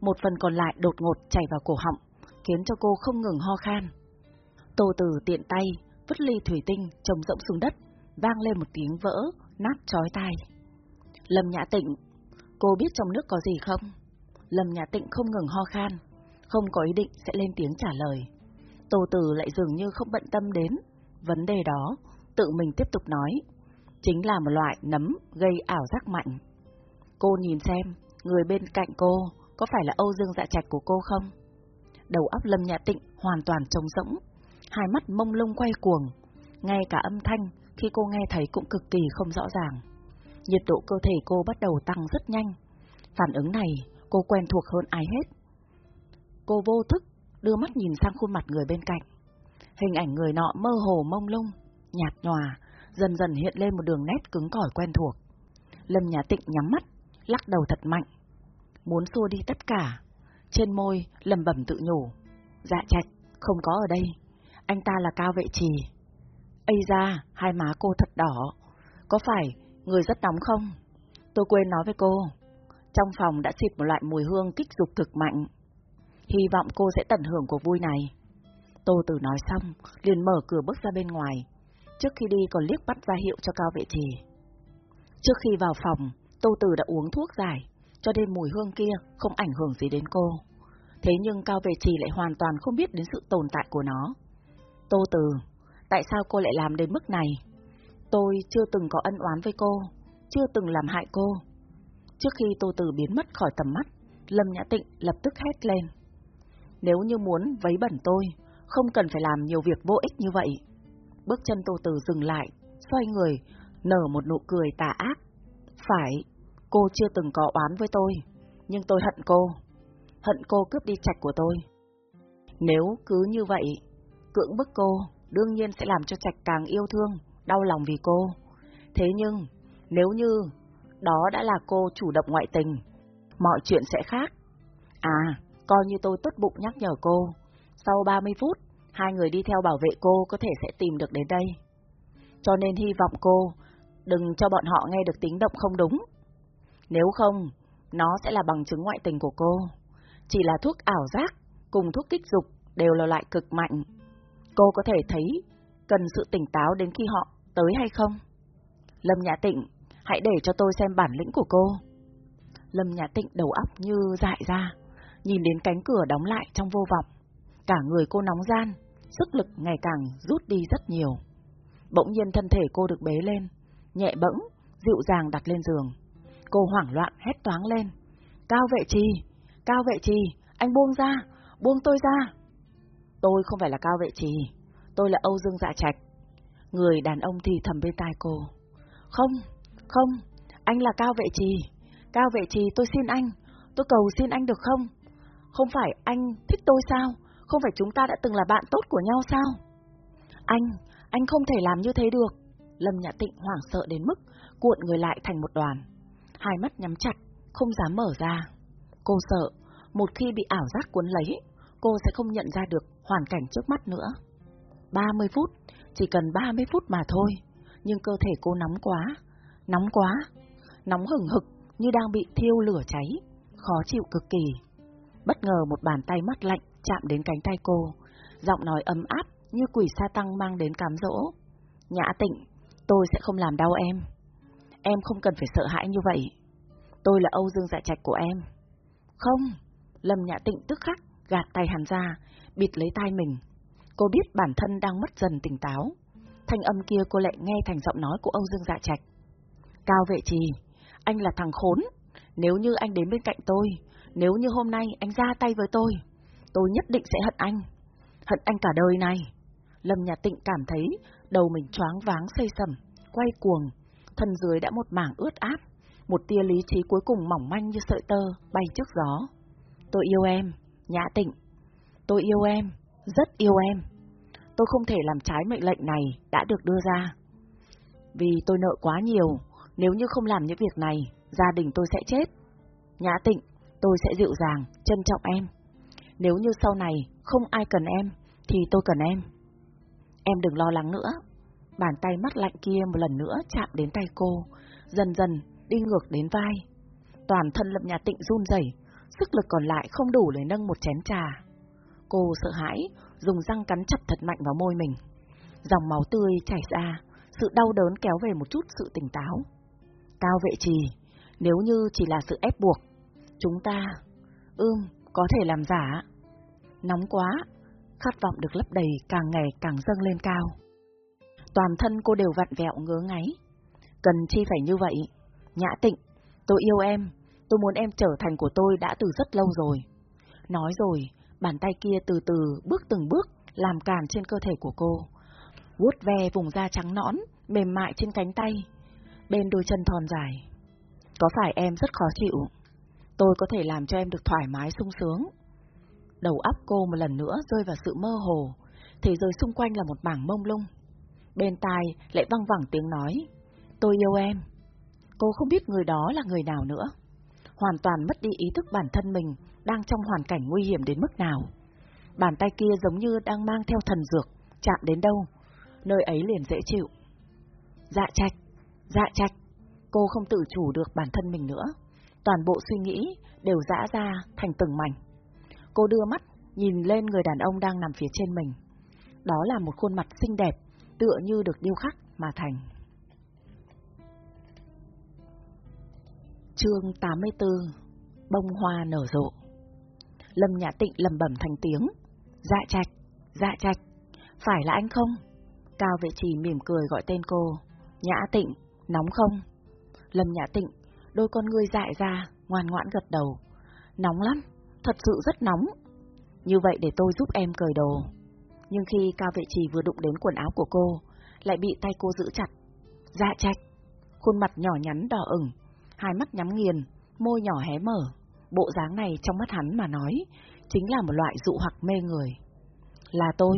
Một phần còn lại đột ngột chảy vào cổ họng, khiến cho cô không ngừng ho khan. Tô Tử tiện tay, vứt ly thủy tinh trồng rộng xuống đất, vang lên một tiếng vỡ, nát chói tai. Lâm Nhã Tịnh, cô biết trong nước có gì không? Lâm Nhã Tịnh không ngừng ho khan, không có ý định sẽ lên tiếng trả lời. Tô Tử lại dường như không bận tâm đến vấn đề đó, tự mình tiếp tục nói. Chính là một loại nấm gây ảo giác mạnh. Cô nhìn xem, người bên cạnh cô có phải là Âu Dương dạ trạch của cô không? Đầu óc Lâm Nhã Tịnh hoàn toàn trống rỗng, hai mắt mông lung quay cuồng, ngay cả âm thanh khi cô nghe thấy cũng cực kỳ không rõ ràng. Nhiệt độ cơ thể cô bắt đầu tăng rất nhanh. Phản ứng này cô quen thuộc hơn ai hết. Cô vô thức đưa mắt nhìn sang khuôn mặt người bên cạnh. Hình ảnh người nọ mơ hồ mông lung, nhạt nhòa, dần dần hiện lên một đường nét cứng cỏi quen thuộc. Lâm Nhà Tịnh nhắm mắt, lắc đầu thật mạnh. Muốn xua đi tất cả. Trên môi, lầm bẩm tự nhủ. Dạ trạch, không có ở đây. Anh ta là Cao Vệ Trì. Ây ra, hai má cô thật đỏ. Có phải người rất nóng không? Tôi quên nói với cô. Trong phòng đã xịt một loại mùi hương kích dục cực mạnh. Hy vọng cô sẽ tận hưởng cuộc vui này. Tô Tử nói xong, liền mở cửa bước ra bên ngoài. Trước khi đi còn liếc bắt ra hiệu cho Cao Vệ Trì. Trước khi vào phòng, Tô Tử đã uống thuốc giải, cho nên mùi hương kia không ảnh hưởng gì đến cô. Thế nhưng Cao Vệ Trì lại hoàn toàn không biết đến sự tồn tại của nó. Tô Tử, tại sao cô lại làm đến mức này? Tôi chưa từng có ân oán với cô, chưa từng làm hại cô. Trước khi Tô Tử biến mất khỏi tầm mắt, Lâm Nhã Tịnh lập tức hét lên. Nếu như muốn vấy bẩn tôi, không cần phải làm nhiều việc vô ích như vậy. Bước chân Tô từ dừng lại, xoay người, nở một nụ cười tà ác. Phải, cô chưa từng có oán với tôi, nhưng tôi hận cô. Hận cô cướp đi trạch của tôi. Nếu cứ như vậy, cưỡng bức cô, đương nhiên sẽ làm cho trạch càng yêu thương, đau lòng vì cô. Thế nhưng, nếu như đó đã là cô chủ động ngoại tình, mọi chuyện sẽ khác. À, coi như tôi tốt bụng nhắc nhở cô. Sau 30 phút, hai người đi theo bảo vệ cô có thể sẽ tìm được đến đây. Cho nên hy vọng cô đừng cho bọn họ nghe được tính động không đúng. Nếu không, nó sẽ là bằng chứng ngoại tình của cô. Chỉ là thuốc ảo giác cùng thuốc kích dục đều là loại cực mạnh. Cô có thể thấy cần sự tỉnh táo đến khi họ tới hay không? Lâm Nhã Tịnh, hãy để cho tôi xem bản lĩnh của cô. Lâm Nhã Tịnh đầu óc như dại ra, nhìn đến cánh cửa đóng lại trong vô vọng. Cả người cô nóng gian, sức lực ngày càng rút đi rất nhiều. Bỗng nhiên thân thể cô được bế lên, nhẹ bẫng, dịu dàng đặt lên giường. Cô hoảng loạn hét toáng lên. Cao vệ trì, cao vệ trì, anh buông ra, buông tôi ra. Tôi không phải là cao vệ trì, tôi là Âu Dương Dạ Trạch. Người đàn ông thì thầm bên tai cô. Không, không, anh là cao vệ trì. Cao vệ trì tôi xin anh, tôi cầu xin anh được không? Không phải anh thích tôi sao? Không phải chúng ta đã từng là bạn tốt của nhau sao? Anh, anh không thể làm như thế được. Lâm Nhã Tịnh hoảng sợ đến mức cuộn người lại thành một đoàn. Hai mắt nhắm chặt, không dám mở ra. Cô sợ, một khi bị ảo giác cuốn lấy, cô sẽ không nhận ra được hoàn cảnh trước mắt nữa. 30 phút, chỉ cần 30 phút mà thôi, nhưng cơ thể cô nóng quá, nóng quá, nóng hừng hực như đang bị thiêu lửa cháy, khó chịu cực kỳ. Bất ngờ một bàn tay mắt lạnh chạm đến cánh tay cô, giọng nói ấm áp như quỷ sa tăng mang đến cám dỗ. Nhã tịnh, tôi sẽ không làm đau em. Em không cần phải sợ hãi như vậy. Tôi là Âu Dương Dạ Trạch của em. Không, Lâm Nhã Tịnh tức khắc gạt tay hắn ra, bịt lấy tai mình. Cô biết bản thân đang mất dần tỉnh táo. Thanh âm kia cô lại nghe thành giọng nói của Âu Dương Dạ Trạch. Cao vệ trì, anh là thằng khốn. Nếu như anh đến bên cạnh tôi, nếu như hôm nay anh ra tay với tôi, tôi nhất định sẽ hận anh. Hận anh cả đời này. Lâm Nhà Tịnh cảm thấy đầu mình choáng váng xây sầm, quay cuồng, thân dưới đã một mảng ướt áp, một tia lý trí cuối cùng mỏng manh như sợi tơ bay trước gió. Tôi yêu em, Nhã Tịnh. Tôi yêu em, rất yêu em. Tôi không thể làm trái mệnh lệnh này đã được đưa ra. Vì tôi nợ quá nhiều, nếu như không làm những việc này, gia đình tôi sẽ chết. Nhã Tịnh, tôi sẽ dịu dàng, trân trọng em. Nếu như sau này không ai cần em, thì tôi cần em. Em đừng lo lắng nữa. Bàn tay mắt lạnh kia một lần nữa chạm đến tay cô, dần dần đi ngược đến vai. Toàn thân Lâm Nhà Tịnh run rẩy, sức lực còn lại không đủ để nâng một chén trà. Cô sợ hãi, dùng răng cắn chặt thật mạnh vào môi mình. Dòng máu tươi chảy ra, sự đau đớn kéo về một chút sự tỉnh táo. Cao vệ trì, nếu như chỉ là sự ép buộc, chúng ta, ưm, có thể làm giả. Nóng quá, khát vọng được lấp đầy càng ngày càng dâng lên cao. Toàn thân cô đều vặn vẹo ngứa ngáy. Cần chi phải như vậy? Nhã tịnh, tôi yêu em, tôi muốn em trở thành của tôi đã từ rất lâu rồi. Nói rồi, bàn tay kia từ từ bước từng bước làm càn trên cơ thể của cô. vuốt ve vùng da trắng nõn, mềm mại trên cánh tay, bên đôi chân thon dài. Có phải em rất khó chịu? Tôi có thể làm cho em được thoải mái sung sướng. Đầu óc cô một lần nữa rơi vào sự mơ hồ, thế giới xung quanh là một mảng mông lung. Bên tai lại văng vẳng tiếng nói, tôi yêu em. Cô không biết người đó là người nào nữa. Hoàn toàn mất đi ý thức bản thân mình đang trong hoàn cảnh nguy hiểm đến mức nào. Bàn tay kia giống như đang mang theo thần dược, chạm đến đâu, nơi ấy liền dễ chịu. Dạ trạch, dạ trạch, cô không tự chủ được bản thân mình nữa. Toàn bộ suy nghĩ đều dã ra thành từng mảnh. Cô đưa mắt nhìn lên người đàn ông đang nằm phía trên mình. Đó là một khuôn mặt xinh đẹp, tựa như được điêu khắc mà thành. Chương 84 Bông hoa nở rộ Lâm Nhã Tịnh lầm bẩm thành tiếng. Dạ trạch, dạ trạch, phải là anh không? Cao vệ trì mỉm cười gọi tên cô. Nhã Tịnh, nóng không? Lâm Nhã Tịnh, đôi con ngươi dại ra, ngoan ngoãn gật đầu. Nóng lắm, thật sự rất nóng. Như vậy để tôi giúp em cởi đồ. Nhưng khi Cao vệ trì vừa đụng đến quần áo của cô, lại bị tay cô giữ chặt. Dạ trạch, khuôn mặt nhỏ nhắn đỏ ửng, hai mắt nhắm nghiền, môi nhỏ hé mở. Bộ dáng này trong mắt hắn mà nói, chính là một loại dụ hoặc mê người. Là tôi,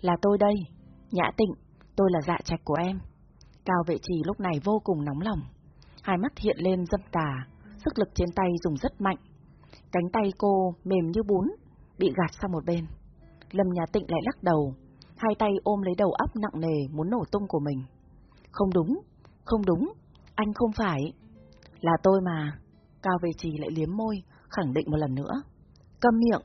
là tôi đây, Nhã Tịnh, tôi là dạ trạch của em. Cao vệ trì lúc này vô cùng nóng lòng. Hai mắt hiện lên dâm tà, sức lực trên tay dùng rất mạnh. Cánh tay cô mềm như bún, bị gạt sang một bên. Lâm Nhã Tịnh lại lắc đầu, hai tay ôm lấy đầu óc nặng nề muốn nổ tung của mình. Không đúng, không đúng, anh không phải. Là tôi mà. Cao về trì lại liếm môi, khẳng định một lần nữa. Câm miệng.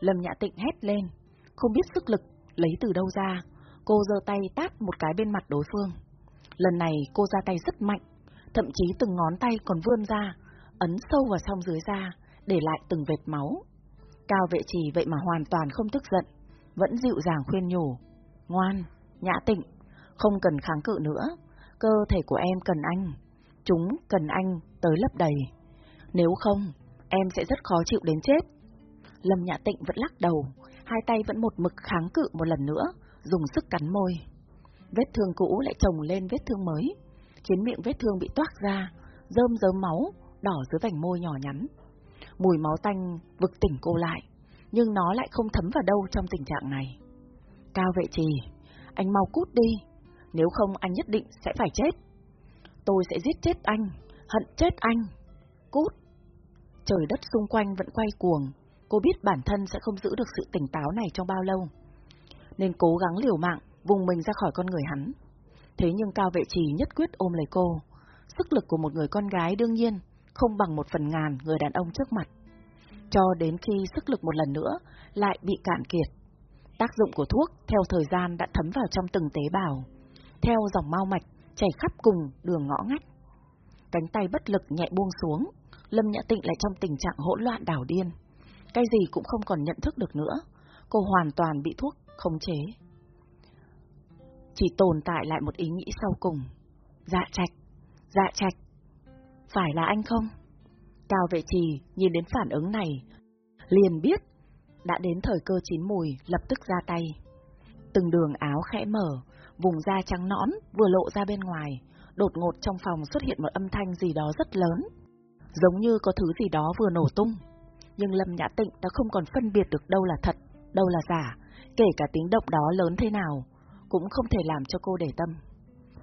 Lâm Nhã Tịnh hét lên, không biết sức lực lấy từ đâu ra. Cô giơ tay tát một cái bên mặt đối phương. Lần này cô ra tay rất mạnh, thậm chí từng ngón tay còn vươn ra, ấn sâu vào song dưới da, để lại từng vệt máu. Cao vệ trì vậy mà hoàn toàn không tức giận, vẫn dịu dàng khuyên nhủ. Ngoan, nhã tịnh, không cần kháng cự nữa, cơ thể của em cần anh, chúng cần anh tới lấp đầy. Nếu không, em sẽ rất khó chịu đến chết. Lâm Nhã Tịnh vẫn lắc đầu, hai tay vẫn một mực kháng cự một lần nữa, dùng sức cắn môi. Vết thương cũ lại chồng lên vết thương mới, khiến miệng vết thương bị toác ra, rơm rớm máu, đỏ dưới vành môi nhỏ nhắn. Mùi máu tanh vực tỉnh cô lại, nhưng nó lại không thấm vào đâu trong tình trạng này. Cao vệ trì, anh mau cút đi, nếu không anh nhất định sẽ phải chết. Tôi sẽ giết chết anh, hận chết anh. Cút. Trời đất xung quanh vẫn quay cuồng, cô biết bản thân sẽ không giữ được sự tỉnh táo này trong bao lâu. Nên cố gắng liều mạng, vùng mình ra khỏi con người hắn. Thế nhưng Cao Vệ Trì nhất quyết ôm lấy cô. Sức lực của một người con gái đương nhiên không bằng một phần ngàn người đàn ông trước mặt. Cho đến khi sức lực một lần nữa lại bị cạn kiệt. Tác dụng của thuốc theo thời gian đã thấm vào trong từng tế bào, theo dòng mau mạch chảy khắp cùng đường ngõ ngách. Cánh tay bất lực nhẹ buông xuống, Lâm Nhã Tịnh lại trong tình trạng hỗn loạn đảo điên. Cái gì cũng không còn nhận thức được nữa, cô hoàn toàn bị thuốc khống chế. Chỉ tồn tại lại một ý nghĩ sau cùng. Dạ trạch, dạ trạch, phải là anh không? Cao vệ trì nhìn đến phản ứng này, liền biết, đã đến thời cơ chín mùi, lập tức ra tay. Từng đường áo khẽ mở, vùng da trắng nõn vừa lộ ra bên ngoài, đột ngột trong phòng xuất hiện một âm thanh gì đó rất lớn, giống như có thứ gì đó vừa nổ tung. Nhưng Lâm Nhã Tịnh đã không còn phân biệt được đâu là thật, đâu là giả, kể cả tiếng động đó lớn thế nào, cũng không thể làm cho cô để tâm.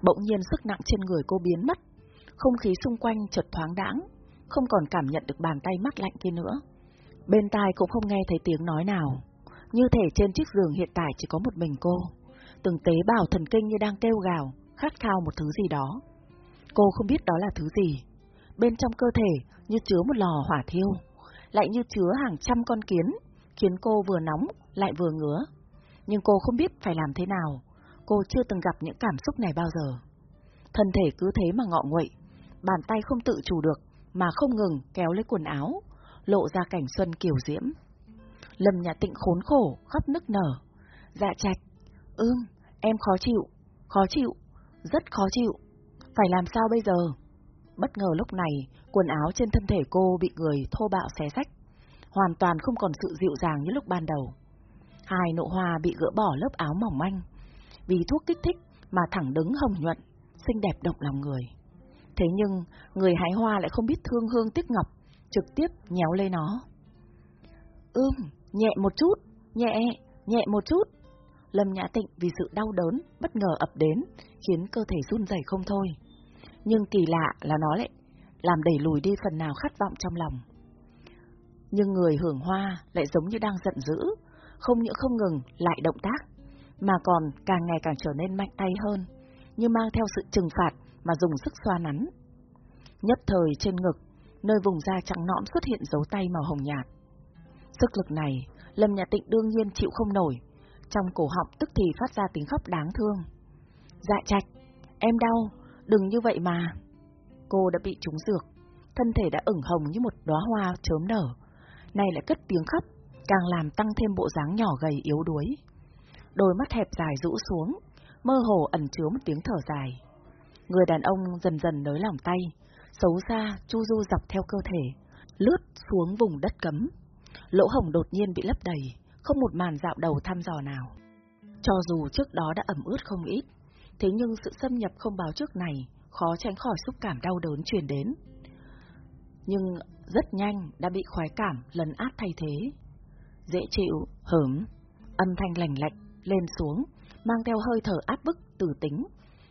Bỗng nhiên sức nặng trên người cô biến mất, không khí xung quanh chợt thoáng đãng, không còn cảm nhận được bàn tay mắt lạnh kia nữa. Bên tai cũng không nghe thấy tiếng nói nào, như thể trên chiếc giường hiện tại chỉ có một mình cô. Từng tế bào thần kinh như đang kêu gào, khát khao một thứ gì đó. Cô không biết đó là thứ gì. Bên trong cơ thể như chứa một lò hỏa thiêu, lại như chứa hàng trăm con kiến, khiến cô vừa nóng lại vừa ngứa. Nhưng cô không biết phải làm thế nào, cô chưa từng gặp những cảm xúc này bao giờ. Thân thể cứ thế mà ngọ nguậy, bàn tay không tự chủ được, mà không ngừng kéo lấy quần áo, lộ ra cảnh xuân kiều diễm. Lâm Nhã Tịnh khốn khổ, khóc nức nở. Dạ trạch, ưm, em khó chịu, khó chịu, rất khó chịu. Phải làm sao bây giờ? Bất ngờ lúc này, quần áo trên thân thể cô bị người thô bạo xé rách, hoàn toàn không còn sự dịu dàng như lúc ban đầu. Hai nụ hoa bị gỡ bỏ lớp áo mỏng manh, vì thuốc kích thích mà thẳng đứng hồng nhuận, xinh đẹp động lòng người. Thế nhưng, người hái hoa lại không biết thương hương tiếc ngọc, trực tiếp nhéo lên nó. Ưm, nhẹ một chút, nhẹ, nhẹ một chút. Lâm Nhã Tịnh vì sự đau đớn bất ngờ ập đến, khiến cơ thể run rẩy không thôi. Nhưng kỳ lạ là nó lại làm đẩy lùi đi phần nào khát vọng trong lòng. Nhưng người hưởng hoa lại giống như đang giận dữ, không những không ngừng lại động tác, mà còn càng ngày càng trở nên mạnh tay hơn, như mang theo sự trừng phạt mà dùng sức xoa nắn. Nhất thời trên ngực, nơi vùng da trắng nõm xuất hiện dấu tay màu hồng nhạt. Sức lực này, Lâm Nhà Tịnh đương nhiên chịu không nổi, trong cổ họng tức thì phát ra tiếng khóc đáng thương. Dạ trạch, em đau, đừng như vậy mà. Cô đã bị trúng dược, thân thể đã ửng hồng như một đóa hoa chớm nở, này lại cất tiếng khóc, càng làm tăng thêm bộ dáng nhỏ gầy yếu đuối. Đôi mắt hẹp dài rũ xuống, mơ hồ ẩn chứa một tiếng thở dài. Người đàn ông dần dần nới lỏng tay, xấu xa, chu du dọc theo cơ thể, lướt xuống vùng đất cấm. Lỗ hồng đột nhiên bị lấp đầy, không một màn dạo đầu thăm dò nào. Cho dù trước đó đã ẩm ướt không ít, thế nhưng sự xâm nhập không báo trước này khó tránh khỏi xúc cảm đau đớn truyền đến. Nhưng rất nhanh đã bị khoái cảm lần át thay thế. Dễ chịu, hớm, âm thanh lành lạnh, lên xuống, mang theo hơi thở áp bức, tử tính,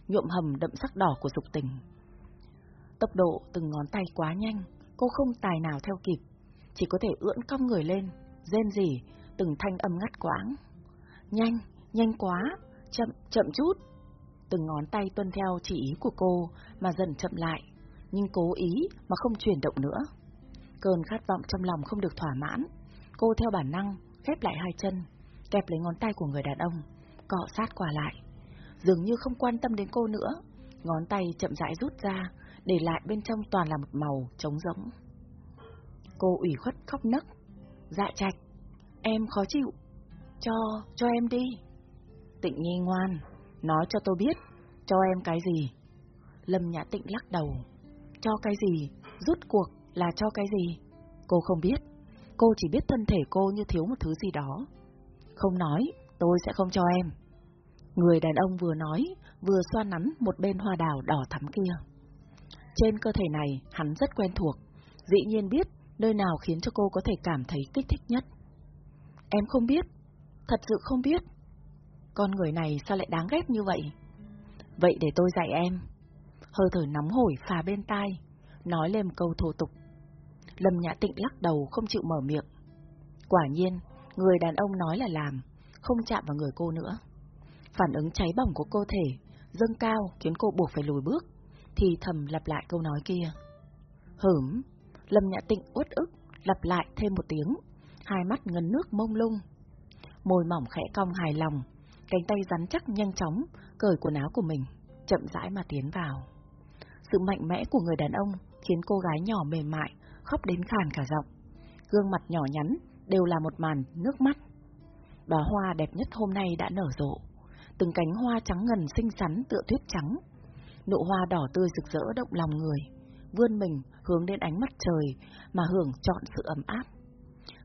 nhuộm hầm đậm sắc đỏ của dục tình. Tốc độ từng ngón tay quá nhanh, cô không tài nào theo kịp, chỉ có thể ưỡn cong người lên, rên rỉ, từng thanh âm ngắt quãng. Nhanh, nhanh quá, chậm, chậm chút. Từng ngón tay tuân theo chỉ ý của cô mà dần chậm lại, nhưng cố ý mà không chuyển động nữa. Cơn khát vọng trong lòng không được thỏa mãn, cô theo bản năng khép lại hai chân, kẹp lấy ngón tay của người đàn ông, cọ sát qua lại. Dường như không quan tâm đến cô nữa, ngón tay chậm rãi rút ra, để lại bên trong toàn là một màu trống rỗng. Cô ủy khuất khóc nấc. Dạ trạch, em khó chịu. Cho, cho em đi. Tịnh nhi ngoan, nói cho tôi biết, cho em cái gì. Lâm Nhã Tịnh lắc đầu. Cho cái gì, rút cuộc là cho cái gì? Cô không biết, cô chỉ biết thân thể cô như thiếu một thứ gì đó. Không nói, tôi sẽ không cho em. Người đàn ông vừa nói, vừa xoa nắn một bên hoa đào đỏ thắm kia. Trên cơ thể này, hắn rất quen thuộc, dĩ nhiên biết nơi nào khiến cho cô có thể cảm thấy kích thích nhất. Em không biết, thật sự không biết. Con người này sao lại đáng ghét như vậy? Vậy để tôi dạy em. Hơi thở nóng hổi phà bên tai, nói lên câu thô tục. Lâm Nhã Tịnh lắc đầu không chịu mở miệng. Quả nhiên, người đàn ông nói là làm, không chạm vào người cô nữa. Phản ứng cháy bỏng của cơ thể dâng cao khiến cô buộc phải lùi bước, thì thầm lặp lại câu nói kia. Hửm, Lâm Nhã Tịnh uất ức, lặp lại thêm một tiếng, hai mắt ngấn nước mông lung. Môi mỏng khẽ cong hài lòng, cánh tay rắn chắc nhanh chóng, cởi quần áo của mình, chậm rãi mà tiến vào. Sự mạnh mẽ của người đàn ông khiến cô gái nhỏ mềm mại, khóc đến khàn cả giọng. Gương mặt nhỏ nhắn đều là một màn nước mắt. Đóa hoa đẹp nhất hôm nay đã nở rộ, từng cánh hoa trắng ngần xinh xắn tựa tuyết trắng. Nụ hoa đỏ tươi rực rỡ động lòng người, vươn mình hướng đến ánh mắt trời mà hưởng chọn sự ấm áp.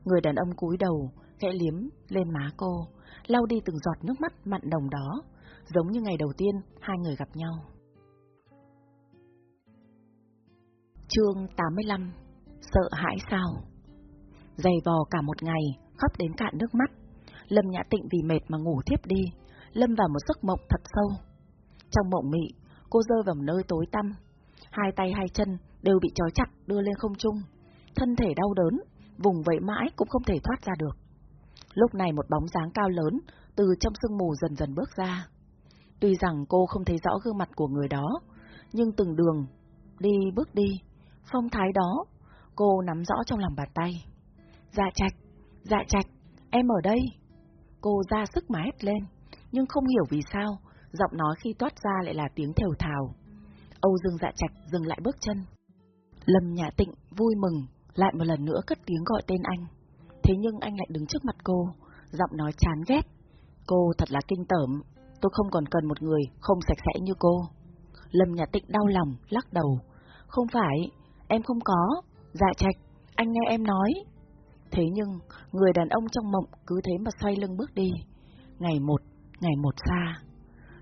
Người đàn ông cúi đầu, khẽ liếm lên má cô, lau đi từng giọt nước mắt mặn đồng đó, giống như ngày đầu tiên hai người gặp nhau. Chương 85 Sợ hãi sao? Dày vò cả một ngày, khóc đến cạn nước mắt. Lâm Nhã Tịnh vì mệt mà ngủ thiếp đi, lâm vào một giấc mộng thật sâu. Trong mộng mị, cô rơi vào một nơi tối tăm. Hai tay hai chân đều bị trói chặt đưa lên không trung. Thân thể đau đớn, vùng vẫy mãi cũng không thể thoát ra được. Lúc này một bóng dáng cao lớn từ trong sương mù dần dần bước ra. Tuy rằng cô không thấy rõ gương mặt của người đó, nhưng từng đường, đi bước đi, phong thái đó, cô nắm rõ trong lòng bàn tay. Dạ trạch, dạ trạch, em ở đây. Cô ra sức mà hét lên, nhưng không hiểu vì sao, giọng nói khi toát ra lại là tiếng thều thào. Âu Dương dạ trạch dừng lại bước chân. Lâm Nhã Tịnh vui mừng, lại một lần nữa cất tiếng gọi tên anh. Thế nhưng anh lại đứng trước mặt cô, giọng nói chán ghét. Cô thật là kinh tởm, tôi không còn cần một người không sạch sẽ như cô. Lâm Nhã Tịnh đau lòng, lắc đầu. Không phải, em không có. Dạ trạch, anh nghe em nói. Thế nhưng, người đàn ông trong mộng cứ thế mà xoay lưng bước đi. Ngày một, ngày một xa.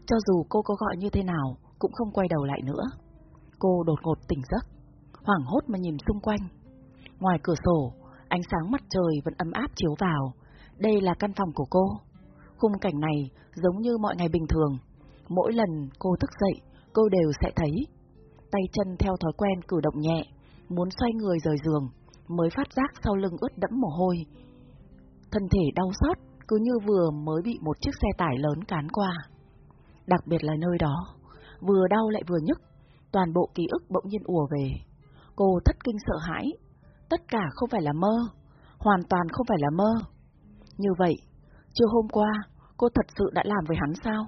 Cho dù cô có gọi như thế nào, cũng không quay đầu lại nữa. Cô đột ngột tỉnh giấc, hoảng hốt mà nhìn xung quanh. Ngoài cửa sổ, ánh sáng mặt trời vẫn ấm áp chiếu vào. Đây là căn phòng của cô. Khung cảnh này giống như mọi ngày bình thường. Mỗi lần cô thức dậy, cô đều sẽ thấy. Tay chân theo thói quen cử động nhẹ, muốn xoay người rời giường, mới phát giác sau lưng ướt đẫm mồ hôi. Thân thể đau xót, cứ như vừa mới bị một chiếc xe tải lớn cán qua. Đặc biệt là nơi đó, vừa đau lại vừa nhức, toàn bộ ký ức bỗng nhiên ùa về. Cô thất kinh sợ hãi, tất cả không phải là mơ, hoàn toàn không phải là mơ. Như vậy, chưa hôm qua, cô thật sự đã làm với hắn sao?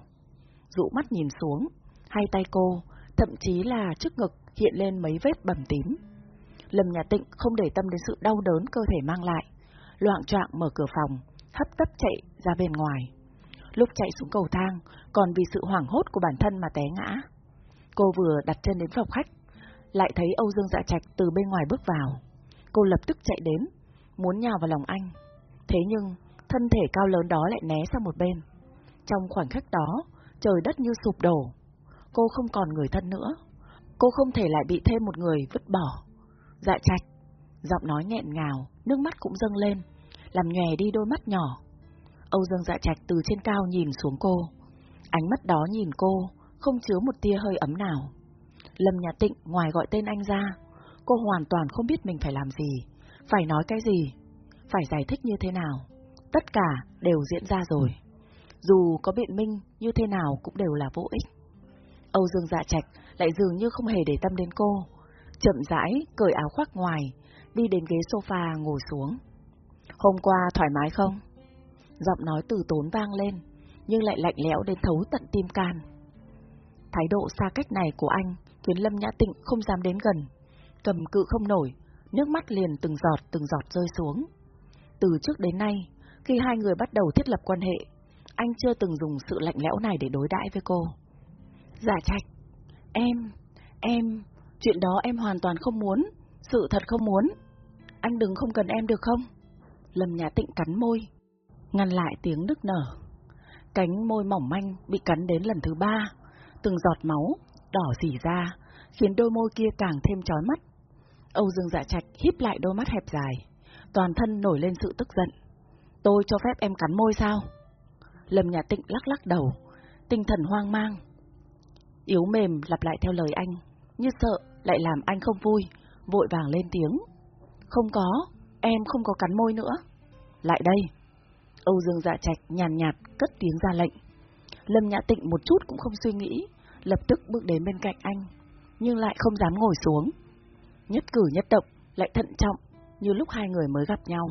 Dụ mắt nhìn xuống, hai tay cô, thậm chí là trước ngực hiện lên mấy vết bầm tím. Lâm Nhà Tịnh không để tâm đến sự đau đớn cơ thể mang lại, loạn trạng mở cửa phòng, hấp tấp chạy ra bên ngoài. Lúc chạy xuống cầu thang, còn vì sự hoảng hốt của bản thân mà té ngã. Cô vừa đặt chân đến phòng khách, lại thấy Âu Dương Dạ Trạch từ bên ngoài bước vào. Cô lập tức chạy đến, muốn nhào vào lòng anh. Thế nhưng, thân thể cao lớn đó lại né sang một bên. Trong khoảnh khắc đó, trời đất như sụp đổ. Cô không còn người thân nữa. Cô không thể lại bị thêm một người vứt bỏ. Dạ Trạch, giọng nói nghẹn ngào, nước mắt cũng dâng lên, làm nhòe đi đôi mắt nhỏ. Âu Dương Dạ Trạch từ trên cao nhìn xuống cô. Ánh mắt đó nhìn cô, không chứa một tia hơi ấm nào. Lâm Nhà Tịnh ngoài gọi tên anh ra, cô hoàn toàn không biết mình phải làm gì, phải nói cái gì, phải giải thích như thế nào. Tất cả đều diễn ra rồi. Dù có biện minh như thế nào cũng đều là vô ích. Âu Dương Dạ Trạch lại dường như không hề để tâm đến cô, chậm rãi cởi áo khoác ngoài, đi đến ghế sofa ngồi xuống. Hôm qua thoải mái không? Giọng nói từ tốn vang lên, nhưng lại lạnh lẽo đến thấu tận tim can. Thái độ xa cách này của anh khiến Lâm Nhã Tịnh không dám đến gần, cầm cự không nổi, nước mắt liền từng giọt từng giọt rơi xuống. Từ trước đến nay, khi hai người bắt đầu thiết lập quan hệ, anh chưa từng dùng sự lạnh lẽo này để đối đãi với cô. giả trạch, em, em, chuyện đó em hoàn toàn không muốn, sự thật không muốn. Anh đừng không cần em được không? Lâm Nhã Tịnh cắn môi, ngăn lại tiếng nức nở. Cánh môi mỏng manh bị cắn đến lần thứ ba, từng giọt máu đỏ rỉ ra, khiến đôi môi kia càng thêm chói mắt. Âu Dương Dạ Trạch híp lại đôi mắt hẹp dài, toàn thân nổi lên sự tức giận. Tôi cho phép em cắn môi sao? Lâm nhã Tịnh lắc lắc đầu, tinh thần hoang mang. Yếu mềm lặp lại theo lời anh, như sợ lại làm anh không vui, vội vàng lên tiếng. Không có, em không có cắn môi nữa. Lại đây. Âu Dương Dạ Trạch nhàn nhạt cất tiếng ra lệnh. Lâm Nhã Tịnh một chút cũng không suy nghĩ, lập tức bước đến bên cạnh anh, nhưng lại không dám ngồi xuống. Nhất cử nhất động lại thận trọng như lúc hai người mới gặp nhau.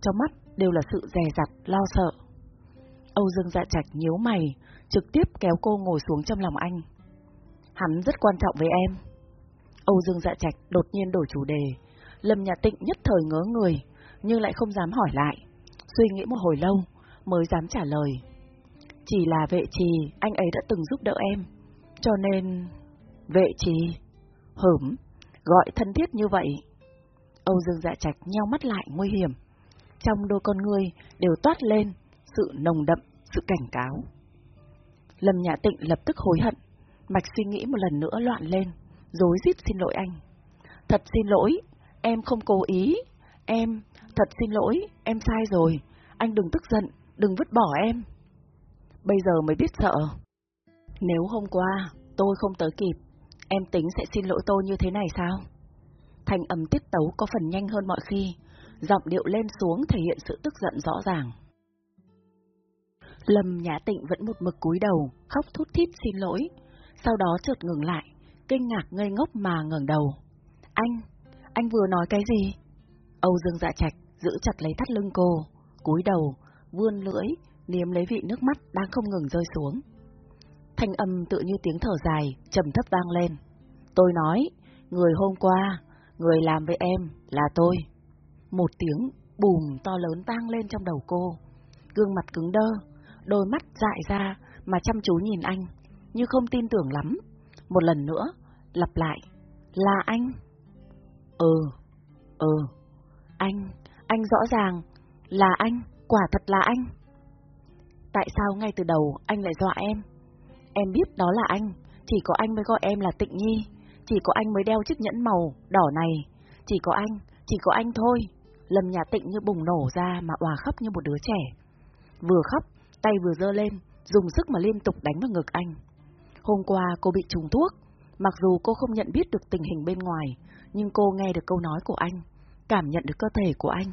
Trong mắt đều là sự dè dặt, lo sợ. Âu Dương Dạ Trạch nhíu mày, trực tiếp kéo cô ngồi xuống trong lòng anh. Hắn rất quan trọng với em. Âu Dương Dạ Trạch đột nhiên đổi chủ đề, Lâm Nhà Tịnh nhất thời ngớ người, nhưng lại không dám hỏi lại. Suy nghĩ một hồi lâu, mới dám trả lời. Chỉ là vệ trì, anh ấy đã từng giúp đỡ em. Cho nên... Vệ trì... Hửm, gọi thân thiết như vậy. Âu Dương Dạ Trạch nheo mắt lại nguy hiểm. Trong đôi con người đều toát lên sự nồng đậm, sự cảnh cáo. Lâm Nhã Tịnh lập tức hối hận, mạch suy nghĩ một lần nữa loạn lên, dối rít xin lỗi anh. Thật xin lỗi, em không cố ý, em, thật xin lỗi, em sai rồi, anh đừng tức giận, đừng vứt bỏ em. Bây giờ mới biết sợ. Nếu hôm qua tôi không tới kịp, em tính sẽ xin lỗi tôi như thế này sao? Thành âm tiết tấu có phần nhanh hơn mọi khi, giọng điệu lên xuống thể hiện sự tức giận rõ ràng. Lâm Nhã Tịnh vẫn một mực cúi đầu, khóc thút thít xin lỗi, sau đó chợt ngừng lại, kinh ngạc ngây ngốc mà ngẩng đầu. Anh, anh vừa nói cái gì? Âu Dương Dạ Trạch giữ chặt lấy thắt lưng cô, cúi đầu, vươn lưỡi, niếm lấy vị nước mắt đang không ngừng rơi xuống. Thanh âm tự như tiếng thở dài, trầm thấp vang lên. Tôi nói, người hôm qua, người làm với em là tôi. Một tiếng bùm to lớn vang lên trong đầu cô. Gương mặt cứng đơ, đôi mắt dại ra mà chăm chú nhìn anh, như không tin tưởng lắm. Một lần nữa, lặp lại, là anh. Ừ, ừ, anh, anh rõ ràng, là anh, quả thật là anh. Tại sao ngay từ đầu anh lại dọa em? Em biết đó là anh, chỉ có anh mới gọi em là Tịnh Nhi, chỉ có anh mới đeo chiếc nhẫn màu đỏ này, chỉ có anh, chỉ có anh thôi. Lâm nhà Tịnh như bùng nổ ra mà òa khóc như một đứa trẻ. Vừa khóc, tay vừa dơ lên, dùng sức mà liên tục đánh vào ngực anh. Hôm qua cô bị trùng thuốc, mặc dù cô không nhận biết được tình hình bên ngoài, nhưng cô nghe được câu nói của anh, cảm nhận được cơ thể của anh.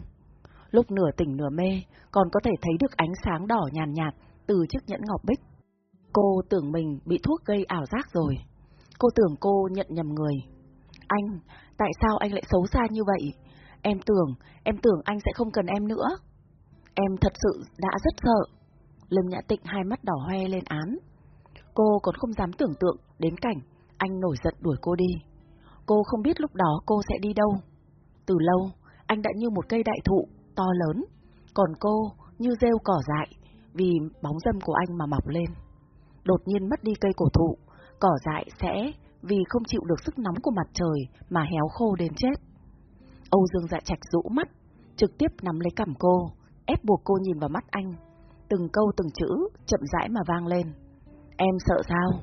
Lúc nửa tỉnh nửa mê, còn có thể thấy được ánh sáng đỏ nhàn nhạt, nhạt từ chiếc nhẫn ngọc bích. Cô tưởng mình bị thuốc gây ảo giác rồi. Cô tưởng cô nhận nhầm người. Anh, tại sao anh lại xấu xa như vậy? Em tưởng, em tưởng anh sẽ không cần em nữa. Em thật sự đã rất sợ. Lâm Nhã Tịnh hai mắt đỏ hoe lên án. Cô còn không dám tưởng tượng đến cảnh anh nổi giận đuổi cô đi. Cô không biết lúc đó cô sẽ đi đâu. Từ lâu, anh đã như một cây đại thụ, to lớn, còn cô như rêu cỏ dại, vì bóng dâm của anh mà mọc lên. Đột nhiên mất đi cây cổ thụ, cỏ dại sẽ vì không chịu được sức nóng của mặt trời mà héo khô đến chết. Âu Dương dạ trạch rũ mắt, trực tiếp nắm lấy cằm cô, ép buộc cô nhìn vào mắt anh. Từng câu từng chữ chậm rãi mà vang lên. Em sợ sao?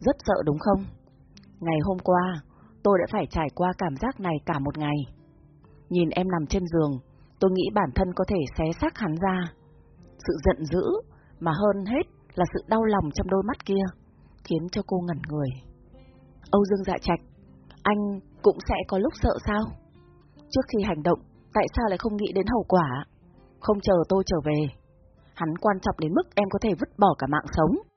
Rất sợ đúng không? Ngày hôm qua, tôi đã phải trải qua cảm giác này cả một ngày. Nhìn em nằm trên giường, tôi nghĩ bản thân có thể xé xác hắn ra. Sự giận dữ, mà hơn hết là sự đau lòng trong đôi mắt kia, khiến cho cô ngẩn người. Âu Dương dạ trạch, anh cũng sẽ có lúc sợ sao? Trước khi hành động, tại sao lại không nghĩ đến hậu quả? Không chờ tôi trở về. Hắn quan trọng đến mức em có thể vứt bỏ cả mạng sống.